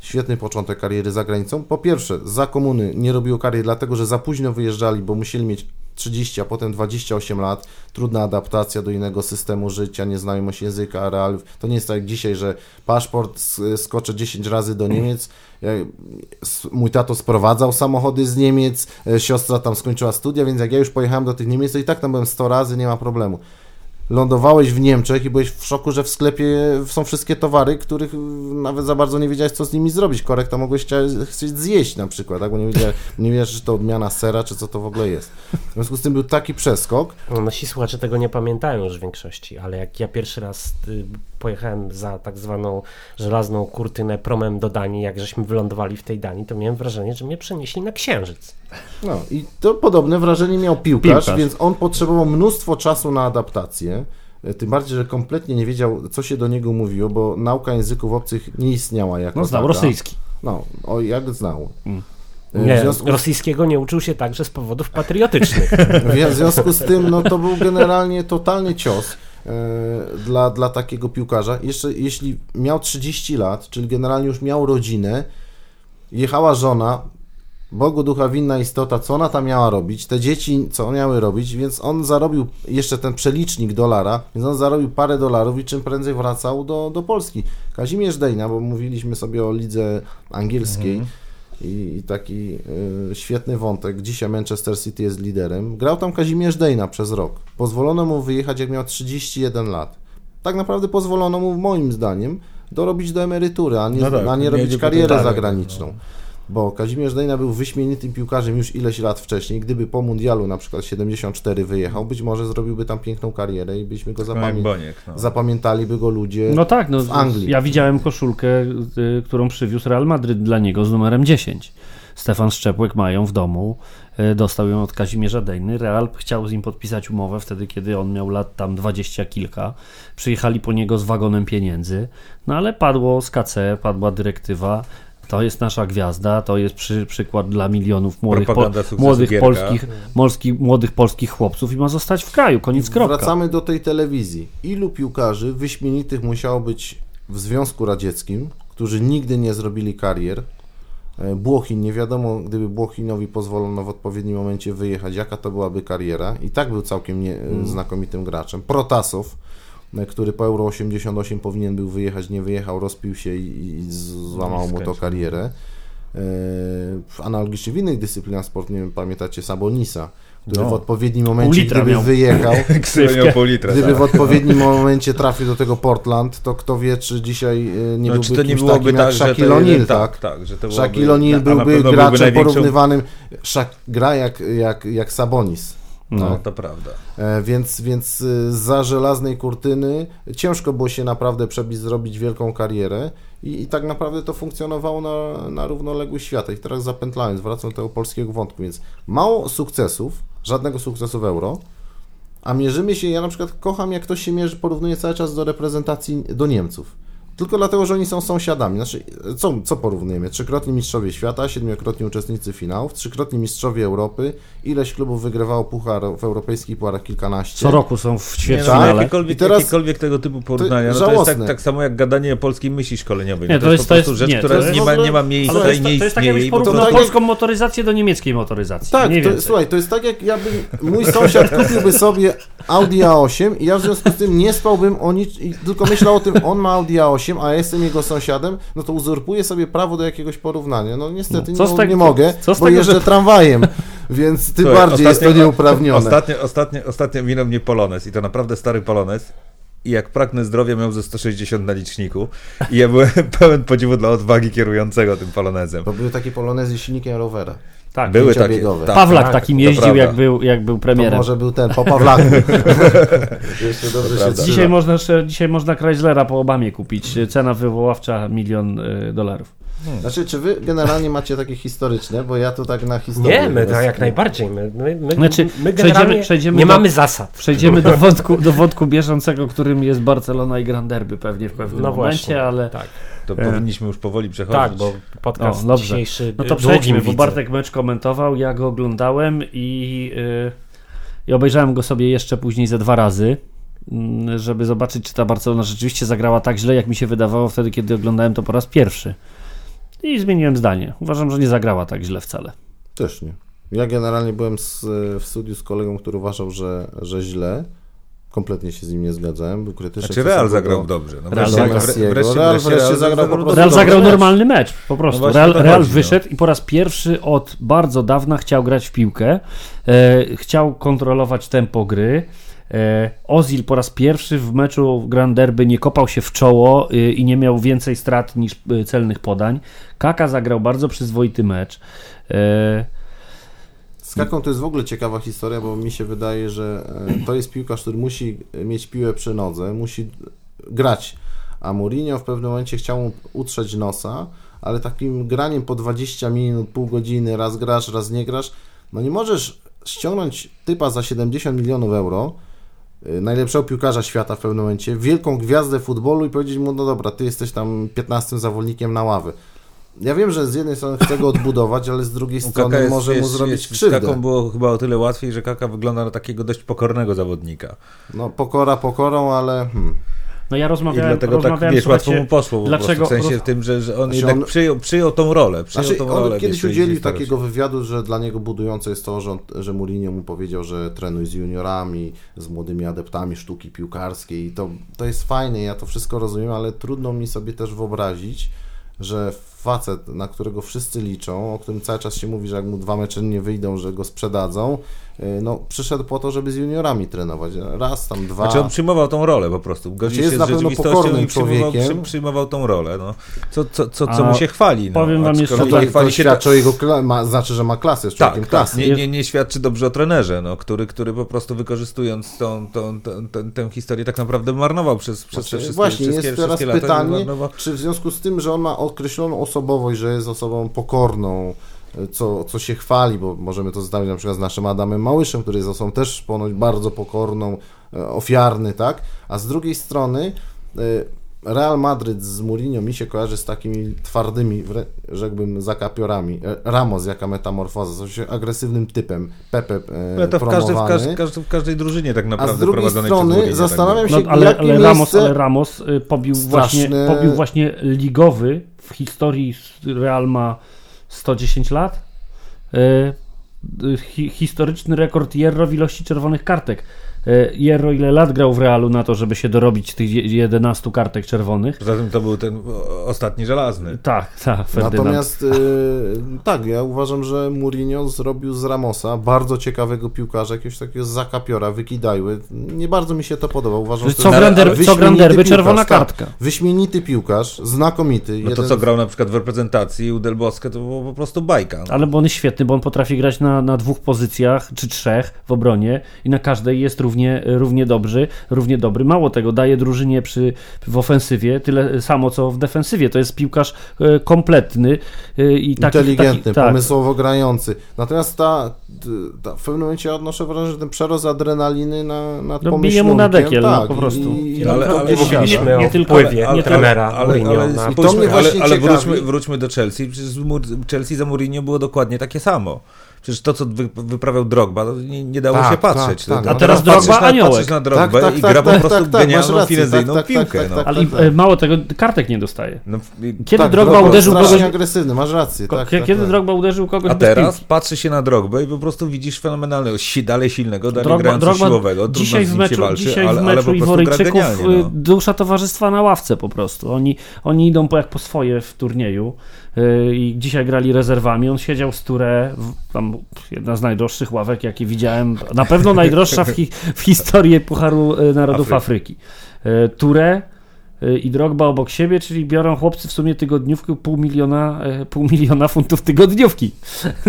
świetny początek kariery za granicą. Po pierwsze, za komuny nie robiło kariery, dlatego że za późno wyjeżdżali, bo musieli mieć 30, a potem 28 lat, trudna adaptacja do innego systemu życia, nieznajomość języka, realiów. To nie jest tak jak dzisiaj, że paszport skoczę 10 razy do Niemiec. Mój tato sprowadzał samochody z Niemiec, e, siostra tam skończyła studia, więc jak ja już pojechałem do tych Niemiec, to i tak tam byłem 100 razy, nie ma problemu lądowałeś w Niemczech i byłeś w szoku, że w sklepie są wszystkie towary, których nawet za bardzo nie wiedziałeś, co z nimi zrobić. Korekta mogłeś chcia- chcieć zjeść na przykład, tak? bo nie wiedziałeś, <laughs> nie czy to odmiana sera, czy co to w ogóle jest. W związku z tym był taki przeskok. No, nasi słuchacze tego nie pamiętają już w większości, ale jak ja pierwszy raz y, pojechałem za tak zwaną żelazną kurtynę promem do Danii, jak żeśmy wylądowali w tej Danii, to miałem wrażenie, że mnie przenieśli na Księżyc. No i to podobne wrażenie miał piłkarz, Piłkarz. więc on potrzebował mnóstwo czasu na adaptację. E, Tym bardziej, że kompletnie nie wiedział, co się do niego mówiło, bo nauka języków obcych nie istniała jako No znał taka. rosyjski. No, o, jak znał. Mm. E, Nie, związku rosyjskiego nie uczył się także z powodów patriotycznych. <laughs> W związku z tym, no to był generalnie totalny cios dla, dla takiego piłkarza. Jeszcze jeśli miał 30 lat, czyli generalnie już miał rodzinę, jechała żona, Bogu ducha winna istota, co ona tam miała robić, te dzieci co miały robić, więc on zarobił jeszcze ten przelicznik dolara, więc on zarobił parę dolarów i czym prędzej wracał do, do Polski. Kazimierz Dejna, bo mówiliśmy sobie o lidze angielskiej, i, i taki y, świetny wątek. Dzisiaj Manchester City jest liderem. Grał tam Kazimierz Dejna przez rok. Pozwolono mu wyjechać, jak miał 31 lat. Tak naprawdę pozwolono mu, moim zdaniem, dorobić do emerytury, a nie, No tak, a nie robić karierę zagraniczną. no. Bo Kazimierz Dejna był wyśmienitym piłkarzem już ileś lat wcześniej. Gdyby po mundialu na przykład 74 wyjechał, być może zrobiłby tam piękną karierę i byśmy go jak zapamię... Boniek. No. zapamiętaliby go ludzie. No tak, no, w Anglii. ja widziałem koszulkę, y, którą przywiózł Real Madryt dla niego z numerem 10. Stefan Szczepłek mają w domu, y, dostał ją od Kazimierza Dejny. Real chciał z nim podpisać umowę wtedy, kiedy on miał lat tam dwadzieścia kilka. Przyjechali po niego z wagonem pieniędzy, no ale padło z KC, padła dyrektywa. To jest nasza gwiazda, to jest przy, przykład dla milionów młodych, po, młodych, polskich, polskich, młodych polskich chłopców i ma zostać w kraju, koniec kropka. Wracamy do tej telewizji. Ilu piłkarzy wyśmienitych musiało być w Związku Radzieckim, którzy nigdy nie zrobili karier? E, Błochin, nie wiadomo, gdyby Błochinowi pozwolono w odpowiednim momencie wyjechać, jaka to byłaby kariera. I tak był całkiem nie, Mm. znakomitym graczem. Protasow, który po Euro 88 powinien był wyjechać, nie wyjechał, rozpił się i, i z- złamało mu to karierę. E, w- Analogicznie w innych dyscyplinach sportu, nie wiem, pamiętacie Sabonisa, który No. w odpowiednim momencie, gdyby miał. wyjechał. <laughs> Gdyby tak. w odpowiednim momencie trafił do tego Portland, to kto wie, czy dzisiaj e, nie No, byłby czy to nie kimś byłoby takim tak, Shaquille O'Neal, tak? tak, tak, że to byłoby- Shaquille O'Neal byłby graczem byłby największą- porównywanym, Shaq, gra jak, jak, jak Sabonis. No, tak? to prawda. E, Więc, więc y, za żelaznej kurtyny ciężko było się naprawdę przebić, zrobić wielką karierę i, i tak naprawdę to funkcjonowało na, na równoległość świata. I teraz zapętlając, wracam do tego polskiego wątku, więc mało sukcesów, żadnego sukcesu w euro, a mierzymy się, ja na przykład kocham, jak ktoś się mierzy, porównuje cały czas do reprezentacji do Niemców. Tylko dlatego, że oni są sąsiadami. Znaczy, co, co porównujemy? Trzykrotni mistrzowie świata, siedmiokrotni uczestnicy finałów, trzykrotni mistrzowie Europy, ileś klubów wygrywało puchar w europejskich pucharach kilkanaście. Co roku są w Nie, no, ćwierćfinale. jakiekolwiek, I teraz- jakiekolwiek tego typu porównania, no to jest tak, tak samo jak gadanie o polskiej myśli szkoleniowej. Nie, No to to, jest- jest to po prostu jest- rzecz, nie, która jest nie, ma, nie ma miejsca to jest, nie to jest tak, jakbyś porównał tak jak- polską motoryzację do niemieckiej motoryzacji. Tak, to, słuchaj, to jest tak jak ja bym, mój sąsiad kupiłby sobie Audi A8 i ja w związku z tym nie spałbym o nic, tylko myślał o tym, on ma Audi A8, a ja jestem jego sąsiadem, no to uzurpuję sobie prawo do jakiegoś porównania. No niestety No, nie, tego- nie mogę, co bo tego, jeżdżę że- tramwajem, <laughs> więc tym Słuchaj, bardziej jest to ostatnio- nieuprawnione. Ostatnio, ostatnio, ostatnio minął mnie Polones i to naprawdę stary Polones i jak pragnę zdrowia miał ze 160 na liczniku i ja byłem <laughs> pełen podziwu dla odwagi kierującego tym polonezem. Bo były takie polonezy z silnikiem rowera. Tak. Były takie. Tak, Pawlak tak, takim to jeździł, jak był, jak był To premierem. może był ten, po Pawlaku. <laughs> Jeszcze dobrze się prawda. trzyma. Dzisiaj można, jeszcze- dzisiaj można Chryslera po Obamie kupić. Cena wywoławcza milion y, dolarów. Znaczy, czy wy generalnie macie takie historyczne? Bo ja tu tak na historię... Nie, my to bez- jak najbardziej. My, my, my, Znaczy, my przejdziemy- generalnie przejdziemy nie do- mamy zasad. Przejdziemy do <laughs> wątku, do wątku bieżącego, którym jest Barcelona i Grand Derby pewnie w pewnym No momencie, właśnie, ale... tak. To E. powinniśmy już powoli przechodzić. Tak, bo podcast O, dobrze. dzisiejszy No to długim przejdźmy, bo. Bartek mecz komentował, ja go oglądałem i, yy, i obejrzałem go sobie jeszcze później ze dwa razy, mm, żeby zobaczyć, czy ta Barcelona rzeczywiście zagrała tak źle, jak mi się wydawało wtedy, kiedy oglądałem to po raz pierwszy. I zmieniłem zdanie. Uważam, że nie zagrała tak źle wcale. Też nie. Ja generalnie byłem z, w studiu z kolegą, który uważał, że, że źle. Kompletnie się z nim nie zgadzałem. Był krytyczny. Znaczy Real zagrał do- dobrze. No Real wreszcie, zagrał wreszcie, wreszcie, Real wreszcie zagrał po prostu Real zagrał normalny mecz, po prostu. No Real, Real chodzi, no. wyszedł i po raz pierwszy od bardzo dawna chciał grać w piłkę. E, chciał kontrolować tempo gry. E, Ozil po raz pierwszy w meczu w Grand Derby nie kopał się w czoło y, i nie miał więcej strat niż y, celnych podań. Kaka zagrał bardzo przyzwoity mecz. E, Z Kaką to jest w ogóle ciekawa historia, bo mi się wydaje, że e, to jest piłkarz, który musi mieć piłę przy nodze, musi grać. A Mourinho w pewnym momencie chciał mu utrzeć nosa, ale takim graniem po 20 minut, pół godziny, raz grasz, raz nie grasz, no nie możesz ściągnąć typa za 70 milionów euro, y, najlepszego piłkarza świata w pewnym momencie, wielką gwiazdę futbolu i powiedzieć mu, no dobra, ty jesteś tam 15 zawodnikiem na ławy. Ja wiem, że z jednej strony chce go odbudować, ale z drugiej strony jest, może mu jest, zrobić jest, Z krzywdę. Kaką było chyba o tyle łatwiej, że Kaka wygląda na takiego dość pokornego zawodnika. No pokora pokorą, ale hmm. no ja I rozmawiałem, dlatego tak, rozmawiałem wiesz, łatwo mu poszło po dlaczego prostu, w sensie w tym, że, że on Znaczy jednak on- przyjął, przyjął tą rolę. Przyjął Znaczy, tą on rolę kiedyś wiesz, tej udzielił takiego wywiadu, że dla niego budujące jest to, że, on, że Mourinho mu powiedział, że trenuj z juniorami, z młodymi adeptami sztuki piłkarskiej i to, to jest fajne, ja to wszystko rozumiem, ale trudno mi sobie też wyobrazić, że facet, na którego wszyscy liczą, o którym cały czas się mówi, że jak mu dwa mecze nie wyjdą, że go sprzedadzą, no przyszedł po to, żeby z juniorami trenować. Raz tam, dwa... Znaczy on przyjmował tą rolę po prostu. Znaczy jest się na z pewno rzeczywistością pokornym i przyjmował, przy, przyjmował tą rolę. No. Co, co, co, co mu się chwali. No. powiem wam jeszcze tak, to, to chwali się świadczy o jego kla- ma, znaczy, że ma klasę, jest człowiekiem Tak, tak. klasy. Nie, nie, nie świadczy dobrze o trenerze, no, który, który po prostu wykorzystując tą, tą, tą, tą, tę historię tak naprawdę marnował przez, przez te Znaczy, wszystkie, Właśnie, wszystkie, jest teraz pytanie, Marnował. czy w związku z tym, że on ma określoną osobowość, że jest osobą pokorną, co, co się chwali, bo możemy to zestawić na przykład z naszym Adamem Małyszem, który jest osobą też ponoć bardzo pokorną, e, ofiarny, tak? A z drugiej strony e, Real Madryt z Mourinho mi się kojarzy z takimi twardymi, rzekłbym, zakapiorami. E, Ramos, jaka metamorfoza, coś agresywnym typem, Pepe Ale to w każdej, w, promowany. każdej, w, każdej, w każdej drużynie tak A naprawdę z drugiej strony Mourinho, zastanawiam tak się, No, ale, jakie ale, Ramos, miejsce- ale Ramos y, pobił właśnie, Straszny- pobił właśnie ligowy w historii Real ma 110 lat. y, y, hi, historyczny rekord Hierro w ilości czerwonych kartek. Y, Hierro ile lat grał w Realu na to, żeby się dorobić tych je- 11 kartek czerwonych? Poza tym to był ten ostatni żelazny. Tak, tak, Ferdynand. Natomiast y, tak, ja uważam, że Mourinho zrobił z Ramosa bardzo ciekawego piłkarza, jakiegoś takiego zakapiora, wykidajły. Nie bardzo mi się to podoba. Uważam, Że to co jest Grand Derby- wyśmienity co Grand Derby, piłkarz, czerwona tak. kartka. Wyśmienity piłkarz, znakomity. No to jeden co z- grał na przykład w reprezentacji u Del Bosque, to było po prostu bajka. No. Ale bo on jest świetny, bo on potrafi grać na, na dwóch pozycjach, czy trzech w obronie i na każdej jest równie, równie dobry, równie dobry. Mało tego, daje drużynie przy, w ofensywie tyle samo, co w defensywie. To jest piłkarz e, kompletny e, i taki... inteligentny, taki, tak. pomysłowo grający. Natomiast ta, ta, w pewnym momencie ja odnoszę wrażenie, że ten przerost adrenaliny na, nad No, bije mu na pomyślunkiem, dekiel, no, tak, po prostu. I, i, Ale- to ale mówiliśmy nie o tylko- wpływie ale- trenera ale, ale, na... I to mnie spójrzmy, ale, ale ciekawi. wróćmy, wróćmy do Chelsea. Przecież Chelsea za Mourinho było dokładnie takie samo. Przecież to, co wy, wyprawiał Drogba, to nie, nie dało Tak, się patrzeć. tak, tak. A teraz patrzysz Drogba na, aniołek. patrzysz na Drogbę Tak, tak, i tak, gra tak, po prostu tak, tak, genialną, rację, finezyjną tak, tak, piłkę. tak, no. tak, Ale tak, tak. e, mało tego, kartek nie dostaje. No, i- Kiedy tak, Drogba uderzył kogoś... agresywny, masz rację. Ko, Tak, kie- tak, kiedy tak. Drogba uderzył kogoś a teraz piłki? patrzy się na Drogbę i po prostu widzisz fenomenalnego, dalej silnego, dalej Drogba, grająco Drogba siłowego. Dzisiaj z w meczu, walczy, dzisiaj ale, w meczu po prostu gra Iworyjczyków No. dusza towarzystwa na ławce po prostu. Oni, oni idą po jak po swoje w turnieju. Y, i dzisiaj grali rezerwami. On siedział z Ture, tam jedna z najdroższych ławek, jakie widziałem. Na pewno najdroższa w, hi, w historii Pucharu y, Narodów Afryki. Y, Ture i Drogba obok siebie, czyli biorą chłopcy w sumie tygodniówkę pół miliona, pół miliona funtów tygodniówki.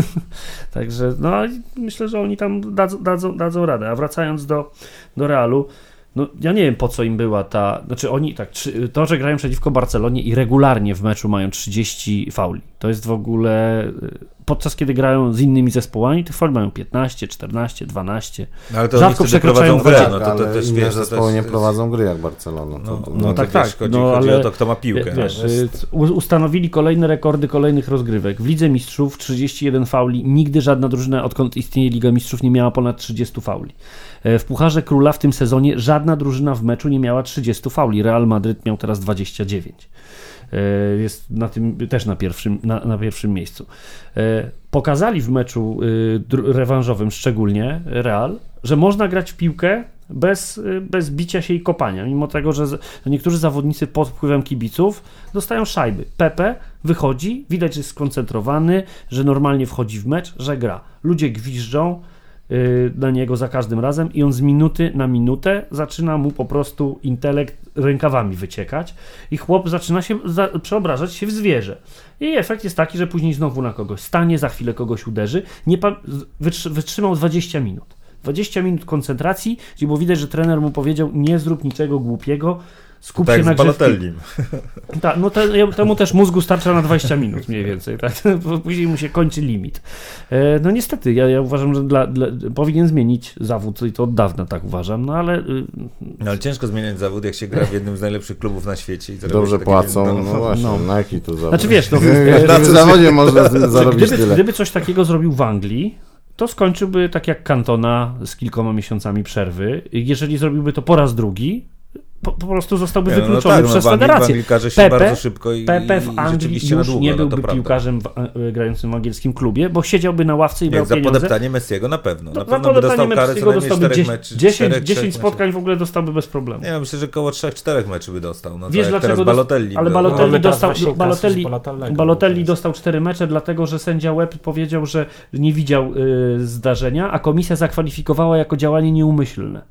<laughs> Także no myślę, że oni tam dadzą, dadzą, dadzą radę. A wracając do, do Realu, no ja nie wiem po co im była ta, znaczy oni tak, to, że grają przeciwko Barcelonie i regularnie w meczu mają 30 fauli, to jest w ogóle, y, podczas kiedy grają z innymi zespołami, tych fauli mają 15, 14, 12. No, ale to Rzadko przekraczają prowadzą grę, 20. no to, to inne wiesz, to zespoły też- nie prowadzą gry jak Barcelona. To, No, to, no, No tak, tak, wiesz, tak, chodzi, no, chodzi ale- o to, kto ma piłkę. Wiesz, no, to jest- ustanowili kolejne rekordy kolejnych rozgrywek. W Lidze Mistrzów 31 fauli. Nigdy żadna drużyna, odkąd istnieje Liga Mistrzów, nie miała ponad 30 fauli. E, W Pucharze Króla w tym sezonie żadna drużyna w meczu nie miała 30 fauli. Real Madryt miał teraz 29. E, Jest na tym też na pierwszym, na, na pierwszym miejscu. E, Pokazali w meczu rewanżowym szczególnie Real, że można grać w piłkę bez, bez bicia się i kopania, mimo tego, że niektórzy zawodnicy pod wpływem kibiców dostają szajby. Pepe wychodzi, widać, że jest skoncentrowany, że normalnie wchodzi w mecz, że gra. Ludzie gwiżdżą na niego za każdym razem i on z minuty na minutę zaczyna mu po prostu intelekt rękawami wyciekać i chłop zaczyna się za, przeobrażać się w zwierzę. I efekt jest taki, że później znowu na kogoś stanie, za chwilę kogoś uderzy. Nie wytrzy- wytrzymał 20 minut. 20 minut koncentracji, gdzie było widać, że trener mu powiedział: Nie zrób niczego głupiego, skup tak się na z grze. w pi- Balotellim. tak, no te, temu też mózgu starcza na 20 minut mniej więcej, tak? <laughs> Bo Później mu się kończy limit. E, No niestety, ja, ja uważam, że dla, dla, powinien zmienić zawód i to od dawna tak uważam, no ale y, No, ale ciężko zmieniać zawód, jak się gra w jednym z najlepszych klubów na świecie. I Dobrze płacą, no właśnie, no. na jaki tu zawód? Znaczy, wiesz, no, <laughs> w e, jakim zawodzie można zarobić gdyby, tyle? gdyby coś takiego zrobił w Anglii, to skończyłby tak jak Cantona z kilkoma miesiącami przerwy. Jeżeli zrobiłby to po raz drugi, po, po prostu zostałby Nie, no, no wykluczony tak, no, przez w Anglii- federację. Pepe- bardzo szybko i, Pepe w Anglii na już długo, nie no, byłby prawda. piłkarzem w, e, grającym w angielskim klubie, bo siedziałby na ławce i brał Jak za pieniądze. podeptanie Messiego na pewno. To Na za pewno by dostał karę co Messiego najmniej dostałby 4 10, meczy. 10, 4, 10 spotkań w ogóle dostałby bez problemu. Nie, ja myślę, że koło 3-4 meczy by dostał. No, Wiesz tak dlaczego? Balotelli. ale Balotelli dostał, Balotelli, Balotelli dostał 4 mecze, dlatego że sędzia Webb powiedział, że nie widział y, zdarzenia, a komisja zakwalifikowała jako działanie nieumyślne.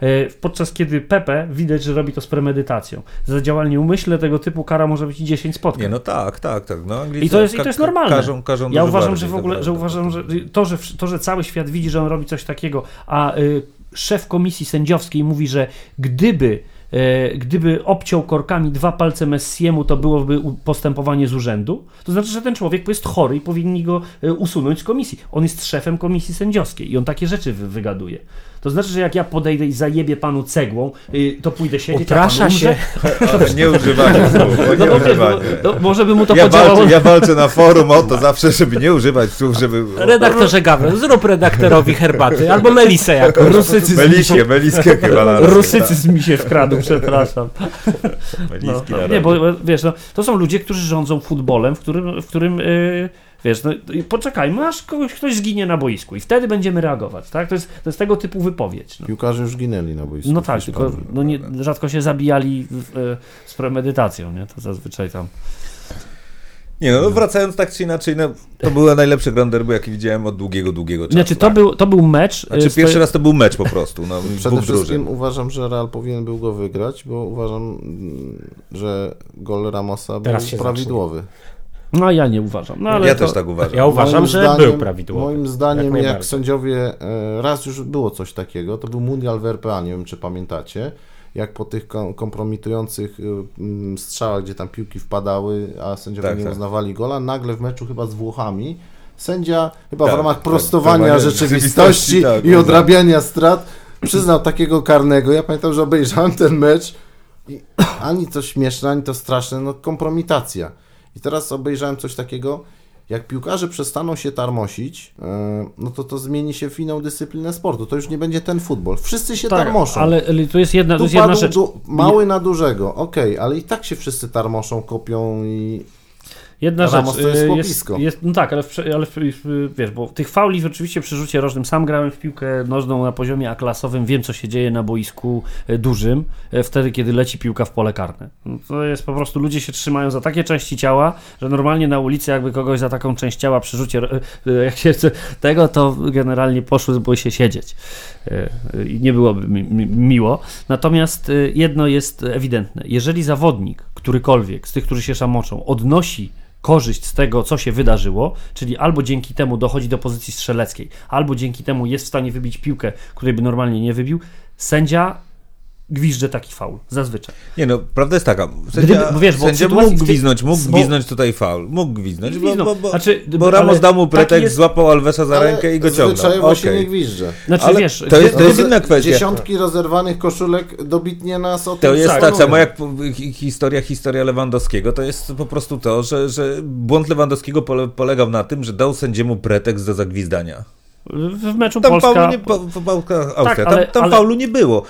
E, Podczas kiedy Pepe widać, że robi to z premedytacją. Za działanie umyślne tego typu kara może być i 10 spotkań. Nie, no tak, tak, tak. No, Anglicy I to jest, i to jest normalne. Każą, każą ja uważam, że w ogóle, że uważam, że to, że to, że cały świat widzi, że on robi coś takiego, a y, szef komisji sędziowskiej mówi, że gdyby e, gdyby obciął korkami dwa palce Messiemu, to byłoby postępowanie z urzędu, to znaczy, że ten człowiek jest chory i powinni go e, usunąć z komisji. On jest szefem komisji sędziowskiej i on takie rzeczy wy- wygaduje. To znaczy, że jak ja podejdę i zajebię panu cegłą, y, to pójdę siedzieć, a Uprasza pan się. umrze? <laughs> Ale nie używanie słów, o, No nie bo wiesz, używanie. no, no, może by mu to Ja podziałało... walczę, ja walczę na forum o to zawsze, żeby nie używać słów, żeby... Redaktorze Gawron, zrób redaktorowi herbaty albo melisę jakąś. Rusycy Meliskie, meliskie chyba na Rusycyzm mi się wkradł, przepraszam. No, Meliski no, na nie, bo wiesz, no, to są ludzie, którzy rządzą futbolem, w którym, w którym yy, wiesz, no, i poczekajmy, aż kogoś, ktoś zginie na boisku i wtedy będziemy reagować, tak? To jest, to jest tego typu wypowiedź. No, Piłkarze już ginęli na boisku. no tak, tylko no, nie, rzadko się zabijali w, e, z premedytacją, nie? To zazwyczaj tam. Nie no, wracając tak czy inaczej, no, to były najlepsze Grand Derby, jakie widziałem od długiego, długiego czasu. Znaczy, to, tak. był, to był mecz. Znaczy, e, z- pierwszy raz to był mecz po prostu, no, Przede wszystkim drużyn. uważam, że Real powinien był go wygrać, bo uważam, że gol Ramosa Teraz był prawidłowy. No ja nie uważam. No, ale Ja to, też tak uważam. Ja uważam, Moim że zdaniem- był prawidłowy. Moim zdaniem, jak, najbardziej. sędziowie, e, raz już było coś takiego, to był Mundial w RPA, nie wiem czy pamiętacie, jak po tych kom- kompromitujących mm, strzałach, gdzie tam piłki wpadały, a sędziowie Tak, nie tak. uznawali gola, nagle w meczu chyba z Włochami, sędzia chyba Tak, w ramach tak, prostowania prostowania rzeczywistości rzeczywistości, tak, i odrabiania strat przyznał takiego karnego. Ja pamiętam, że obejrzałem ten mecz i <clears throat> ani to śmieszne, ani to straszne, no kompromitacja. I teraz obejrzałem coś takiego, jak piłkarze przestaną się tarmosić, e, no to to zmieni się w inną dyscyplinę sportu. To już nie będzie ten futbol. Wszyscy się tak, tarmoszą. ale, to jest jedna, tu jest jedna rzecz. du- mały na dużego, okej, ale i tak się wszyscy tarmoszą, kopią i Jedna rzecz, to jest y, chłopisko. jest, no tak, ale, w, ale w, wiesz, bo tych fauli rzeczywiście przy rzucie rożnym, sam grałem w piłkę nożną na poziomie A-klasowym, wiem co się dzieje na boisku e, dużym, e, wtedy kiedy leci piłka w pole karne. No, To jest po prostu, ludzie się trzymają za takie części ciała, że normalnie na ulicy jakby kogoś za taką część ciała przy rzucie, jak się tego, to generalnie poszłyby się siedzieć. I nie byłoby mi, mi, miło. Natomiast jedno jest ewidentne. Jeżeli zawodnik, którykolwiek z tych, którzy się szamoczą, odnosi korzyść z tego, co się wydarzyło, czyli albo dzięki temu dochodzi do pozycji strzeleckiej, albo dzięki temu jest w stanie wybić piłkę, której by normalnie nie wybił, sędzia gwizdże taki faul, zazwyczaj. Nie no, prawda jest taka, sędzia, Gdyby- bo wiesz, bo sędzia mógł gwiznąć, mógł bo- gwiznąć tutaj faul, mógł gwiznąć, bo, bo, bo, Znaczy, bo Ramos dał mu pretekst, jest- złapał Alvesa za Ale rękę i go ciągnął. Zwyczajowo się nie gwizdże. Znaczy, Ale wiesz, to jest- to jest inna kwestia. Dziesiątki rozerwanych koszulek dobitnie nas o tym To jest tak, przekonują. samo jak historia, historia Lewandowskiego, to jest po prostu to, że, że błąd Lewandowskiego pole, polegał na tym, że dał sędziemu pretekst do zagwizdania. W meczu Tam Polska... faulu nie, Polska, Austria, ale- tam, tam ale- faulu nie było.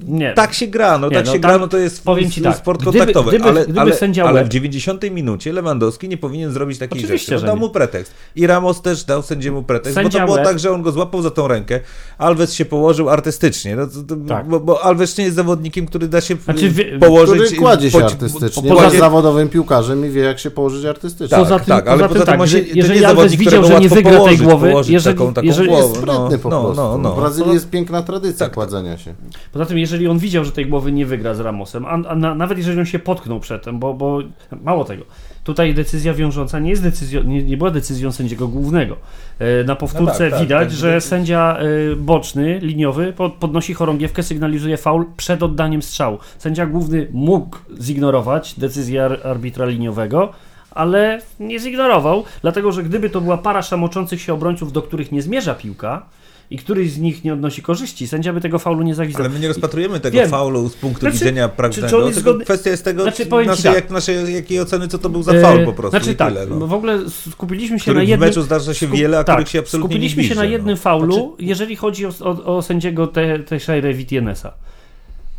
nie, Tak się gra, no Nie, tak no się tam gra, no to jest powiem ci tak, sport kontaktowy, gdyby- ale, gdyby ale, sędzia ale w 90 minucie Lewandowski nie powinien zrobić takiej Oczywiście, rzeczy, bo dał mu pretekst. I Ramos też dał sędziemu pretekst, Sędzia bo to było łeb- tak, że on go złapał za tą rękę, Alves się położył artystycznie, no, to, to, Tak. bo, bo Alves nie jest zawodnikiem, który da się Znaczy, wie- położyć... Który kładzie się artystycznie, poza jest zawodowym piłkarzem i wie jak się położyć artystycznie. Tak, Poza tym- tak, ale poza poza tym tak, on się, to nie jest zawodnik, widział, że nie wygra tej położyć, głowy, położyć jeżeli- taką, taką jeżeli głowę. jest sprytny po no, prostu. no, no. W Brazylii Poza- jest piękna tradycja Tak. kładzenia się. Poza tym, jeżeli on widział, że tej głowy nie wygra z Ramosem, a, a na, nawet jeżeli on się potknął przedtem, bo, bo mało tego, tutaj decyzja wiążąca nie jest decyzją, nie, nie była decyzją sędziego głównego. E, Na powtórce No tak, tak, widać, tak, że widać. sędzia e, boczny, liniowy, pod, podnosi chorągiewkę, sygnalizuje faul przed oddaniem strzału. Sędzia główny mógł zignorować decyzję ar- arbitra liniowego, ale nie zignorował, dlatego że gdyby to była para szamoczących się obrońców, do których nie zmierza piłka i któryś z nich nie odnosi korzyści, sędzia by tego faulu nie zagwizdał. Ale my nie rozpatrujemy tego Wiem. faulu z punktu Znaczy, widzenia czy- prawnego, czy tylko zgodny- kwestia jest tego, Znaczy, naszej, tak. jak, jakiej oceny, co to był za faul po prostu. Znaczy tak, tyle, no. w ogóle skupiliśmy się na w jednym... meczu zdarza się skup- wiele, a tak, których się absolutnie nie Skupiliśmy się na gwizdże, jednym no. faulu, jeżeli chodzi o, o, o sędziego te, Teixeira Witienesa.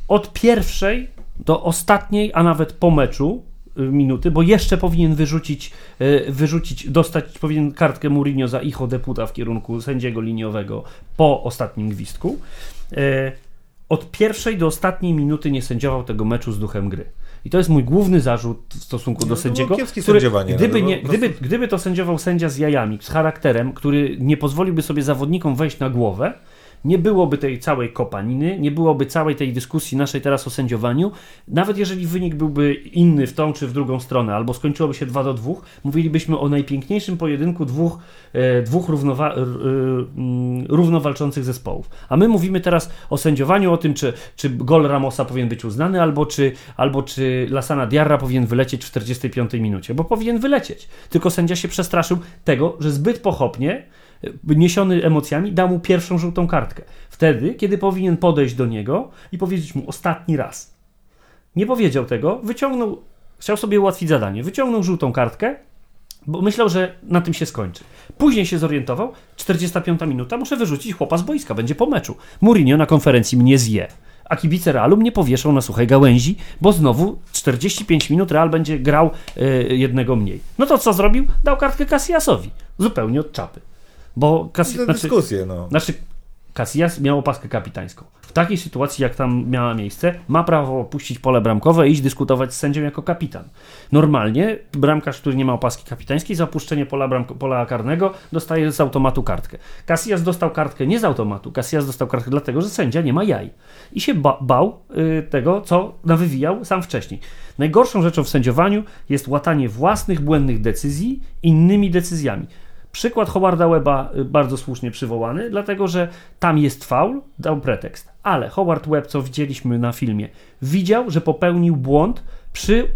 Od pierwszej do ostatniej, a nawet po meczu minuty, bo jeszcze powinien wyrzucić, y, wyrzucić dostać powinien kartkę Mourinho za icho deputa w kierunku sędziego liniowego po ostatnim gwizdku. Y, Od pierwszej do ostatniej minuty nie sędziował tego meczu z duchem gry. I to jest mój główny zarzut w stosunku No, do to sędziego. kiepskie który, no, gdyby, nie, gdyby, gdyby to sędziował sędzia z jajami, z charakterem, który nie pozwoliłby sobie zawodnikom wejść na głowę, nie byłoby tej całej kopaniny, nie byłoby całej tej dyskusji naszej teraz o sędziowaniu. Nawet jeżeli wynik byłby inny w tą czy w drugą stronę, albo skończyłoby się 2 do 2, mówilibyśmy o najpiękniejszym pojedynku dwóch, e, dwóch równowa- r- y, mm, równowalczących zespołów. A my mówimy teraz o sędziowaniu, o tym, czy, czy gol Ramosa powinien być uznany, albo czy, albo czy Lasana Diarra powinien wylecieć w 45 minucie, bo powinien wylecieć. Tylko sędzia się przestraszył tego, że zbyt pochopnie e, niesiony emocjami, dał mu pierwszą żółtą kartkę. Wtedy, kiedy powinien podejść do niego i powiedzieć mu ostatni raz. Nie powiedział tego, wyciągnął, chciał sobie ułatwić zadanie, wyciągnął żółtą kartkę, bo myślał, że na tym się skończy. Później się zorientował, 45 minuta, muszę wyrzucić chłopa z boiska, będzie po meczu. Mourinho na konferencji mnie zje. A kibice Realu mnie powieszą na suchej gałęzi, bo znowu 45 minut Real będzie grał e, jednego mniej. No to co zrobił? Dał kartkę Casillasowi. Zupełnie od czapy. Bo. Za Znaczy, dyskusję, no. znaczy, Casillas miał opaskę kapitańską. W takiej sytuacji, jak tam miała miejsce, ma prawo opuścić pole bramkowe i iść dyskutować z sędzią jako kapitan. Normalnie bramkarz, który nie ma opaski kapitańskiej, za opuszczenie pola, bramko, pola karnego dostaje z automatu kartkę. Casillas dostał kartkę nie z automatu, Casillas dostał kartkę dlatego, że sędzia nie ma jaj. I się ba bał y, tego, co nawywijał sam wcześniej. Najgorszą rzeczą w sędziowaniu jest łatanie własnych błędnych decyzji innymi decyzjami. Przykład Howarda Webba y, bardzo słusznie przywołany, dlatego że tam jest faul, dał pretekst. Ale Howard Webb, co widzieliśmy na filmie, widział, że popełnił błąd przy,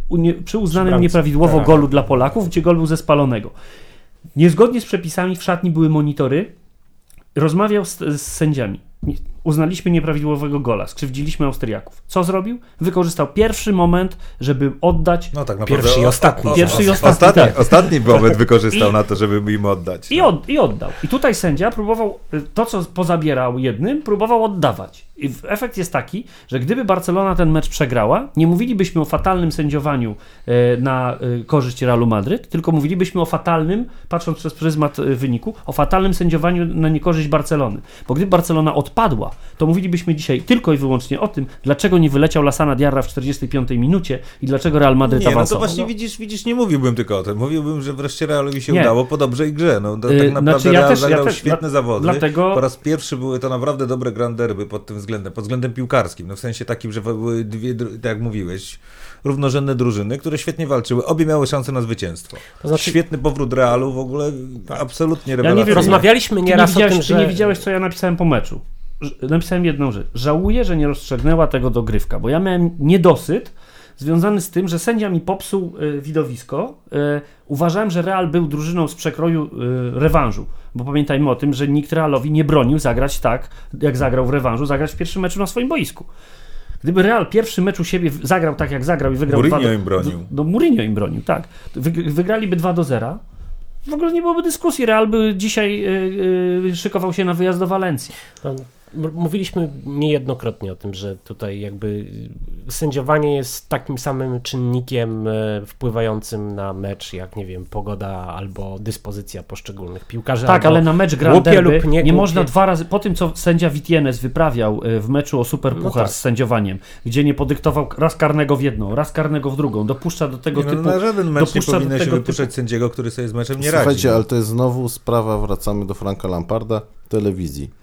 przy uznanym nieprawidłowo Tak. golu dla Polaków, gdzie gol był ze spalonego. Niezgodnie z przepisami w szatni były monitory. Rozmawiał z, z sędziami. Uznaliśmy nieprawidłowego gola, skrzywdziliśmy Austriaków. Co zrobił? Wykorzystał pierwszy moment, żeby oddać No tak, Pierwszy naprawdę. i ostatni. Pierwszy i ostatni, Ostatni, tak. ostatni moment <laughs> wykorzystał I- na to, żeby im oddać. i, od, i oddał. I tutaj sędzia próbował y, to, co pozabierał jednym, próbował oddawać. I efekt jest taki, że gdyby Barcelona ten mecz przegrała, nie mówilibyśmy o fatalnym sędziowaniu e, na e, korzyść Realu Madryt, tylko mówilibyśmy o fatalnym, patrząc przez pryzmat wyniku, o fatalnym sędziowaniu na niekorzyść Barcelony. Bo gdyby Barcelona odpadła, to mówilibyśmy dzisiaj tylko i wyłącznie o tym, dlaczego nie wyleciał Lasana Diarra w 45 minucie i dlaczego Real Madryt Nie, no to awansował. właśnie widzisz, widzisz, nie mówiłbym tylko o tym. Mówiłbym, że wreszcie Realowi się Nie. udało po dobrej grze. No, to, tak naprawdę znaczy ja Real też- ja zagrał też- świetne dla- zawody. dlatego- Po raz pierwszy były to naprawdę dobre Grand Derby pod tym względem, pod względem piłkarskim. No, w sensie takim, że były dwie, tak jak mówiłeś, równorzędne drużyny, które świetnie walczyły. Obie miały szansę na zwycięstwo. To znaczy- Świetny powrót Realu, w ogóle absolutnie nie rewelacyjny. wiem, Rozmawialiśmy Ty nie, nieraz o tym, ty że... nie widziałeś, co ja napisałem po meczu. Napisałem jedną rzecz. Żałuję, że nie rozstrzygnęła tego dogrywka, bo ja miałem niedosyt związany z tym, że sędzia mi popsuł y, widowisko. Y, uważałem, że Real był drużyną z przekroju y, rewanżu, bo pamiętajmy o tym, że nikt Realowi nie bronił zagrać tak, jak zagrał w rewanżu, zagrać w pierwszym meczu na swoim boisku. Gdyby Real pierwszy mecz u siebie zagrał tak, jak zagrał i wygrał Mourinho 2 do, im bronił. No Mourinho im bronił, tak. Wyg- wygraliby 2 do 0. W ogóle nie byłoby dyskusji. Real by dzisiaj y, y, szykował się na wyjazd do Walencji. Mówiliśmy niejednokrotnie o tym, że tutaj jakby sędziowanie jest takim samym czynnikiem e, wpływającym na mecz, jak nie wiem, pogoda albo dyspozycja poszczególnych piłkarzy. Tak, ale na mecz Grand Derby lub nie nie, można dwa razy, po tym co sędzia Witienes wyprawiał y, w meczu o Superpuchar No tak. z sędziowaniem, gdzie nie podyktował raz karnego w jedną, raz karnego w drugą, dopuszcza do tego Nie, no, typu... na żaden mecz nie dopuszcza do powinno się tego wypuszczać sędziego, który sobie z meczem nie radzi. Słuchajcie, ale to jest znowu sprawa, wracamy do Franka Lamparda, telewizji.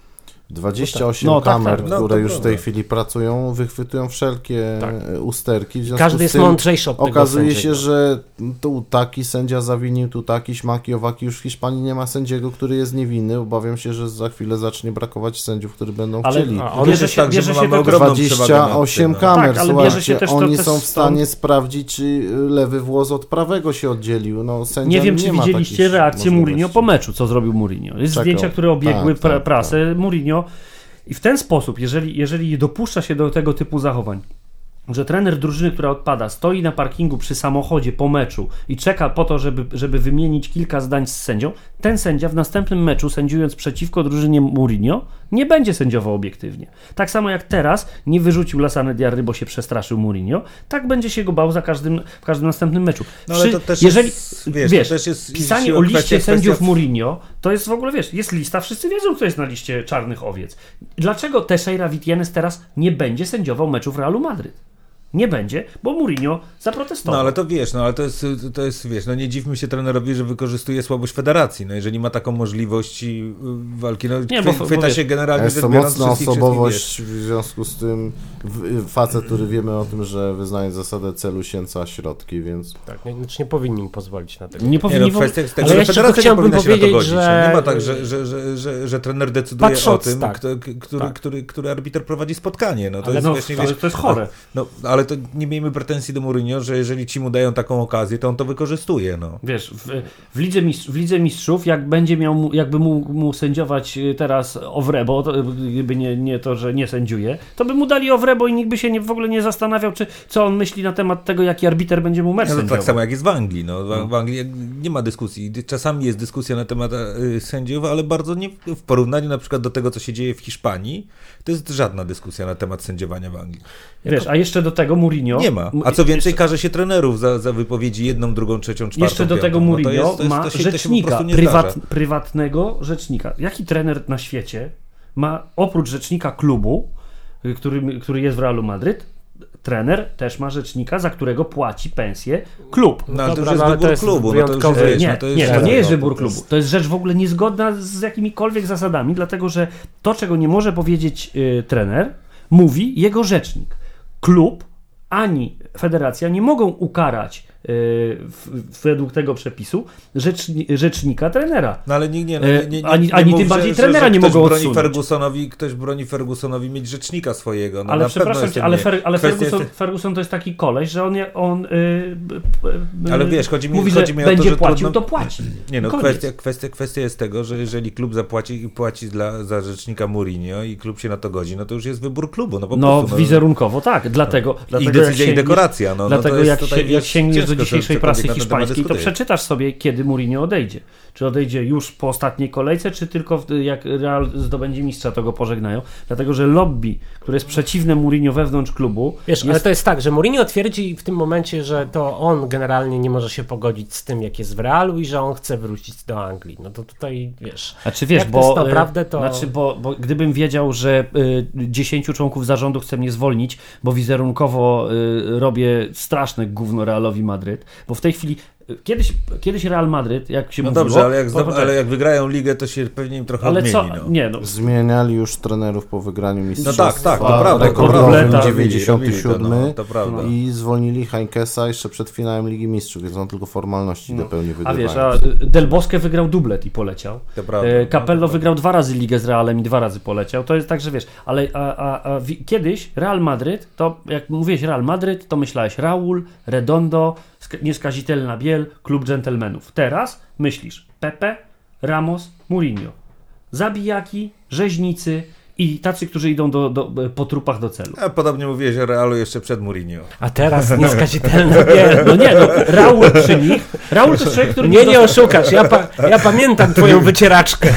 28 No tak, kamer, tak. No, które to już w tej chwili pracują, wychwytują wszelkie Tak. usterki. Każdy jest mądrzejszy od tego Okazuje sędziego. się, że tu taki sędzia zawinił, tu taki, śmaki, owaki. Już w Hiszpanii nie ma sędziego, który jest niewinny. Obawiam się, że za chwilę zacznie brakować sędziów, którzy będą Ale- chcieli. a, jest bierze się, tak, bierze się mamy to, ogromną przewagę nad 28 tym, no. kamer, Tak, ale się słuchajcie, też to oni są w stąd- stanie sprawdzić, czy lewy włos od prawego się oddzielił. No, sędzia Nie wiem, czy ma widzieliście reakcję. Mourinho po meczu, co zrobił Mourinho. Jest Czekał. zdjęcia, które obiegły Tak, tak, prasę. Mourinho i w ten sposób, jeżeli, jeżeli dopuszcza się do tego typu zachowań, że trener drużyny, która odpada, stoi na parkingu przy samochodzie po meczu i czeka po to, żeby, żeby wymienić kilka zdań z sędzią, ten sędzia w następnym meczu, sędziując przeciwko drużynie Mourinho, nie będzie sędziował obiektywnie. Tak samo jak teraz nie wyrzucił Lasany Diarry, bo się przestraszył Mourinho, tak będzie się go bał za każdym, w każdym następnym meczu. No ale Przy- to też jeżeli, jest, wiesz, wiesz, to też jest pisanie o liście kwestia- sędziów kwestia- Mourinho, to jest w ogóle, wiesz, jest lista, wszyscy wiedzą, kto jest na liście czarnych owiec. Dlaczego Teixeira Vitienes teraz nie będzie sędziował meczów Realu Madryt? Nie będzie, bo Mourinho zaprotestował. No ale to wiesz, no ale to jest, to jest, wiesz, no nie dziwmy się trenerowi, że wykorzystuje słabość federacji, no jeżeli ma taką możliwość y, walki, no Nie, bo- chwy- bo chwyta wiesz, się generalnie Jest to mocna wszystkich, osobowość, w związku z tym w- facet, który wiemy o tym, że wyznaje zasadę celu święca środki, więc Tak, nie, znaczy nie powinni im pozwolić na tego. nie Nie powinni no, kwestia tego, Ale że ja jeszcze federacja nie chciałbym powinna się na to powiedzieć, godzić. że- No, nie ma tak, że, że, że, że, że trener decyduje Patrząc, o tym, tak. kto, który, Tak. który, który arbiter prowadzi spotkanie. No, to Ale jest no, właśnie, ale wiesz, to jest chore. No, ale to nie miejmy pretensji do Mourinho, że jeżeli ci mu dają taką okazję, to on to wykorzystuje. No. Wiesz, w, w, Lidze Mistrz, w Lidze Mistrzów, jak będzie miał, jakby mógł mu sędziować y, teraz Owrebo, to, gdyby nie, nie to, że nie sędziuje, to by mu dali Owrebo i nikt by się nie, w ogóle nie zastanawiał, czy, co on myśli na temat tego, jaki arbiter będzie mu mecz No, sędziował. tak samo jak jest w Anglii. No. W, w Anglii nie ma dyskusji. Czasami jest dyskusja na temat y, sędziów, ale bardzo nie w porównaniu na przykład do tego, co się dzieje w Hiszpanii, to jest żadna dyskusja na temat sędziowania w Anglii. Wiesz, a jeszcze do tego Mourinho... Nie ma. A co więcej, karze się trenerów za, za wypowiedzi jedną, drugą, trzecią, czwartą, Jeszcze do tego No to Mourinho jest- to jest- ma się- rzecznika, prywat, prywatnego rzecznika. Jaki trener na świecie ma oprócz rzecznika klubu, który, który jest w Realu Madryt, trener też ma rzecznika, za którego płaci pensję klub. No, ale to Dobra, już jest no, to wybór jest klubu. No, to już wyjątkowy- jest, wiesz, nie, no, to jest, nie, to nie jest wybór klubu. To jest rzecz w ogóle niezgodna z jakimikolwiek zasadami, dlatego że to, czego nie może powiedzieć y, trener, mówi jego rzecznik. Klub ani federacja nie mogą ukarać według tego przepisu rzeczni, rzecznika trenera. No ale nikt nie, no, E, nie, nie, nie, ani- ani tym bardziej że, trenera że, że nie ktoś mogą broni odsunąć. Fergusonowi, ktoś broni Fergusonowi mieć rzecznika swojego. No, ale przepraszam cię, ale. Fer, ale Ferguson, jest- Ferguson to jest taki koleś, że on, on y, y, y, Ale wiesz, chodzi mi- mówi, chodzi że mi o to, będzie że płacił, trudno- to płaci. Nie no, kwestia, kwestia, kwestia jest tego, że jeżeli klub zapłaci i płaci dla, za rzecznika Mourinho i klub się na to godzi, no to już jest wybór klubu. No, po No, prostu, no, wizerunkowo tak, dlatego, dlatego ich decyzja i dekoracja. No, Dlatego no to jest jak, się, jak sięgniesz do dzisiejszej prasy hiszpańskiej, to przeczytasz sobie, kiedy Mourinho odejdzie. Czy odejdzie już po ostatniej kolejce, czy tylko jak Real zdobędzie mistrza, to go pożegnają. Dlatego, że lobby, które jest przeciwne Mourinho wewnątrz klubu, Wiesz, ale jest, to jest tak, że Mourinho twierdzi w tym momencie, że to on generalnie nie może się pogodzić z tym, jak jest w Realu i że on chce wrócić do Anglii. No to tutaj, wiesz... Znaczy wiesz, to bo, jest y, naprawdę, to- znaczy, bo, bo gdybym wiedział, że y, 10 członków zarządu chce mnie zwolnić, bo wizerunkowo y, robię straszne gówno Realowi Madryt, bo w tej chwili kiedyś, kiedyś Real Madryt, jak się No mówiło... dobrze, ale jak, zdob- ale jak wygrają ligę, to się pewnie im trochę ale odmieni. co? no. Nie, no, Zmieniali już trenerów po wygraniu mistrzostwa. No tak, tak, to prawda. To Rekordowym prawda. Robili, 97 robili to, no, to prawda. i zwolnili Heinkesa jeszcze przed finałem Ligi Mistrzów, więc on tylko formalności No. dopełni a wiesz, a Del Bosque wygrał dublet i poleciał. To prawda. E, Capello wygrał dwa razy ligę z Realem i dwa razy poleciał. To jest tak, że wiesz, ale a, a, a, kiedyś Real Madryt, to jak mówiłeś Real Madryt, to myślałeś Raul, Redondo, nieskazitelna biel, klub dżentelmenów. Teraz myślisz Pepe, Ramos, Mourinho. Zabijaki, rzeźnicy i tacy, którzy idą do, do, po trupach do celu. A podobnie mówiłeś o Realu jeszcze przed Mourinho. A teraz <laughs> nieskazitelna biel. No nie, no, Raul przy nich. Raul to człowiek, który Nie, nie oszukasz. Ja, pa, ja pamiętam twoją wycieraczkę.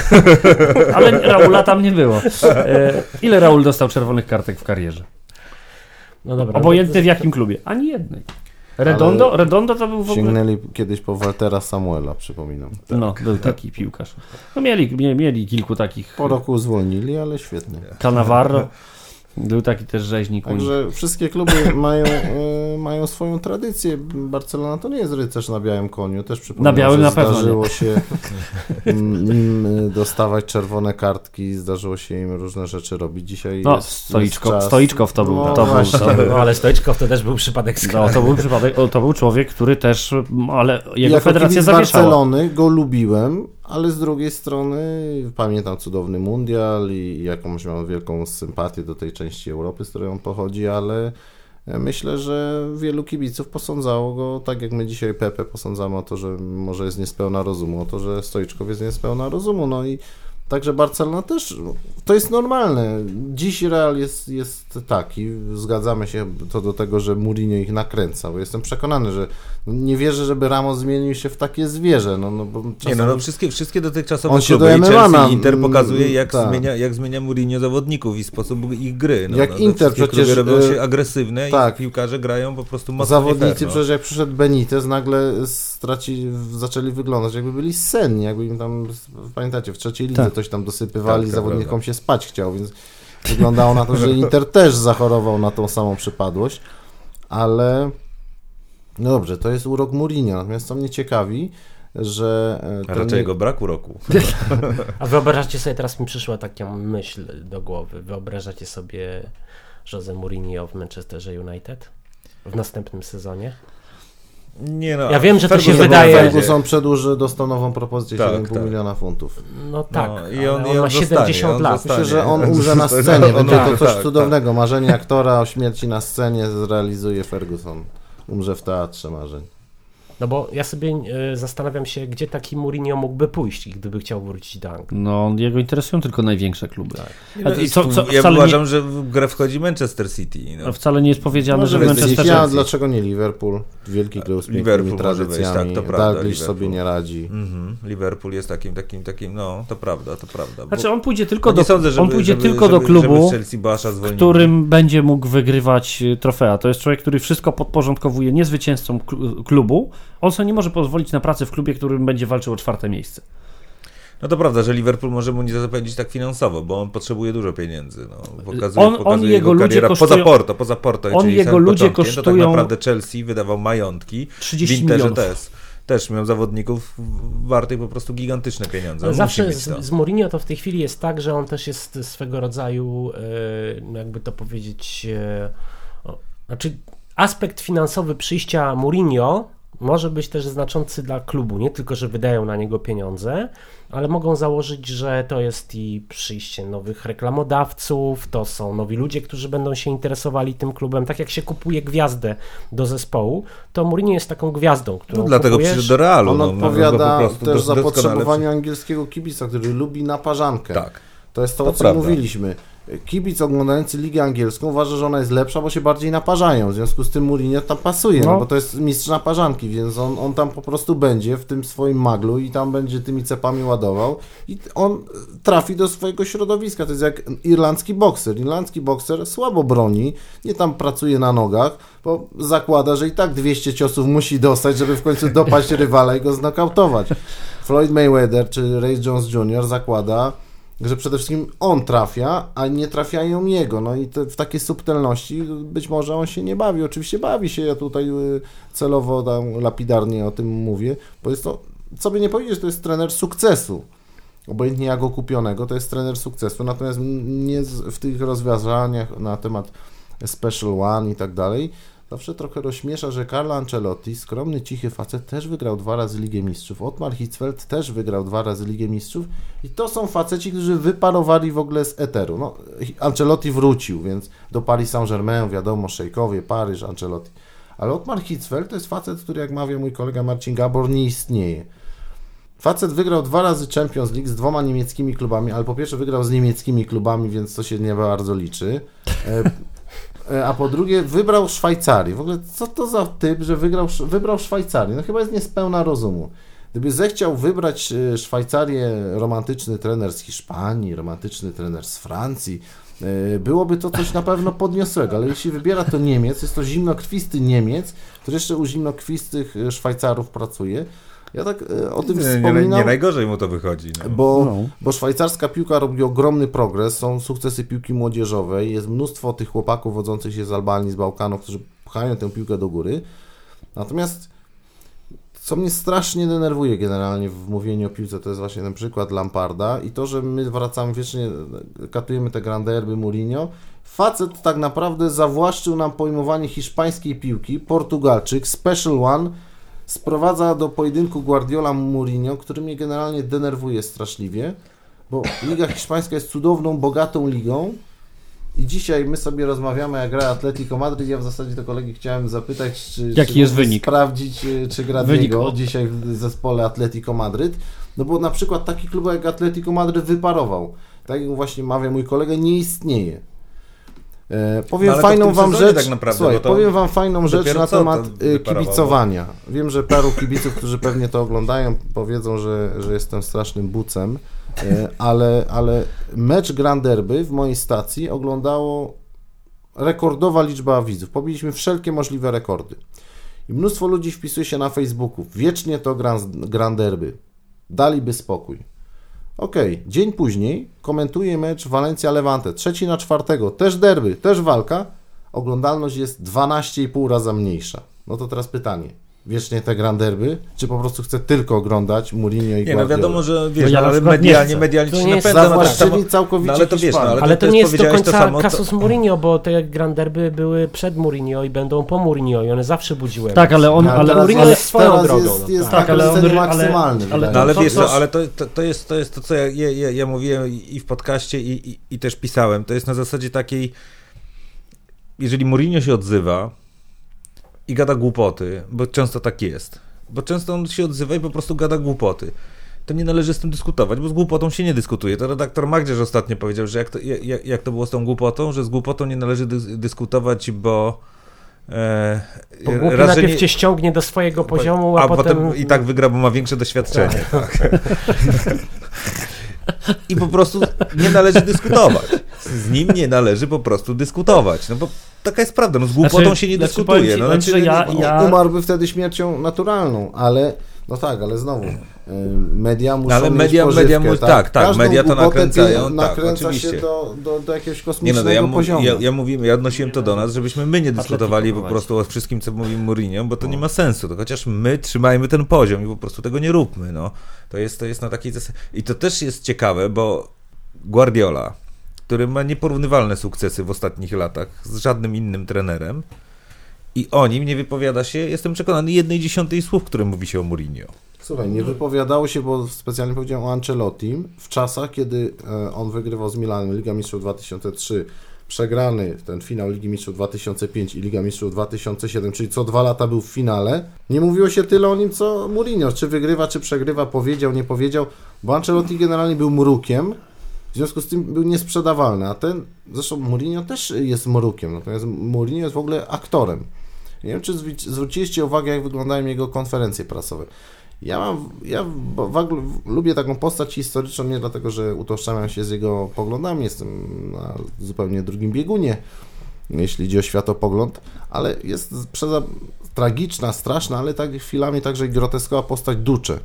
<laughs> Ale Raula tam nie było. E, ile Raul dostał czerwonych kartek w karierze? No dobra. Obojętnie w jakim klubie? Ani jednej. Redondo, Redondo to był w ogóle... Sięgnęli kiedyś po Waltera Samuela, przypominam. No, był taki <laughs> piłkarz. No mieli, mie- mieli kilku takich. Po roku zwolnili, ale świetnie. Cannavaro. <laughs> Był taki też rzeźnik. u nich. Także wszystkie kluby <laughs> mają, e, mają swoją tradycję. Barcelona to nie jest rycerz na białym koniu. Też Na białym że na pewno zdarzyło się <laughs> im, e, dostawać czerwone kartki, zdarzyło się im różne rzeczy robić. Dzisiaj No, jest, Stoiczko, jest czas. Stoiczkow to był. No to, był właśnie. to, był No ale Stoiczkow to też był przypadek skrajny. no, to był przypadek. To był człowiek, który też. Ale jego jako federacja zawieszała. Barcelony go lubiłem, ale z drugiej strony pamiętam cudowny mundial i jakąś mam wielką sympatię do tej części Europy, z której on pochodzi, ale myślę, że wielu kibiców posądzało go, tak jak my dzisiaj Pepe posądzamy o to, że może jest niespełna rozumu, o to, że Stoiczkow jest niespełna rozumu, no i Także Barcelona też, to jest normalne. Dziś Real jest, jest taki, zgadzamy się to do tego, że Mourinho ich nakręca, bo jestem przekonany, że nie wierzę, żeby Ramos zmienił się w takie zwierzę. No, no, bo Nie no, no wszystkie, wszystkie dotychczasowe On się kluby do MMA i Inter pokazuje jak, tak. zmienia, jak zmienia Mourinho zawodników i sposób ich gry. No, Jak no, Inter przecież, robią e, się agresywne tak. i piłkarze grają po prostu mocno Zawodnicy, fair, no. przecież jak przyszedł Benitez, nagle straci, zaczęli wyglądać jakby byli senni, jakby im tam, pamiętacie, w trzeciej lidze Tak. Coś tam dosypywali, Tak, zawodnikom prawda. się spać chciał, więc wyglądało na to, że Inter też zachorował na tą samą przypadłość, ale no dobrze, to jest urok Mourinho, natomiast co mnie ciekawi, że e, A raczej nie, go braku roku. A wyobrażacie sobie, teraz mi przyszła taka myśl do głowy, wyobrażacie sobie Jose Mourinho w Manchesterze United w następnym sezonie? Nie no, Ja wiem, że to się Ferguson wydaje-. Ferguson przedłuży, dostał nową propozycję Tak, 7,5 tak. miliona funtów. No tak, No, i on, on- on, ma zostanie, 70 on lat. zostanie. Myślę, że on <laughs> umrze na scenie, będzie to Tak, coś tak, cudownego. Marzenie aktora o śmierci na scenie zrealizuje Ferguson. Umrze w teatrze marzeń. No bo ja sobie e, zastanawiam się, gdzie taki Mourinho mógłby pójść, gdyby chciał wrócić do Anglii. No, jego interesują tylko największe kluby. No, A i co- co- ja uważam, że w grę wchodzi Manchester City. No. No, wcale nie jest powiedziane, Może że w być Manchesterze... ja, dlaczego nie Liverpool? Wielki klub z pięknymi Liverpool tradycjami. być, tak, to prawda, Dalglish sobie nie radzi. Mhm. Liverpool jest takim, takim, takim, no to prawda, to prawda. Znaczy on pójdzie tylko no do, nie sądzę, żeby, on pójdzie żeby, tylko żeby, do klubu, w którym będzie mógł wygrywać y, trofea. To jest człowiek, który wszystko podporządkowuje nie zwycięzcom kl- klubu. On sobie nie może pozwolić na pracę w klubie, którym będzie walczył o czwarte miejsce. No to prawda, że Liverpool może mu nie zapewnić tak finansowo, bo on potrzebuje dużo pieniędzy. No. Pokazuje, On- on pokazuje jego jego ludzie kariera kosztują- poza Porto, poza Porto. on czyli i jego ludzie początkiem, To kosztują- tak naprawdę Chelsea wydawał majątki. 30 w Interze milionów. też. Też miał zawodników wartych po prostu gigantyczne pieniądze. On zawsze musi mieć to. z, z Mourinho to w tej chwili jest tak, że on też jest swego rodzaju, e, no jakby to powiedzieć, e, znaczy aspekt finansowy przyjścia Mourinho może być też znaczący dla klubu. Nie tylko, że wydają na niego pieniądze, ale mogą założyć, że to jest i przyjście nowych reklamodawców, to są nowi ludzie, którzy będą się interesowali tym klubem. Tak jak się kupuje gwiazdę do zespołu, to Mourinho jest taką gwiazdą, którą No, dlatego kupujesz. do Realu. On no, no, odpowiada po prostu też dos- za doskonale potrzebowanie angielskiego kibica, który lubi naparzankę. Tak. To jest to, To o czym prawda. mówiliśmy. Kibic oglądający Ligę Angielską uważa, że ona jest lepsza, bo się bardziej naparzają. W związku z tym Mourinho tam pasuje, no, No. bo to jest mistrz naparzanki, więc on, on tam po prostu będzie w tym swoim maglu i tam będzie tymi cepami ładował i on trafi do swojego środowiska. To jest jak irlandzki bokser. Irlandzki bokser słabo broni, nie tam pracuje na nogach, bo zakłada, że i tak 200 ciosów musi dostać, żeby w końcu dopaść rywala i go znokautować. Floyd Mayweather czy Ray Jones Jr. zakłada, że przede wszystkim on trafia, a nie trafiają jego. No i te, w takiej subtelności być może on się nie bawi. Oczywiście bawi się, ja tutaj y, celowo tam lapidarnie o tym mówię, bo jest to, co by nie powiedzieć, to jest trener sukcesu. Obojętnie jak go kupionego, to jest trener sukcesu, natomiast nie w tych rozwiązaniach na temat Special One i tak dalej, zawsze trochę rozśmiesza, że Carlo Ancelotti, skromny, cichy facet, też wygrał dwa razy Ligę Mistrzów. Otmar Hitzfeld też wygrał dwa razy Ligę Mistrzów i to są faceci, którzy wyparowali w ogóle z eteru. No, Ancelotti wrócił, więc do Paris Saint-Germain, wiadomo, szejkowie, Paryż, Ancelotti. Ale Otmar Hitzfeld to jest facet, który, jak mawia mój kolega Marcin Gabor, nie istnieje. Facet wygrał dwa razy Champions League z dwoma niemieckimi klubami, ale po pierwsze wygrał z niemieckimi klubami, więc to się nie bardzo liczy. E, A po drugie wybrał Szwajcarię. W ogóle co to za typ, że wygrał, wybrał Szwajcarię? No chyba jest niespełna rozumu. Gdyby zechciał wybrać e, Szwajcarię romantyczny trener z Hiszpanii, romantyczny trener z Francji, e, byłoby to coś na pewno podniosłego, ale jeśli wybiera to Niemiec, jest to zimnokrwisty Niemiec, który jeszcze u zimnokrwistych Szwajcarów pracuje. Ja tak e, o tym Nie, nie, wspominam. nie najgorzej mu to wychodzi. No. Bo, No. bo szwajcarska piłka robi ogromny progres, są sukcesy piłki młodzieżowej, jest mnóstwo tych chłopaków wodzących się z Albanii, z Bałkanów, którzy pchają tę piłkę do góry. Natomiast co mnie strasznie denerwuje generalnie w mówieniu o piłce, to jest właśnie ten przykład Lamparda i to, że my wracamy wiecznie, katujemy te grande derby Mourinho. Facet tak naprawdę zawłaszczył nam pojmowanie hiszpańskiej piłki, Portugalczyk, Special One, sprowadza do pojedynku Guardiola-Mourinho, który mnie generalnie denerwuje straszliwie, bo Liga Hiszpańska jest cudowną, bogatą ligą i dzisiaj my sobie rozmawiamy, jak gra Atletico Madryt. Ja w zasadzie to kolegi chciałem zapytać, czy, Jaki czy jest wynik? sprawdzić, y, czy gra Diego dzisiaj w zespole Atletico Madryt. No bo na przykład taki klub jak Atletico Madryt wyparował. Tak jak właśnie mawia mój kolega, nie istnieje. E, powiem No fajną wam rzecz. tak naprawdę, słuchaj, powiem wam fajną rzecz na temat wyparowało. kibicowania. Wiem, że paru kibiców, którzy pewnie to oglądają, powiedzą, że, że jestem strasznym bucem, e, ale, ale mecz Grand Derby w mojej stacji oglądało rekordowa liczba widzów. Pobiliśmy wszelkie możliwe rekordy. I mnóstwo ludzi wpisuje się na Facebooku. Wiecznie to Grand, Grand Derby. Daliby spokój. Okej, dzień później komentuje mecz Walencja-Levante. Trzeci na czwartego. Też derby, też walka. Oglądalność jest 12,5 raza mniejsza. No to teraz pytanie. Wiecznie te Grand Derby? Czy po prostu chce tylko oglądać Mourinho i Nie, no Guardiola? wiadomo, że wiesz, No no, ale nie medialnie, medialnie To ci napędza, no tak samo- całkowicie no ale to wiesz, no, ale, Ale to, to nie jest do powiedziałeś końca samo, kasus Mourinho, bo te Grand Derby były przed Mourinho i będą po Mourinho i one zawsze budziły Tak, ale on, No, ale, teraz Mourinho jest swoją teraz drogą, Jest, no. jest Tak, ale on- wykorzystanie ale- ale No ale To- wiesz, to- no, ale to, to, to, jest, to jest to, co ja, ja, ja, ja mówiłem i i w podcaście i, i, i też pisałem. To jest na zasadzie takiej, jeżeli Mourinho się odzywa i gada głupoty, bo często tak jest, bo często on się odzywa i po prostu gada głupoty, to nie należy z tym dyskutować, bo z głupotą się nie dyskutuje. To redaktor Magdzierz ostatnio powiedział, że jak to, jak, jak to było z tą głupotą, że z głupotą nie należy dys dyskutować, bo... E, Bo głupi raz, najpierw cię ściągnie do swojego poziomu, a, potem... i tak wygra, bo ma większe doświadczenie. Tak. <laughs> I po prostu nie należy dyskutować. Z nim nie należy po prostu dyskutować. No bo taka jest prawda, no z głupotą Znaczy- się nie znaczy dyskutuje. ci, no, znaczy, znaczy, ja- no, ja- Umarłby wtedy śmiercią naturalną, ale no tak, ale znowu y, media muszą Ale mieć media- pożywkę, media mu- tak, tak, Każdą media to nakręcają, pie- tak, nakręca oczywiście. się do, do, do jakiegoś Nie kosmicznego no, to ja, mu- poziomu. ja, ja, mówiłem, ja odnosiłem to do nas, żebyśmy my nie dyskutowali po prostu o wszystkim, co mówi Mourinho, bo to nie ma sensu. To chociaż my trzymajmy ten poziom i po prostu tego nie róbmy. No. To, jest, to jest na takiej zasadzie. I to też jest ciekawe, bo Guardiola, który ma nieporównywalne sukcesy w ostatnich latach z żadnym innym trenerem I o nim nie wypowiada się, jestem przekonany, jednej dziesiątej słów, które mówi się o Mourinho. Słuchaj, nie wypowiadało się, bo specjalnie powiedziałem o Ancelotti w czasach, kiedy e, on wygrywał z Milanem Liga Mistrzów 2003, przegrany ten finał Ligi Mistrzów 2005 i Liga Mistrzów 2007, czyli co dwa lata był w finale. Nie mówiło się tyle o nim, co Mourinho, czy wygrywa, czy przegrywa, powiedział, nie powiedział, bo Ancelotti generalnie był mrukiem, w związku z tym był niesprzedawalny, a ten, zresztą Mourinho też jest mrukiem, natomiast Mourinho jest w ogóle aktorem. Nie wiem, czy zwróciliście uwagę, jak wyglądają jego konferencje prasowe. Ja mam, ja w, w, lubię taką postać historyczną nie dlatego, że utożsamiam się z jego poglądami, jestem na zupełnie drugim biegunie, jeśli idzie o światopogląd, ale jest przeza, tragiczna, straszna, ale tak chwilami także groteskowa postać Ducze.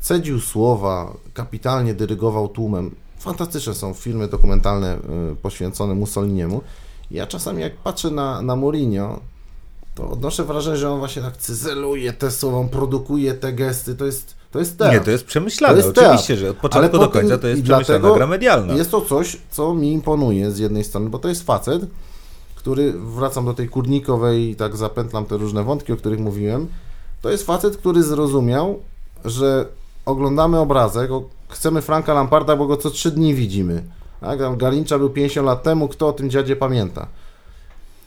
Cedził słowa, kapitalnie dyrygował tłumem. Fantastyczne są filmy dokumentalne y, poświęcone Mussoliniemu. Ja czasami jak patrzę na, na Mourinho, to odnoszę wrażenie, że on właśnie tak cyzeluje te słowa, produkuje te gesty, to jest, to jest teatr. Nie, to jest przemyślane, To jest oczywiście, teatr. że od początku do końca to jest przemyślana gra medialna. Jest to coś, co mi imponuje z jednej strony, bo to jest facet, który, wracam do tej kurnikowej i tak zapętlam te różne wątki, o których mówiłem, to jest facet, który zrozumiał, że oglądamy obrazek, chcemy Franka Lamparda, bo go co trzy dni widzimy. Tak? Był 50 lat temu, kto o tym dziadzie pamięta.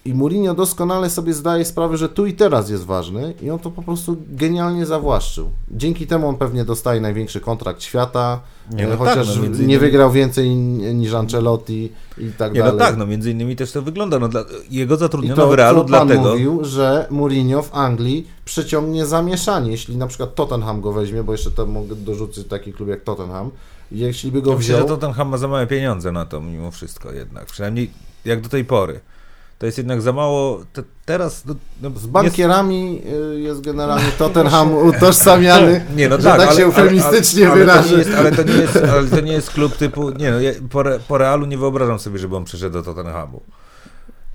I Mourinho doskonale sobie zdaje sprawę, że tu i teraz jest ważny i on to po prostu genialnie zawłaszczył. Dzięki temu on pewnie dostaje największy kontrakt świata, Nie, no chociaż tak, no nie innymi- wygrał więcej niż Ancelotti i tak Nie, no dalej. tak, no między innymi też to wygląda. No, dla, jego I zatrudniono to, w Realu pan dlatego... mówił, że Mourinho w Anglii przyciągnie zamieszanie, jeśli na przykład Tottenham go weźmie, bo jeszcze to mogę dorzucić taki klub jak Tottenham, i jeśli by go Ja myślę, że wziął, Tottenham ma za małe pieniądze na to mimo wszystko jednak. Przynajmniej jak do tej pory. To jest jednak za mało. Te, teraz. No, no, z bankierami y, jest generalnie Tottenham <laughs> utożsamiany, Nie, no tak, tak ale, się eufemistycznie ale, ale, to nie wyrażę. jest, ale, to nie jest, ale to nie jest klub typu. Nie no, ja po, po Realu nie wyobrażam sobie, żeby on przyszedł do Tottenhamu.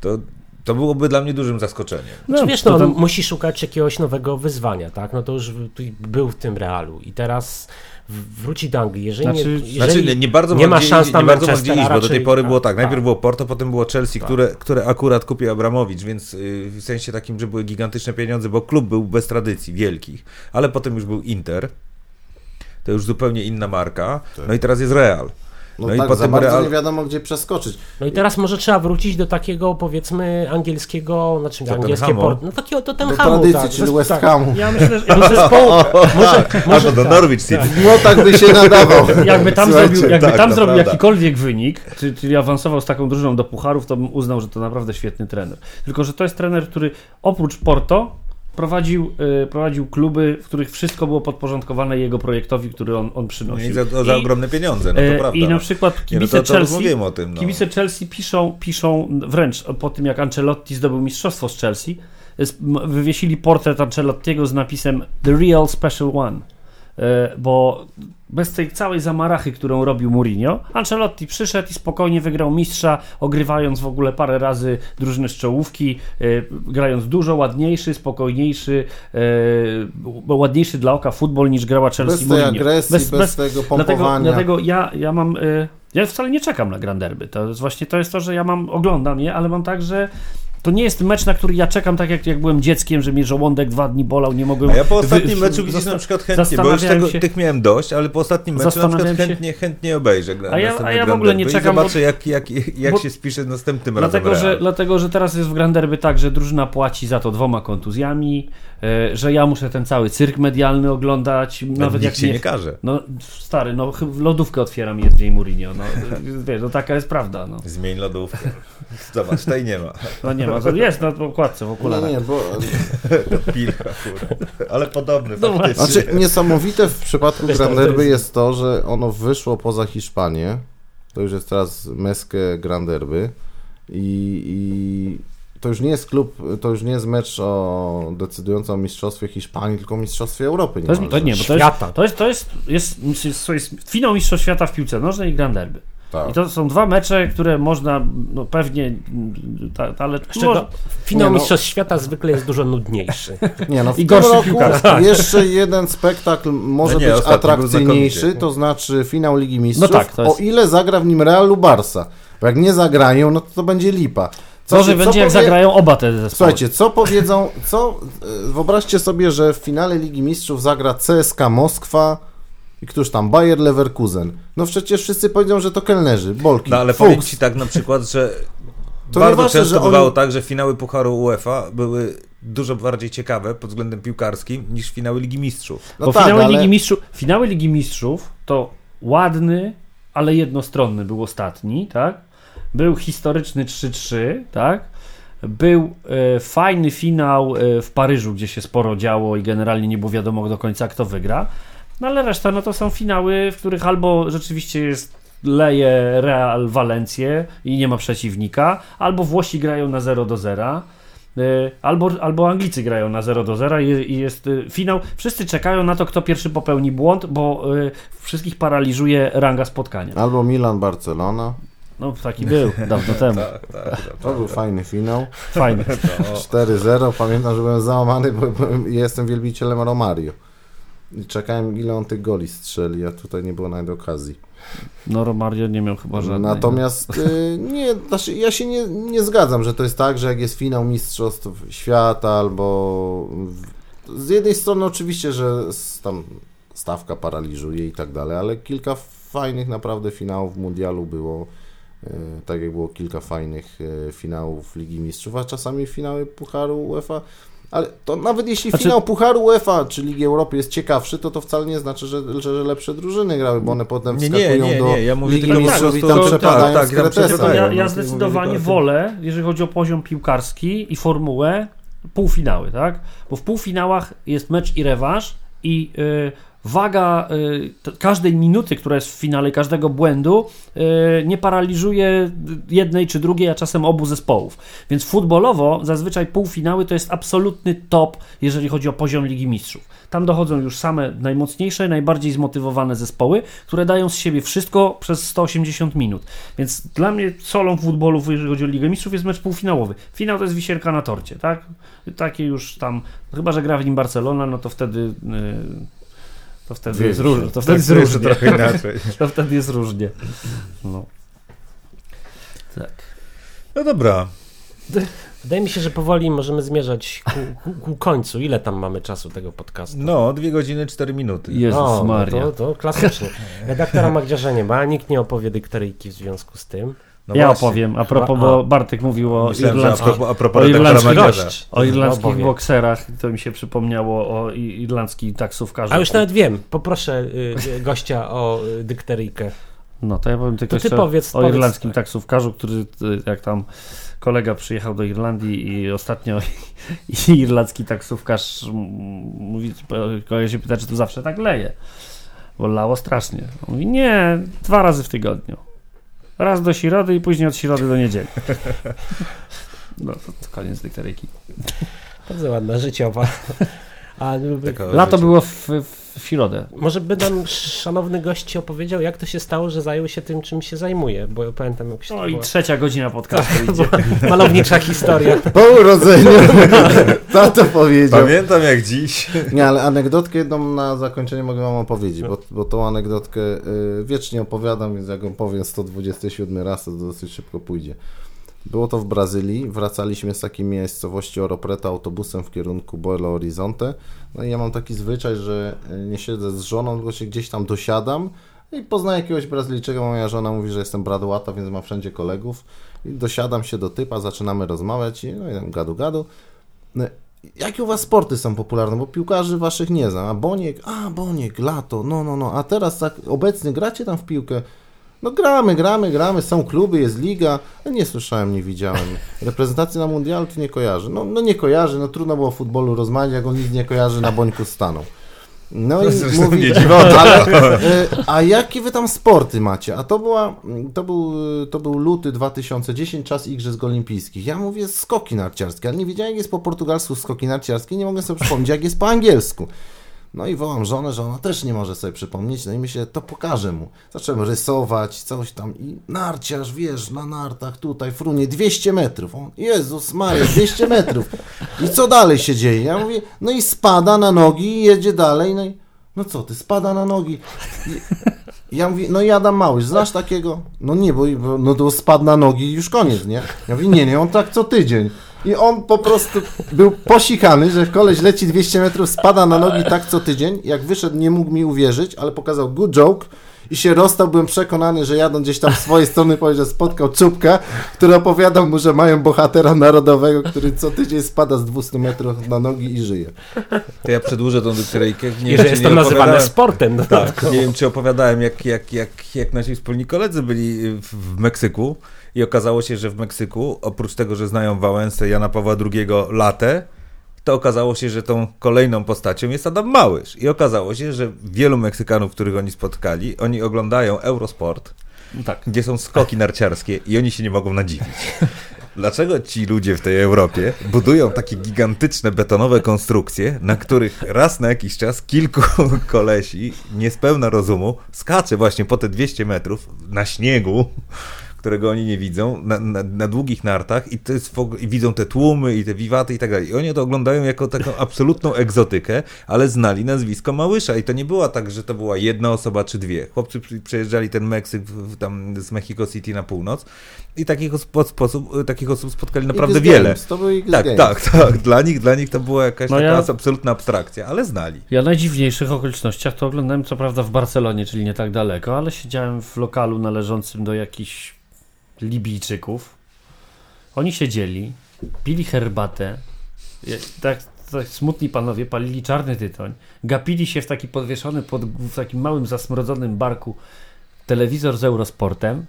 To, to byłoby dla mnie dużym zaskoczeniem. No, wiesz, no, on musi szukać jakiegoś nowego wyzwania, tak? No to już był w tym realu i teraz wróci do Anglii. Jeżeli, Znaczy- nie, jeżeli Znaczy, nie, nie bardzo nie ma mam szans na nie bardzo a bo do tej pory było tak. a, Najpierw a. było Porto, potem było Chelsea, które, które akurat kupił Abramowicz, więc yy, w sensie takim, że były gigantyczne pieniądze, bo klub był bez tradycji, wielkich, ale potem już był Inter. To już zupełnie inna marka. No i teraz jest Real. No, No i tak, potem za bardzo Real- nie wiadomo, gdzie przeskoczyć. No i teraz może trzeba wrócić do takiego powiedzmy angielskiego, znaczy Tottenhamu. angielskie port, no takiego Do Tottenhamu, tradycji, tak, czyli West tak. Hamu. Ja myślę, że ja zespołu, może, <laughs> może Albo do tak, Norwich City. No tak by się nadawał. <laughs> Jakby tam Słuchajcie, zrobił, jakby tak, tam to zrobił prawda. jakikolwiek wynik, czy- czyli awansował z taką drużyną do pucharów, to bym uznał, że to naprawdę świetny trener. Tylko, że to jest trener, który oprócz Porto prowadził, y, prowadził kluby, w których wszystko było podporządkowane jego projektowi, który on, on No przynosił. I za, za I- ogromne pieniądze, no to prawda. I na no. przykład no kibice to, to Chelsea, o tym. No. kibice Chelsea piszą, piszą wręcz po tym, jak Ancelotti zdobył mistrzostwo z Chelsea, m- wywiesili portret Ancelottiego z napisem The Real Special One. E, Bo bez tej całej zamarachy, którą robił Mourinho, Ancelotti przyszedł i spokojnie wygrał mistrza, ogrywając w ogóle parę razy drużynę z czołówki, e, grając dużo ładniejszy, spokojniejszy, e, ładniejszy dla oka futbol niż grała Chelsea Bez tej Mourinho. agresji, bez, tego Dlatego, pompowania. dlatego ja, ja mam. Ja wcale nie czekam na Grand Derby. To jest właśnie to jest to, że ja mam, oglądam je, ale mam tak, że to nie jest mecz, na który ja czekam tak jak, jak byłem dzieckiem, że mnie żołądek dwa dni bolał, nie mogłem. A ja po ostatnim wy- meczu zasta- na przykład chętnie, bo już tego, się- tych miałem dość, ale po ostatnim meczu na przykład chętnie, chętnie obejrzę. A ja- a ja w ogóle nie czekam, I bo- zobaczę, jak, jak, jak bo- się spisze następnym razem Dlatego że, Real. dlatego, że teraz jest w Grand Derby tak, że drużyna płaci za to dwoma kontuzjami, e, że ja muszę ten cały cyrk medialny oglądać, nawet jak się nie, nie każe. No stary, no lodówkę otwieram niej Mourinho, no <laughs> wiesz, no taka jest prawda, no. Zmień lodówkę. Zobacz, tej nie ma. No nie ma, to jest na okładce w No okularach. nie, bo Pil akurat. Ale podobny No faktycznie. Znaczy, niesamowite w przypadku Wiesz, Grand to- to Derby jest- jest to, że ono wyszło poza Hiszpanię. To już jest teraz Meskę Grand Derby. I, I to już nie jest klub, to już nie jest mecz o decydujący o mistrzostwie Hiszpanii, tylko o mistrzostwie Europy. To jest, to nie, bo to jest, Świata. to jest, to jest, jest, jest, to jest finał Mistrzostw Świata w piłce nożnej i Grand Derby. Tak. I to są dwa mecze, które można, no pewnie, mm, ta, ta, ale może, finał no. Mistrzostw Świata zwykle jest dużo nudniejszy. <laughs> Nie, no w I gorszy roku piłkarz, <laughs> jeszcze jeden spektakl może No nie, być atrakcyjniejszy, to znaczy finał Ligi Mistrzów, No tak, jest- o ile zagra w nim Real lub Barca. Bo jak nie zagrają, no to to będzie lipa. Co Może się- co będzie jak powie- zagrają oba te zespoły. Słuchajcie, co powiedzą, co, e, wyobraźcie sobie, że w finale Ligi Mistrzów zagra CSKA Moskwa i któż tam, Bayer Leverkusen. No przecież wszyscy powiedzą, że to kelnerzy, bolki, No ale fuks. powiem Ci tak na przykład, że To bardzo nieważne, często że bywało oni- tak, że finały Pucharu UEFA były dużo bardziej ciekawe pod względem piłkarskim niż finały Ligi Mistrzów. No Bo tak, finały, ale- Ligi Mistrzów, finały Ligi Mistrzów to ładny, ale jednostronny był ostatni, tak? Był historyczny 3-3, tak? Był e, fajny finał e, w Paryżu, gdzie się sporo działo i generalnie nie było wiadomo do końca, kto wygra. No ale reszta, no to są finały, w których albo rzeczywiście jest leje Real Walencję i nie ma przeciwnika, albo Włosi grają na 0 do 0. Y, Albo, albo Anglicy grają na 0 do 0 i, i jest y, finał. Wszyscy czekają na to, kto pierwszy popełni błąd, bo y, wszystkich paraliżuje ranga spotkania. Albo Milan, Barcelona. No taki był <laughs> dawno temu. Tak, tak. To był fajny finał. Fajny. <laughs> 4-0. Pamiętam, że byłem załamany, bo byłem, jestem wielbicielem Romario. I czekałem, ile on tych goli strzeli, a tutaj nie było nawet okazji. No Romario nie miał chyba żadnej. Natomiast y, nie, znaczy ja się nie, nie zgadzam, że to jest tak, że jak jest finał Mistrzostw Świata albo z jednej strony oczywiście, że tam stawka paraliżuje i tak dalej, ale kilka fajnych naprawdę finałów mundialu było, y, tak jak było kilka fajnych y, finałów Ligi Mistrzów, a czasami finały Pucharu UEFA. Ale to nawet jeśli Znaczy- finał Pucharu UEFA czy Ligi Europy jest ciekawszy, to to wcale nie znaczy, że, że, że lepsze drużyny grały, bo one potem Nie, wskakują nie, nie, do nie, ja mówię Ligi Mistrzów i tam tak, przepadają tak, z i tam Kretesa. przepadają. ja, ja zdecydowanie wolę, jeżeli chodzi o poziom piłkarski i formułę, półfinały, tak? Bo w półfinałach jest mecz i rewanż i y, waga y, każdej minuty, która jest w finale, każdego błędu y, nie paraliżuje jednej czy drugiej, a czasem obu zespołów. Więc futbolowo zazwyczaj półfinały to jest absolutny top, jeżeli chodzi o poziom Ligi Mistrzów. Tam dochodzą już same najmocniejsze, najbardziej zmotywowane zespoły, które dają z siebie wszystko przez 180 minut. Więc dla mnie solą futbolu, jeżeli chodzi o Ligę Mistrzów, jest mecz półfinałowy. Finał to jest wisienka na torcie, tak? Takie już tam, chyba że gra w nim Barcelona, no to wtedy. Yy, to wtedy jest różnie. To wtedy jest Tak, <laughs> różnie. trochę inaczej. <laughs> To wtedy jest różnie. No. Tak. No dobra. Wydaje mi się, że powoli możemy zmierzać ku, ku, ku końcu. Ile tam mamy czasu tego podcastu? No, dwie godziny, cztery minuty. Jezus no, Maria. No to, to klasycznie. Redaktora Magdziarza nie ma, nikt nie opowie dykteryjki w związku z tym. No ja właśnie. opowiem, a propos, bo Bartek mówił o Myślałem, a irlandzkich, propos, a propos o irlandzkich gość. o irlandzkich Opowie. bokserach, to mi się przypomniało o i- irlandzkim taksówkarzu. A już nawet wiem, poproszę y, y, gościa o y, dykteryjkę. No to ja powiem tylko To ty powiedz- o powiedz irlandzkim tak. taksówkarzu, który jak tam kolega przyjechał do Irlandii i ostatnio <laughs> i irlandzki taksówkarz mówi, kolega się pyta, czy to zawsze tak leje. Bo lało strasznie. On Mówi, nie, dwa razy w tygodniu. Raz do środy i później od środy do niedzieli. <laughs> No to, to koniec dykteryjki. Bardzo ładna, życiowa. A Taka Lato życie. było w, w, w środę. może by nam szanowny gość opowiedział, jak to się stało, że zajął się tym, czym się zajmuje, bo ja pamiętam, jak się No to i była trzecia godzina podcastu idzie. malownicza historia. <laughs> Po urodzeniu. <laughs> Co to powiedział? Pamiętam jak dziś. Nie, ale anegdotkę jedną na zakończenie mogę wam opowiedzieć, bo, bo tą anegdotkę y, wiecznie opowiadam, więc jak ją powiem 127 raz, to dosyć szybko pójdzie. Było to w Brazylii, wracaliśmy z takiej miejscowości Oropreta autobusem w kierunku Belo Horizonte. No i ja mam taki zwyczaj, że y, nie siedzę z żoną, tylko się gdzieś tam dosiadam i poznaję jakiegoś Brazylijczyka, moja żona mówi, że jestem bradłata, więc mam wszędzie kolegów. I dosiadam się do typa, zaczynamy rozmawiać i no i tam gadu gadu. No, Jakie u was sporty są popularne? Bo piłkarzy waszych nie znam. A Boniek? A, Boniek, lato, no, no, no. A teraz tak obecnie gracie tam w piłkę? No gramy, gramy, gramy, są kluby, jest liga. No, nie słyszałem, nie widziałem. Reprezentacji na mundial to nie kojarzy. No, no nie kojarzy, no trudno było o futbolu rozmawiać, jak on nic nie kojarzy, na Bońku stanął. No i Zresztą mówi, nie dziwota. ale, e, a jakie wy tam sporty macie? A to była, to był, to był luty 2010, czas Igrzysk Olimpijskich. Ja mówię skoki narciarskie, ale nie wiedziałem jak jest po portugalsku skoki narciarskie, nie mogę sobie przypomnieć jak jest po angielsku. No i wołam żonę, że ona też nie może sobie przypomnieć, no i myślę, to pokażę mu. Zacząłem rysować, coś tam i narciarz, wiesz, na nartach tutaj, frunie, 200 metrów. On, Jezus Maria, 200 metrów. I co dalej się dzieje? Ja mówię, no i spada na nogi i jedzie dalej, no i no co ty, spada na nogi. I, Ja mówię, no i Adam Małysz, znasz takiego? No nie, bo, bo no to spadł na nogi i już koniec, nie? Ja mówię, nie, nie, on tak co tydzień. I on po prostu był posikany, że koleś leci 200 metrów, spada na nogi tak co tydzień. Jak wyszedł, nie mógł mi uwierzyć, ale pokazał good joke i się rozstał. Byłem przekonany, że jadąc gdzieś tam z swojej strony powiedział, że spotkał czubka, który opowiadał mu, że mają bohatera narodowego, który co tydzień spada z 200 metrów na nogi i żyje. To ja przedłużę tą dykteryjkę. Nie I wiem, że czy jest nie to nazywane sportem. No. Tak, nie wiem, czy opowiadałem, jak, jak, jak, jak nasi wspólni koledzy byli w, w Meksyku i okazało się, że w Meksyku, oprócz tego, że znają Wałęsę Jana Pawła II latę, to okazało się, że tą kolejną postacią jest Adam Małysz. I okazało się, że wielu Meksykanów, których oni spotkali, oni oglądają Eurosport, Tak. gdzie są skoki narciarskie i oni się nie mogą nadziwić. Dlaczego ci ludzie w tej Europie budują takie gigantyczne betonowe konstrukcje, na których raz na jakiś czas kilku <laughs> kolesi niespełna rozumu skacze właśnie po te 200 metrów na śniegu, którego oni nie widzą, na, na, na długich nartach i, to jest w ogóle, i widzą te tłumy i te wiwaty i tak dalej. I oni to oglądają jako taką absolutną egzotykę, ale znali nazwisko Małysza i to nie była tak, że to była jedna osoba czy dwie. Chłopcy przejeżdżali ten Meksyk w, tam z Mexico City na północ i takich, osób- sposób, takich osób spotkali naprawdę X wiele. Games, to był X Tak, Games. tak, tak. Dla nich, dla nich to była jakaś No taka ja- absolutna abstrakcja, ale znali. Ja na dziwniejszych okolicznościach to oglądałem co prawda w Barcelonie, czyli nie tak daleko, ale siedziałem w lokalu należącym do jakichś Libijczyków. Oni siedzieli, pili herbatę, tak, tak smutni panowie palili czarny tytoń, gapili się w taki podwieszony pod, w takim małym zasmrodzonym barku telewizor z Eurosportem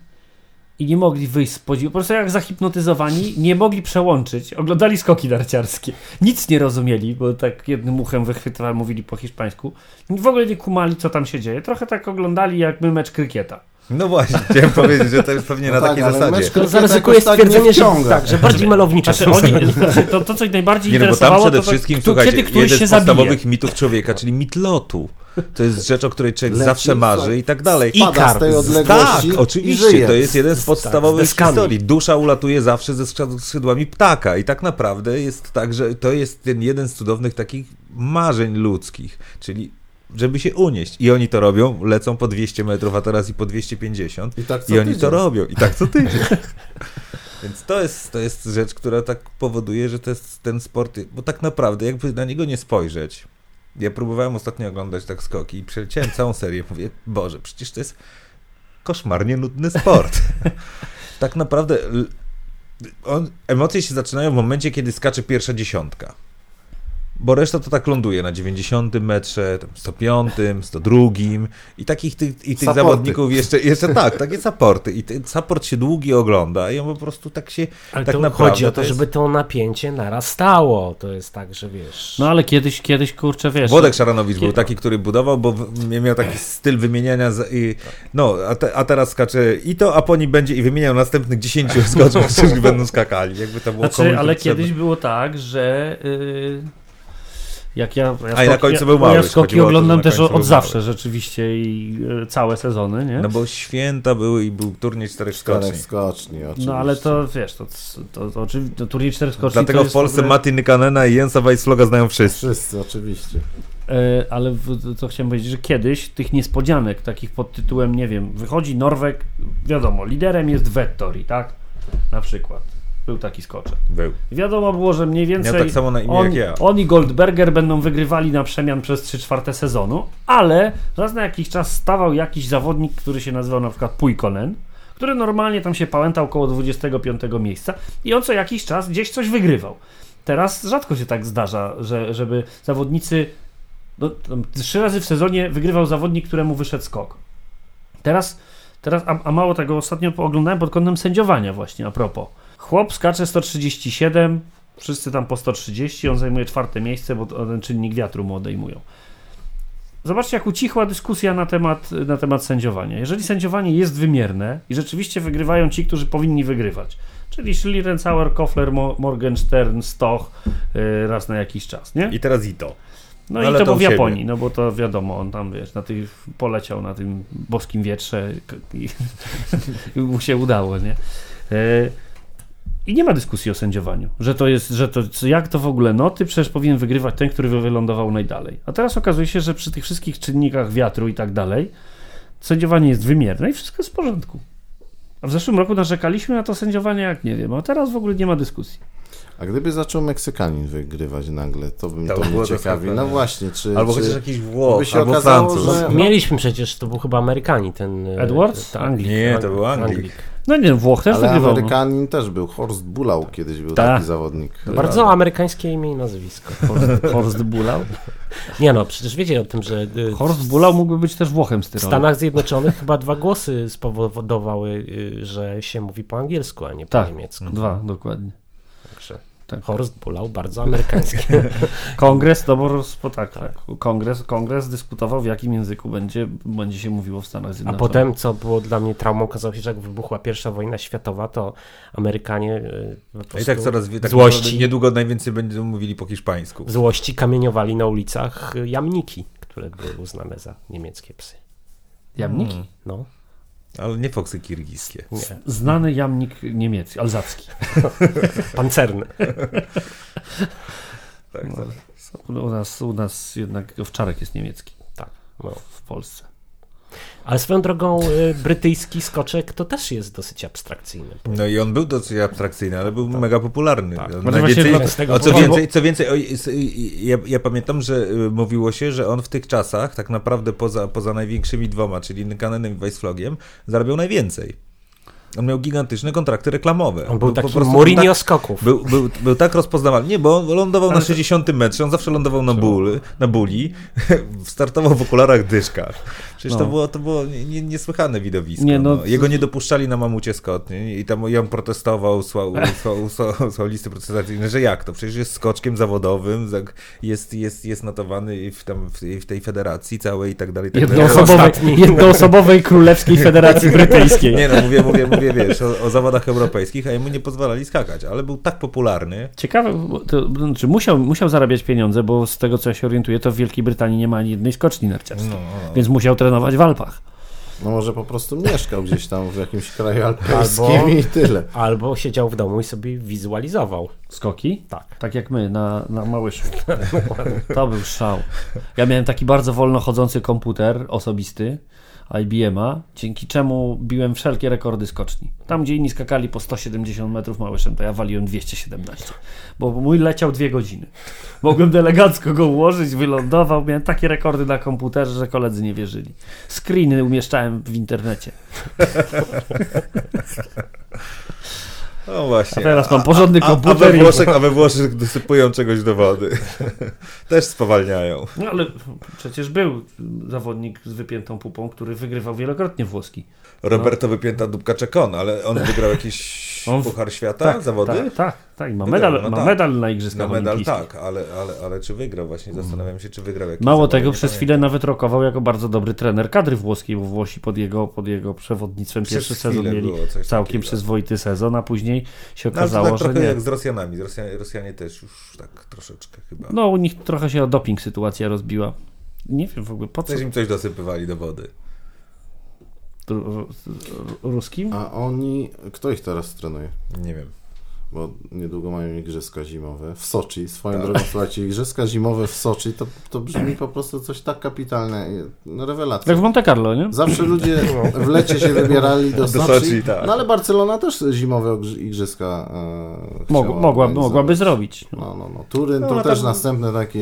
i nie mogli wyjść z podziwu. Po prostu jak zahipnotyzowani, nie mogli przełączyć. Oglądali skoki narciarskie. Nic nie rozumieli, bo tak jednym uchem wychwytywali, mówili po hiszpańsku. W ogóle nie kumali, co tam się dzieje. Trochę tak oglądali jakby mecz krykieta. No właśnie, <laughs> chciałem powiedzieć, że to jest pewnie No na tak, takiej zasadzie. To jakoś tak nie stwierdzenie, że, tak, że bardziej malownicze. Znaczy, oni, <laughs> znaczy, to, to, co ich najbardziej Nie no, bo tam przede to tak, wszystkim, kto- słuchajcie, kiedy jeden się z zabije. podstawowych mitów człowieka, czyli mit lotu. To jest rzecz, o której człowiek Leci, zawsze marzy i tak dalej. Spada z tej Tak, odległości i oczywiście, to jest jeden z podstawowych deskami. historii. Dusza ulatuje zawsze ze skrzyd- skrzydłami ptaka i tak naprawdę jest tak, że to jest ten jeden z cudownych takich marzeń ludzkich, czyli żeby się unieść. I oni to robią, lecą po 200 metrów, a teraz i po 250 I tak i oni tydzień. to robią i tak co <laughs> tydzień. Więc to jest, to jest rzecz, która tak powoduje, że to jest ten sport, bo tak naprawdę jakby na niego nie spojrzeć. Ja próbowałem ostatnio oglądać tak skoki i przeleciałem całą serię. Mówię, Boże, przecież to jest koszmarnie nudny sport. <laughs> tak naprawdę on, emocje się zaczynają w momencie, kiedy skacze pierwsza dziesiątka. Bo reszta to tak ląduje na 90 metrze, tam 105, 102 i takich tych, i tych Supporty. zawodników jeszcze, jeszcze <laughs> tak, takie supporty. I ten support się długi ogląda i on po prostu tak się Ale tak to naprawdę chodzi o to, to jest- żeby to napięcie narastało. To jest tak, że wiesz... No ale kiedyś, kiedyś kurczę, wiesz... Włodek Szaranowicz był Kiedy- taki, który budował, bo miał taki styl wymieniania. Z, i, no, a, te, a teraz skacze i to, a po nim będzie i wymieniał następnych 10 skoczków, <laughs> którzy będą skakali. Jakby to było Znaczy, ale kiedyś było tak, że... Yy... Jak ja, ja A i na końcu był mały, Ja skoki to, oglądam też od zawsze mały. rzeczywiście i e, całe sezony, nie? No bo święta były i był turniej czterech skoczni. Czterech skoczni, oczywiście. No ale to wiesz, to, to, to oczywiście to turniej czterech skoczni Dlatego to w Polsce ogóle- Matti Nykanena i Jensa Weissfloga znają wszyscy. Wszyscy, oczywiście. E, ale w, to chciałem powiedzieć, że kiedyś tych niespodzianek, takich pod tytułem, nie wiem, wychodzi Norweg, wiadomo, liderem jest Vettori, tak? Na przykład. Był taki skoczek. Był. Wiadomo było, że mniej więcej Miał tak samo na imię on, jak ja. on i Goldberger będą wygrywali na przemian przez 3 czwarte sezonu, ale raz na jakiś czas stawał jakiś zawodnik, który się nazywał na przykład Puikonen, który normalnie tam się pałętał około 25 miejsca i on co jakiś czas gdzieś coś wygrywał. Teraz rzadko się tak zdarza, że, żeby zawodnicy no, trzy razy w sezonie wygrywał zawodnik, któremu wyszedł skok. Teraz, teraz a, a mało tego, ostatnio oglądałem pod kątem sędziowania właśnie, a propos. Chłop skacze 137, wszyscy tam po 130, on zajmuje czwarte miejsce, bo ten czynnik wiatru mu odejmują. Zobaczcie, jak ucichła dyskusja na temat, na temat sędziowania. Jeżeli sędziowanie jest wymierne i rzeczywiście wygrywają ci, którzy powinni wygrywać, czyli Schlierenzauer, Kofler, Mo- Morgenstern, Stoch yy, raz na jakiś czas, nie? I teraz i to. No Ale i to to u w siebie. Japonii, no bo to wiadomo, on tam wiesz, na tych, poleciał na tym boskim wietrze i, i <laughs> mu się udało, nie? E, I nie ma dyskusji o sędziowaniu, że to jest, że to jak to w ogóle, no ty przecież powinien wygrywać ten, który wylądował najdalej. A teraz okazuje się, że przy tych wszystkich czynnikach wiatru i tak dalej, Sędziowanie jest wymierne i wszystko jest w porządku. A w zeszłym roku narzekaliśmy na to sędziowanie jak nie wiem, a teraz w ogóle nie ma dyskusji. A gdyby zaczął Meksykanin wygrywać nagle, to bym To to, mnie ciekawi. No właśnie, czy... Albo czy... chociaż jakiś Włoch, by się albo okazało, Francuz. że- Mieliśmy przecież, to był chyba Amerykanin, ten... e, Edwards? tak. Anglik. Nie, to był Anglik. No nie, Włoch też Ale wygrywał. no. Amerykanin też był. Horst Bulał kiedyś był Tak. taki zawodnik. Bardzo amerykańskie imię i nazwisko. Horst, Horst Bulał. <laughs> Nie no, przecież wiecie o tym, że y, Horst Bulał mógłby być też Włochem z w Tyrolu. Stanach Zjednoczonych chyba dwa głosy spowodowały, y, że się mówi po angielsku, a nie po Tak. niemiecku. Dwa, dokładnie. Także Tak. Horst Bulał bardzo amerykański. <laughs> Kongres, no bo rozpo, tak, tak. Kongres, kongres dyskutował w jakim języku będzie, będzie się mówiło w Stanach A Zjednoczonych. potem, co było dla mnie traumą, okazało się, że jak wybuchła pierwsza wojna światowa, to Amerykanie y, po I tak coraz tak złości, niedługo najwięcej będą mówili po hiszpańsku. złości kamieniowali na ulicach y, jamniki, które były uznane za niemieckie psy. Jamniki? Mm. No, Ale nie foksy kirgijskie. nie. Znany jamnik niemiecki, alzacki. <laughs> Pancerny. Tak, tak. U nas, u nas jednak owczarek jest niemiecki Tak. No. w Polsce. Ale swoją drogą y, brytyjski skoczek to też jest dosyć abstrakcyjny. No i on był dosyć abstrakcyjny, ale był mega popularny. Tak. Najwięcej, o co więcej, co więcej o, ja, ja pamiętam, że y, mówiło się, że on w tych czasach, tak naprawdę poza, poza największymi dwoma, czyli Nykanenem i Weissflogiem, zarabiał najwięcej. On miał gigantyczne kontrakty reklamowe. On był po taki Mourinho tak- skoków. Był, był, był tak rozpoznawalny. Nie, bo on lądował na 60 metrze, on zawsze lądował na, ból, na buli, <laughs> startował w okularach dyszkach. Przecież to No. było, to było nie, nie, niesłychane widowisko. Nie, no, no. Jego nie dopuszczali na mamucie Scott nie? i tam on protestował, słał, słał, słał, słał listy protestacyjne, że jak to? Przecież jest skoczkiem zawodowym, za- jest, jest, jest notowany w, tam, w, w tej federacji całej i tak dalej. Tak dalej. Jednoosobowej, Królewskiej <laughs> Federacji Brytyjskiej. Nie no, mówię, mówię, mówię, wiesz, o, o zawodach europejskich, a jemu nie pozwalali skakać, ale był tak popularny, Ciekawe, to, znaczy musiał, musiał zarabiać pieniądze, bo z tego co ja się orientuję, to w Wielkiej Brytanii nie ma ani jednej skoczni narciarskiej. no. Więc musiał trenować w Alpach. No może po prostu mieszkał gdzieś tam w jakimś kraju alpejskim Albo- i tyle. Albo siedział w domu i sobie wizualizował. Skoki? Tak. Tak jak my na, na Małyszu. <laughs> to był szał. Ja miałem taki bardzo wolno chodzący komputer osobisty IBM-a, dzięki czemu biłem wszelkie rekordy skoczni. Tam, gdzie inni skakali po 170 metrów Małyszem, to ja waliłem 217. Bo mój leciał dwie godziny. Mogłem elegancko go ułożyć, wylądował. Miałem takie rekordy na komputerze, że koledzy nie wierzyli. Screeny umieszczałem w internecie. <laughs> No właśnie. A teraz mam porządny a, a, komputer we i- Włoszech, a we Włoszech dosypują czegoś do wody. <laughs> Też spowalniają. No ale przecież był zawodnik z wypiętą pupą, który wygrywał wielokrotnie włoski. Roberto wypięta dupka Czekon, ale on <laughs> wygrał jakiś On w- puchar świata, zawody? Tak, tak, tak. Ma Wygrał, medal, no ma tak. medal na Igrzyskach Na medal tak, ale, ale, ale czy wygrał właśnie? Zastanawiam się, czy wygrał jakiś Mało tego, przez chwilę nawet rokował jako bardzo dobry trener kadry włoskiej, bo Włosi pod jego, pod jego przewodnictwem Przez pierwszy sezon mieli całkiem takiego. przyzwoity sezon, a później się No, to okazało, tak trochę że nie. jak z Rosjanami. Rosjanie, Rosjanie też już tak troszeczkę chyba. No u nich trochę się o doping sytuacja rozbiła. Nie wiem w ogóle po co. Też im coś dosypywali do wody. Ru- Ruskim? A oni, kto ich teraz trenuje? Nie wiem. Bo niedługo mają igrzyska zimowe w Soczi. Swoją drogą, słuchajcie, igrzyska zimowe w Soczi to, to brzmi po prostu coś tak kapitalne. No rewelacja. Jak w Monte Carlo, nie? Zawsze ludzie <laughs> w lecie się wybierali do, Do Soczi, Soczi, tak. no ale Barcelona też zimowe igrzyska e, Mog, mogła, mogłaby zrobić. No, no, no. Turyn No, to też tam- następny taki,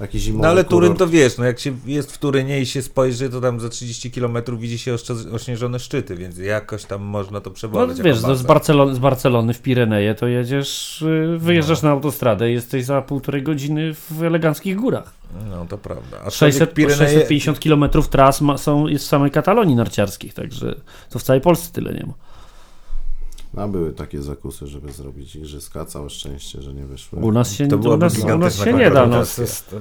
taki zimowy No ale Turyn to wiesz, no jak się jest w Turynie i się spojrzy, to tam za 30 km widzi się ośnieżone szczyty, więc jakoś tam można to No przeboleć. wiesz, jako no, z, z Barcelony w Pireneje to jedziesz, y, wyjeżdżasz na autostradę i jesteś za półtorej godziny w eleganckich górach. No to prawda. A 600, Pireneje... 650 km tras ma, są, jest w samej Katalonii narciarskich, także to w całej Polsce tyle nie ma. A były takie zakusy, żeby zrobić igrzyska. Całe szczęście, że nie wyszły. U nas się, To u nas, u nas się nie da. No.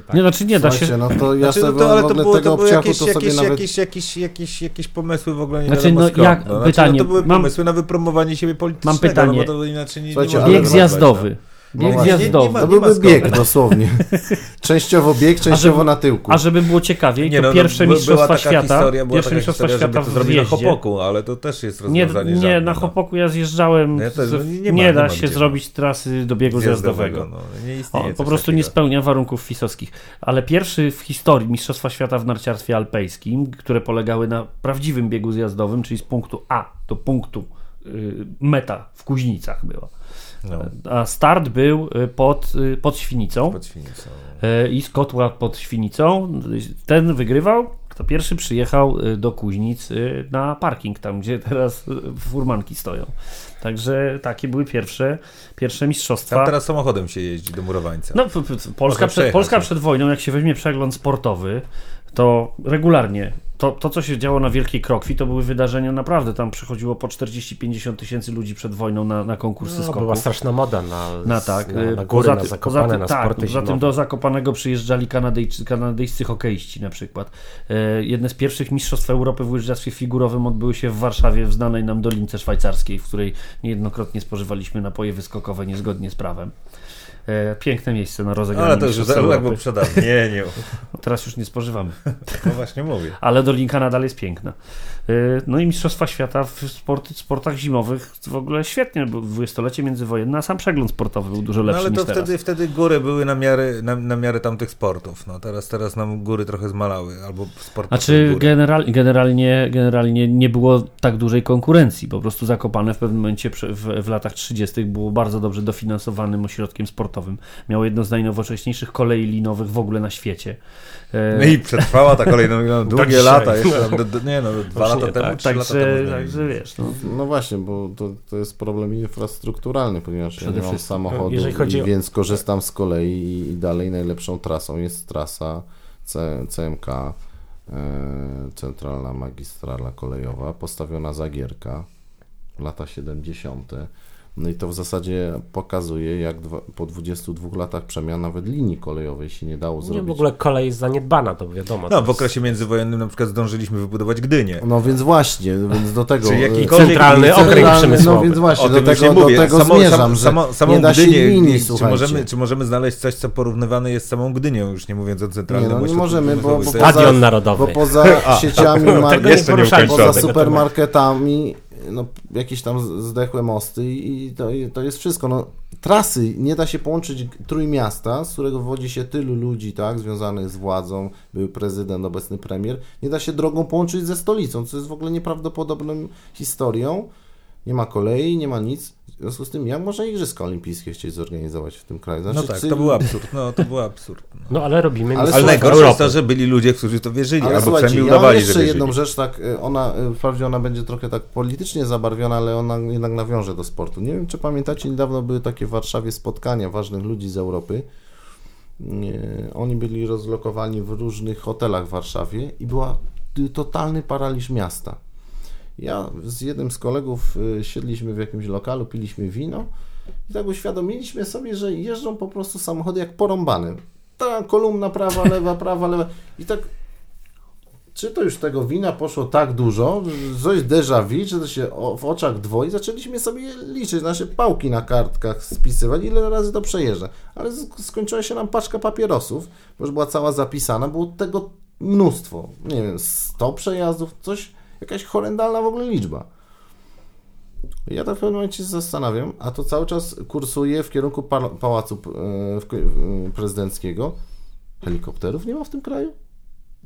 tak. Nie, znaczy nie da się. No to ja Znaczy, sobie no to, ale to, było, tego to jakieś, to jakieś, nawet... jakieś, jakieś, jakieś, jakieś pomysły w ogóle nie Znaczy, no, jak- no, pytanie, no to były mam- pomysły na wypromowanie siebie politycznego, Mam pytanie. No, bo to inaczej nie, nie Bieg zjazdowy. No Bieg właśnie, zjazdowy. nie ma- To nie byłby bieg dosłownie. <laughs> częściowo bieg, częściowo na tyłku. A żeby było ciekawiej, Nie, to no, no, pierwsze by- mistrzostwa była taka świata, Historia, była pierwsze taka mistrzostwa historia, świata żeby to w zrobić na. Hopoku, ale to też jest Nie, rozwiązanie nie żadne, na no. Hopoku ja zjeżdżałem, No ja też, no, nie, nie ma- nie da się zrobić trasy do biegu zjazdowego. No. Nie, istnieje. On po prostu nie takiego. spełnia warunków fisowskich. Ale pierwszy w historii Mistrzostwa Świata w narciarstwie alpejskim, które polegały na prawdziwym biegu zjazdowym, czyli z punktu A do punktu y, meta w Kuźnicach była. No, A start był y, pod, y, pod Świnicą pod Świnicą. y, i z kotła pod Świnicą. Ten wygrywał, kto pierwszy przyjechał do Kuźnic na parking, tam gdzie teraz furmanki stoją. Także takie były pierwsze, pierwsze mistrzostwa. Tam teraz samochodem się jeździ do Murowańca. No, Polska, przed, Polska no. przed wojną, jak się weźmie przegląd sportowy, to regularnie to, to, co się działo na Wielkiej Krokwi, to były wydarzenia naprawdę. Tam przychodziło po 40-50 tysięcy ludzi przed wojną na, na konkursy No, skoków. była straszna moda na, Na tak, na, y, na góry, na ty- zakopane, poza tym, na tak, sporty Poza tym do Zakopanego przyjeżdżali Kanadyjczy, kanadyjscy hokeiści na przykład. E, jedne z pierwszych mistrzostw Europy w łyżwiarstwie figurowym odbyły się w Warszawie, w znanej nam Dolince Szwajcarskiej, w której niejednokrotnie spożywaliśmy napoje wyskokowe niezgodnie z prawem. E, piękne miejsce na rozegranie Ale to już mistrzostw za jak Europy. był przedawny. Nie, nie. <laughs> Teraz już nie spożywamy. <laughs> No właśnie mówię. Ale Dolinka nadal jest piękna. Yy, No i Mistrzostwa Świata w sport, sportach zimowych w ogóle świetnie, bo dwudziestolecie międzywojenne, a sam przegląd sportowy był dużo No lepszy ale to niż teraz. wtedy, wtedy góry były na miarę, na, na miarę tamtych sportów. No teraz, teraz nam góry trochę zmalały. Albo sport Znaczy góry. general, generalnie, generalnie nie było tak dużej konkurencji, po prostu Zakopane w pewnym momencie w, w latach 30. było bardzo dobrze dofinansowanym ośrodkiem sportowym. Miało jedno z najnowocześniejszych kolei linowych w ogóle na świecie. E, No i przetrwała ta kolejna no, <laughs> długie dzisiaj. lata. Jeszcze tam, do, do, nie no, dwa lata nie, temu, tak. trzy lata Także, temu. także wiesz, no, No właśnie, bo to, to jest problem infrastrukturalny, ponieważ ja nie mam samochodu, Jeżeli chodzi i o- więc korzystam z kolei i, i dalej najlepszą trasą jest trasa C, CMK, e, Centralna Magistrala Kolejowa, postawiona Zagierka, lata 70. No i to w zasadzie pokazuje, jak dwa, po 22 latach przemian nawet linii kolejowej się nie dało Nie, zrobić. w ogóle kolej jest zaniedbana, to wiadomo. No to w okresie międzywojennym na przykład zdążyliśmy wybudować Gdynię. No więc właśnie, więc do tego... Czyli e, jakikolwiek- Centralny okręg przemysłowy. No więc właśnie, do tego, nie mówię. do tego Samo- zmierzam, sam- że samo- samą nie da się Gdynię, linii, nie- czy, możemy, czy możemy znaleźć coś, co porównywane jest z samą Gdynią, już nie mówiąc o Nie, centralnym no nie możemy, bo, bo, jest- Stadion Narodowy. bo poza <laughs> sieciami, mar- nie nie poza tego supermarketami, no, jakieś tam zdechłe mosty i to, to jest wszystko. No, trasy nie da się połączyć Trójmiasta, z którego wywodzi się tylu ludzi, tak, związanych z władzą, był prezydent, obecny premier, nie da się drogą połączyć ze stolicą, co jest w ogóle nieprawdopodobną historią. Nie ma kolei, nie ma nic. W związku z tym, jak można Igrzyska Olimpijskie chcieć zorganizować w tym kraju? Znaczy, No tak, czy- to był absurd. No to był absurd. No. No ale robimy Ale Ale najgorsze jest to, że byli ludzie, którzy to wierzyli, Ale albo przynajmniej ja mam udawali, że jeszcze wierzyli. jedną rzecz, tak, y, ona, y, wprawdzie ona będzie trochę tak politycznie zabarwiona, ale ona jednak nawiąże do sportu. Nie wiem, czy pamiętacie, niedawno były takie w Warszawie spotkania ważnych ludzi z Europy. Nie, Oni byli rozlokowani w różnych hotelach w Warszawie i była y, totalny paraliż miasta. Ja z jednym z kolegów y, siedliśmy w jakimś lokalu, piliśmy wino i tak uświadomiliśmy sobie, że jeżdżą po prostu samochody jak porąbane. Ta kolumna prawa, lewa, prawa, lewa. I tak czy to już tego wina poszło tak dużo, coś déjà vu, że to się w oczach dwoi, zaczęliśmy sobie liczyć, nasze pałki na kartkach spisywać, ile razy to przejeżdża. Ale sk- skończyła się nam paczka papierosów, bo już była cała zapisana, było tego mnóstwo. Nie wiem, 100 przejazdów, coś, jakaś horrendalna w ogóle liczba. Ja tak w pewnym momencie się zastanawiam, a to cały czas kursuje w kierunku par- pałacu e, e, prezydenckiego. Helikopterów nie ma w tym kraju?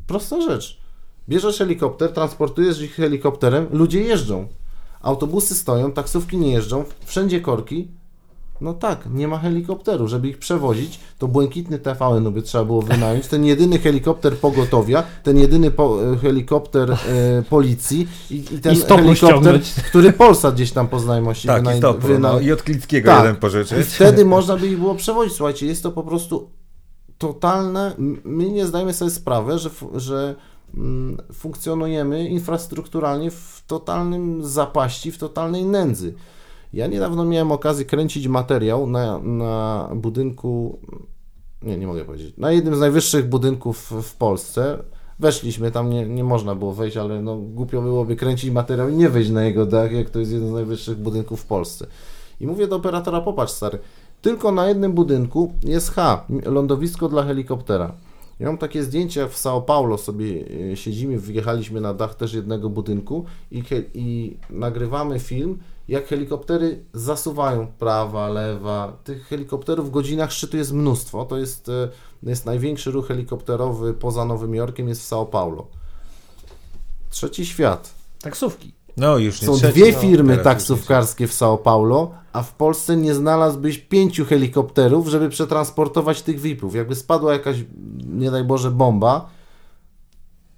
Prosta rzecz. Bierzesz helikopter, transportujesz ich helikopterem, ludzie jeżdżą. Autobusy stoją, taksówki nie jeżdżą, wszędzie korki. No tak, nie ma helikopteru. Żeby ich przewozić, to błękitny TVN by trzeba było wynająć. Ten jedyny helikopter pogotowia, ten jedyny po, e, helikopter e, policji i, i ten I stopu helikopter, ściągnąć. który Polsat gdzieś tam po znajomości Tak, wyna- i stopu, wyna- no, i od Klickiego Tak. jeden pożyczyć. i wtedy można by ich było przewozić. Słuchajcie, jest to po prostu totalne. My nie zdajemy sobie sprawy, że, że mm, funkcjonujemy infrastrukturalnie w totalnym zapaści, w totalnej nędzy. Ja niedawno miałem okazję kręcić materiał na, na budynku, nie, nie mogę powiedzieć, na jednym z najwyższych budynków w- Polsce. Weszliśmy, tam nie, nie można było wejść, ale no, głupio byłoby kręcić materiał i nie wejść na jego dach, jak to jest jeden z najwyższych budynków w Polsce. I mówię do operatora, popatrz stary, tylko na jednym budynku jest H, lądowisko dla helikoptera. Ja mam takie zdjęcie, jak w São Paulo sobie e, siedzimy, wjechaliśmy na dach też jednego budynku i, i nagrywamy film, jak helikoptery zasuwają prawa, lewa. Tych helikopterów w godzinach szczytu jest mnóstwo. To jest, e, jest największy ruch helikopterowy poza Nowym Jorkiem, jest w São Paulo. Trzeci świat. Taksówki. No już nie Są trzeci, dwie no, firmy już taksówkarskie w São Paulo, a w Polsce nie znalazłbyś pięciu helikopterów, żeby przetransportować tych VIP-ów. Jakby spadła jakaś, nie daj Boże, bomba,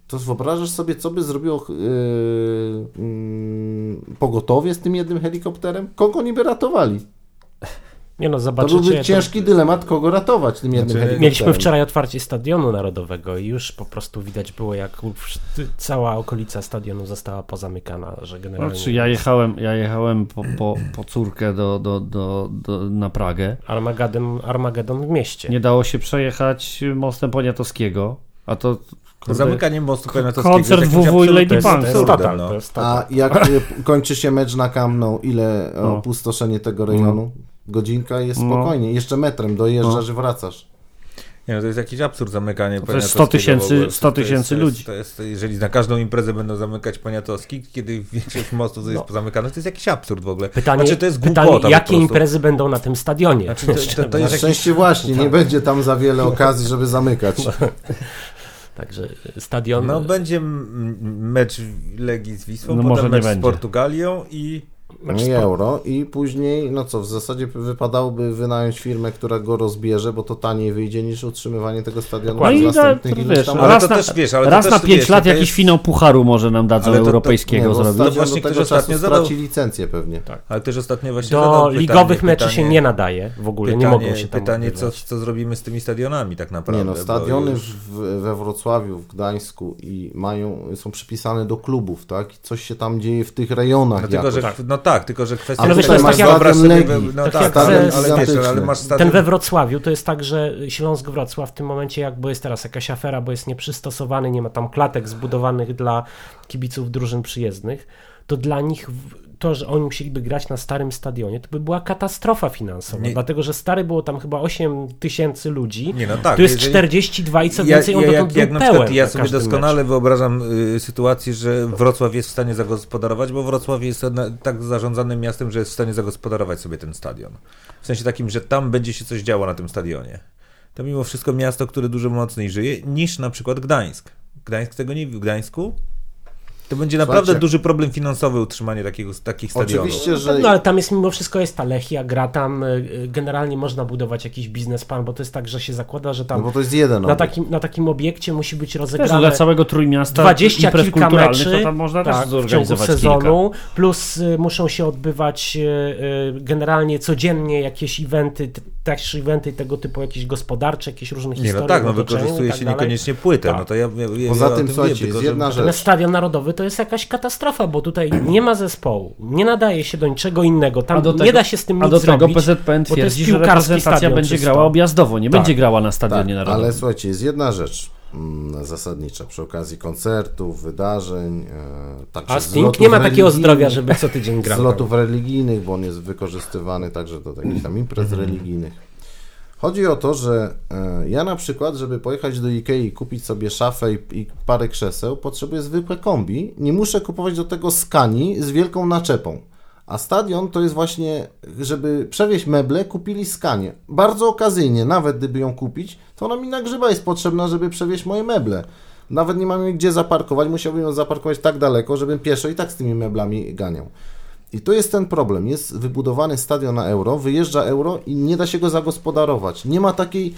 to wyobrażasz sobie, co by zrobiło yy, yy, pogotowie z tym jednym helikopterem? Kogo niby ratowali? Nie no, To byłby to- ciężki dylemat, kogo ratować tym jednym Znaczy, helikopterem. Mieliśmy wczoraj otwarcie Stadionu Narodowego i już po prostu widać było, jak cała okolica stadionu została pozamykana, że generalnie Znaczy, ja jechałem, ja jechałem po, po, po córkę do, do, do, do, na Pragę. Armagedon, Armagedon w mieście. Nie dało się przejechać mostem Poniatowskiego, a to kurde, Zamykanie mostu Poniatowskiego koncert WW i Lady Punk. to no. to A jak y, kończy się mecz na Nou, ile No. opustoszenie tego rejonu? Godzinka jest No. spokojnie. Jeszcze metrem dojeżdżasz i wracasz. Nie, no to jest jakiś absurd zamykanie To jest 100 Poniatowskiego tysięcy- w ogóle. 100 To jest- tysięcy to jest- ludzi. To jest, jeżeli na każdą imprezę będą zamykać Poniatowski, kiedy większość mostów jest pozamykane, to jest jakiś absurd w ogóle. Pytanie, znaczy, to jest pytanie głupota jakie imprezy będą na tym stadionie? Znaczy, to, to, to Na jest jakiś... szczęście właśnie, nie będzie tam za wiele okazji, żeby zamykać. <laughs> Także stadion... No będzie mecz Legii z Wisłą, No potem może nie mecz z będzie. Portugalią I euro i później, no co, w zasadzie wypadałoby wynająć firmę, która go rozbierze, bo to taniej wyjdzie niż utrzymywanie tego stadionu No przez i to, ileś wiesz, tam raz, to na, też, wiesz, ale to raz też, na 5 wiesz, lat jakiś jest- finał pucharu może nam dadzą Ale to- to- europejskiego Nie, zrobić. To stadion właśnie ktoś ostatnio zadał- straci licencję pewnie. Ale też ostatnio właśnie Do ligowych meczy się nie nadaje w ogóle, Pytanie, nie mogą się tam pytanie co, co zrobimy z tymi stadionami tak naprawdę. Nie no, stadiony już- w, we Wrocławiu, w Gdańsku i mają, są przypisane do klubów, tak? I coś się tam dzieje w tych rejonach No, tylko, że, no tak, tylko że kwestia... Ale wiesz, to jest tak jak- no tak tak, jak ale, wiesz, ale masz stadion... Ten we Wrocławiu to jest tak, że Śląsk Wrocław w tym momencie jakby jest teraz jakaś afera, bo jest nieprzystosowany, nie ma tam klatek zbudowanych dla kibiców drużyn przyjezdnych, to dla nich to, że oni musieliby grać na starym stadionie, to by była katastrofa finansowa, Nie. dlatego że stary było tam chyba 8 tysięcy ludzi, Nie, no tak, tu jest jeżeli- 42 i co Ja, więcej, on ja, dotąd jak, jak był na przykład pełen ja sobie doskonale meczu. wyobrażam y, sytuację, że Wrocław jest w stanie zagospodarować, bo Wrocław jest tak zarządzanym miastem, że jest w stanie zagospodarować sobie ten stadion. W sensie takim, że tam będzie się coś działo na tym stadionie. To mimo wszystko miasto, które dużo mocniej żyje niż na przykład Gdańsk. Gdańsk tego nie w Gdańsku? To będzie naprawdę Słuchajcie. duży problem finansowy utrzymanie takiego, takich stadionów. Oczywiście, że No ale tam jest mimo wszystko jest ta Lechia, gra tam, y, y, generalnie można budować jakiś biznesplan, bo to jest tak, że się zakłada, że tam no bo to jest jeden na, takim, na takim obiekcie musi być rozegrane dla całego Trójmiasta 20 imprez kilka meczy to tam można tak, też w ciągu sezonu, plus y, muszą się odbywać generalnie codziennie jakieś eventy, też eventy tego typu jakieś gospodarcze, jakieś różne Nie, historie. no tak, no wykorzystuje tak się niekoniecznie płytę. Tak. No to ja, ja, ja Poza ja tym, tym słuchajcie, wiem, tylko, jest że- jedna rzecz. Natomiast Stadion Narodowy to jest jakaś katastrofa, bo tutaj nie ma zespołu, nie nadaje się do niczego innego, tam A do nie tego- da się z tym A nic do tego zrobić. PZPN bo to jest twierdzi, że reprezentacja będzie grała objazdowo, nie Tak. będzie grała na Stadionie Tak, Narodowym. ale słuchajcie, jest jedna rzecz mm, zasadnicza przy okazji koncertów, wydarzeń, e, także A Sting nie ma takiego zdrowia, żeby co tydzień grał. zlotów religijnych, bo on jest wykorzystywany także do jakichś tam imprez Mhm. religijnych. Chodzi o to, że e, ja na przykład, żeby pojechać do Ikei i kupić sobie szafę i, parę krzeseł, potrzebuję zwykłe kombi. Nie muszę kupować do tego skani z wielką naczepą. A stadion to jest właśnie, żeby przewieźć meble, kupili skanie. Bardzo okazyjnie, nawet gdyby ją kupić, to ona mi na grzyba jest potrzebna, żeby przewieźć moje meble. Nawet nie mam gdzie zaparkować, musiałbym ją zaparkować tak daleko, żebym pieszo i tak z tymi meblami ganiał. I to jest ten problem. Jest wybudowany stadion na euro, wyjeżdża euro i nie da się go zagospodarować. Nie ma takiej,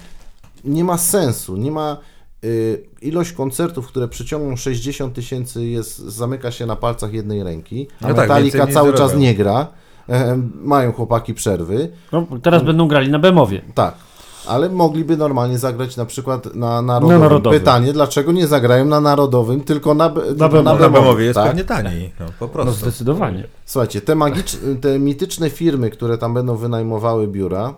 nie ma sensu, nie ma y, ilość koncertów, które przyciągną 60 tysięcy, jest, zamyka się na palcach jednej ręki, a No tak, Metallica nie cały czas nie gra, e, mają chłopaki przerwy, No, teraz będą grali na Bemowie. tak. Ale mogliby normalnie zagrać na przykład na narodowym. narodowym. Pytanie, dlaczego nie zagrają na narodowym, tylko na, be- tylko Bemowie. No, na Bemowie, jest tak? pewnie taniej, no, po No prostu. zdecydowanie. Słuchajcie, te, magicz, te mityczne firmy, które tam będą wynajmowały biura,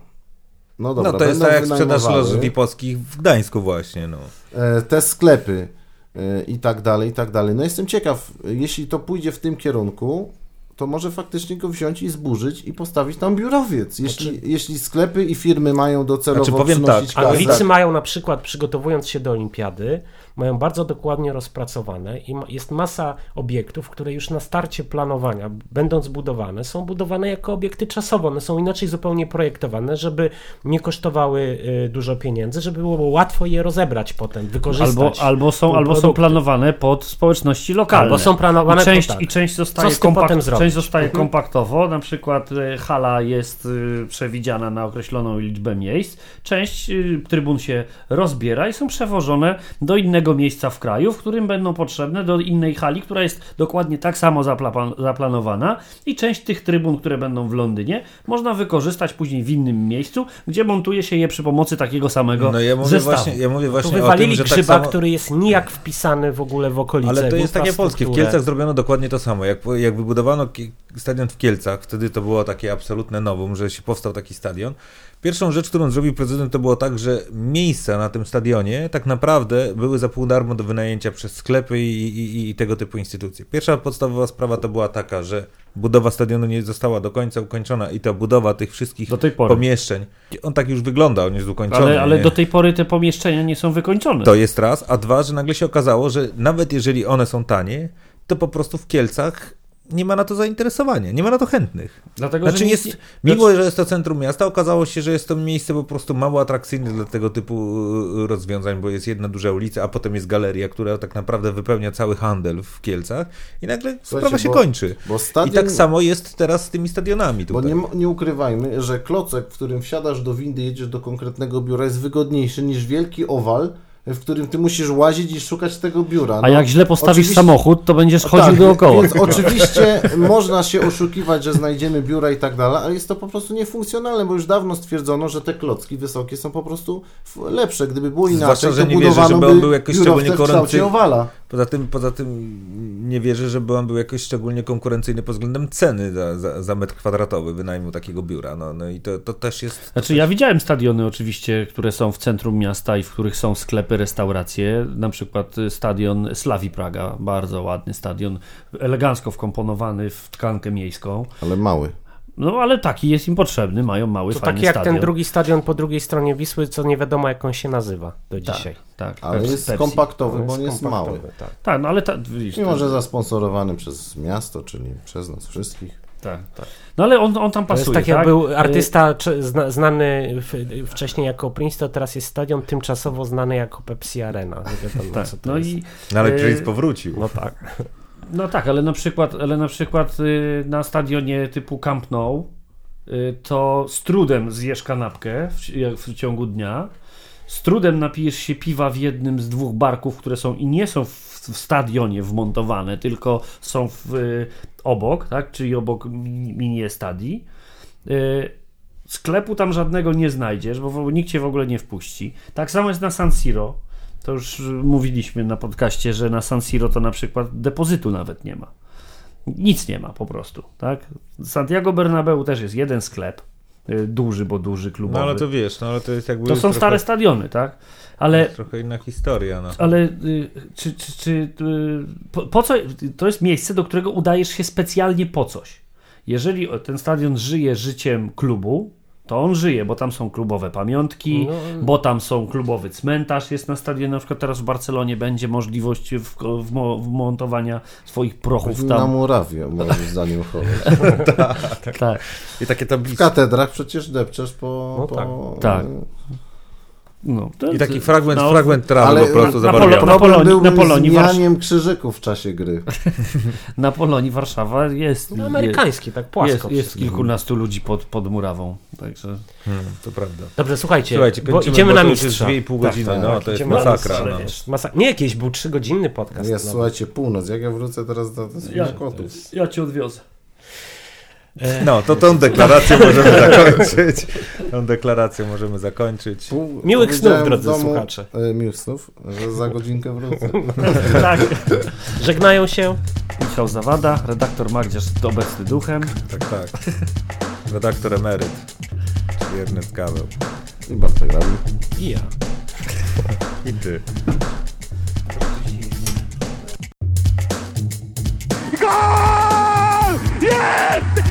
no dobra, no to jest tak jak sprzedaż loży VIP-owskich w Gdańsku właśnie, no. e, te sklepy e, i tak dalej, i tak dalej. No jestem ciekaw, jeśli to pójdzie w tym kierunku, to może faktycznie go wziąć i zburzyć i postawić tam biurowiec. Jeśli, jeśli sklepy i firmy mają docelowo Znaczy, powiem przynosić tak, kasę. Anglicy mają na przykład, przygotowując się do olimpiady, mają bardzo dokładnie rozpracowane i jest masa obiektów, które już na starcie planowania, będąc budowane, są budowane jako obiekty czasowe. One są inaczej zupełnie projektowane, żeby nie kosztowały y, dużo pieniędzy, żeby było łatwo je rozebrać potem, wykorzystać. Albo, albo, są, albo są planowane pod społeczności lokalne. Albo są planowane I część, pod tak. I część zostaje, kompakt, zrobić? część zostaje Mhm. kompaktowo, na przykład y, hala jest y, przewidziana na określoną liczbę miejsc, część trybun się rozbiera i są przewożone do innego miejsca w kraju, w którym będą potrzebne do innej hali, która jest dokładnie tak samo zapla- zaplanowana i część tych trybun, które będą w Londynie, można wykorzystać później w innym miejscu, gdzie montuje się je przy pomocy takiego samego No ja mówię zestawu. właśnie, ja mówię Tu właśnie o tym, wywalili że grzyba, tak samo... który jest nijak wpisany w ogóle w okolice. Ale to jest takie polskie. W. Kielcach zrobiono dokładnie to samo. Jak, jak wybudowano stadion w Kielcach, wtedy to było takie absolutne nowum, że się powstał taki stadion. Pierwszą rzecz, którą zrobił prezydent, to było tak, że miejsca na tym stadionie tak naprawdę były za pół darmo do wynajęcia przez sklepy i, i, i tego typu instytucje. Pierwsza podstawowa sprawa to była taka, że budowa stadionu nie została do końca ukończona i ta budowa tych wszystkich pomieszczeń, on tak już wygląda, on jest ukończony. Ale, ale do tej pory te pomieszczenia nie są wykończone. To jest raz, a dwa, że nagle się okazało, że nawet jeżeli one są tanie, to po prostu w Kielcach nie ma na to zainteresowania, nie ma na to chętnych. Dlatego, Znaczy że jest, nikt- mimo że jest to centrum miasta, okazało się, że jest to miejsce po prostu mało atrakcyjne dla tego typu y, rozwiązań, bo jest jedna duża ulica, a potem jest galeria, która tak naprawdę wypełnia cały handel w Kielcach i nagle Słuchajcie, sprawa się bo- kończy. Bo stadion, I tak samo jest teraz z tymi stadionami Bo tutaj. nie, nie ukrywajmy, że klocek, w którym wsiadasz do windy, jedziesz do konkretnego biura, jest wygodniejszy niż wielki owal, w którym ty musisz łazić i szukać tego biura. A No, jak źle postawisz oczywiście- samochód, to będziesz chodził tak, dookoła. Więc oczywiście można się oszukiwać, że znajdziemy biura i tak dalej, ale jest to po prostu niefunkcjonalne, bo już dawno stwierdzono, że te klocki wysokie są po prostu lepsze. Gdyby było inaczej, Zwłaszcza, że to nie wierzę, żeby by on był jakoś szczególnie gorący. owala. Poza tym, poza tym nie wierzę, żeby on był jakoś szczególnie konkurencyjny pod względem ceny za, za, za metr kwadratowy wynajmu takiego biura. No, no i to, to też jest... Znaczy ja widziałem stadiony oczywiście, które są w centrum miasta i w których są sklepy, restauracje, na przykład stadion Slawi Praga, bardzo ładny stadion, elegancko wkomponowany w tkankę miejską. Ale mały. No ale taki jest im potrzebny, mają mały, To fajny taki jak stadion. ten drugi stadion po drugiej stronie Wisły, co nie wiadomo jak on się nazywa do dzisiaj. Tak, Ale jest Pepsi. kompaktowy, bo on jest mały. Tak. Tak, no ale ta, widzisz, Mimo, że zasponsorowany przez miasto, czyli przez nas wszystkich. Tak, tak. No ale on, on tam To jest pasuje, tak jak tak? był artysta zna, znany w, wcześniej jako Prince, to teraz jest stadion tymczasowo znany jako Pepsi Arena. Wiadomo, Tak, co to no jest. i No ale Prince powrócił. No tak. No tak, ale na przykład, ale na przykład y, na stadionie typu Camp Nou y, to z trudem zjesz kanapkę w, w ciągu dnia, z trudem napijesz się piwa w jednym z dwóch barków, które są i nie są w, w stadionie wmontowane, tylko są w, y, obok, tak, czyli obok mini, stadii. Y, sklepu tam żadnego nie znajdziesz, bo nikt cię w ogóle nie wpuści. Tak samo jest na San Siro. To już mówiliśmy na podcaście, że na San Siro to na przykład depozytu nawet nie ma. Nic nie ma po prostu, tak? Santiago Bernabeu też jest jeden sklep, y, duży, bo duży, klubowy. No ale to wiesz, no ale to jest jakby... to są trochę, stare stadiony, tak? Ale Trochę inna historia, no. ale y, czy, czy, czy y, po, po co, to jest miejsce, do którego udajesz się specjalnie po coś. Jeżeli ten stadion żyje życiem klubu, to on żyje, bo tam są klubowe pamiątki, No. bo tam są klubowy cmentarz, jest na stadionie, na przykład teraz w Barcelonie będzie możliwość w, w, wmontowania swoich prochów Na tam. murawie, moim zdaniem, chować. <laughs> Tak, I takie W tablice. katedrach przecież depczesz po... No po tak. No, to I taki fragment, no, fragment trawy ale po prostu na- na zabarwiony. polo- na Polonii- byłby na Polonii z Warsz- krzyżyków w czasie gry. Na Polonii Warszawa jest. No, amerykański, tak płasko. Jest, jest kilkunastu ludzi pod, pod murawą. Także. Hmm, to prawda. Dobrze, słuchajcie, Słuchajcie, bo idziemy bo na to już jest mistrza. 2,5 godziny, tak, no tak, to jest masakra. mistrza, No. wiesz, masa- Nie, jakiś był trzygodzinny podcast. Jest, no. słuchajcie, północ. Jak ja wrócę teraz do, do swoich kotów. ja cię odwiozę. No, to tą deklarację możemy zakończyć. Tą deklarację możemy zakończyć. Pół, Miłych snów, drodzy domu, słuchacze. E, miłych snów, że za godzinkę wrócę. <laughs> Tak. Żegnają się. Michał Zawada, redaktor Magdziarz obecny duchem. Tak, tak. Redaktor emeryt. Czyli Ernest Gaweł. I Bartek Rabi. I ja. I ty. Gol!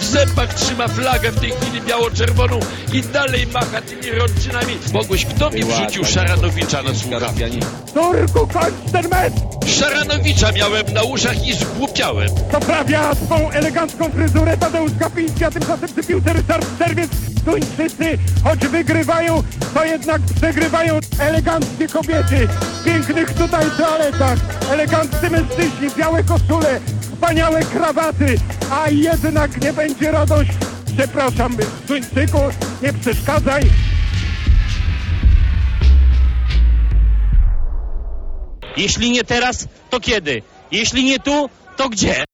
W zębach trzyma flagę w tej chwili biało-czerwoną i dalej macha tymi rączynami. Mogłeś, kto mi wrzucił Szaranowicza na słuchawki? Turku, kończ ten mecz! Szaranowicza miałem na uszach i zgłupiałem. Poprawia swą elegancką fryzurę Tadeusz Kapiński, a tymczasem przy piłce Ryszard Czerwiec. Duńczycy, choć wygrywają, to jednak przegrywają eleganckie kobiety. W pięknych tutaj toaletach, eleganccy mężczyźni, białe koszule, wspaniałe krawaty, a jednak nie będzie radość. Przepraszam, Duńczyku, nie przeszkadzaj. Jeśli nie teraz, to kiedy? Jeśli nie tu, to gdzie?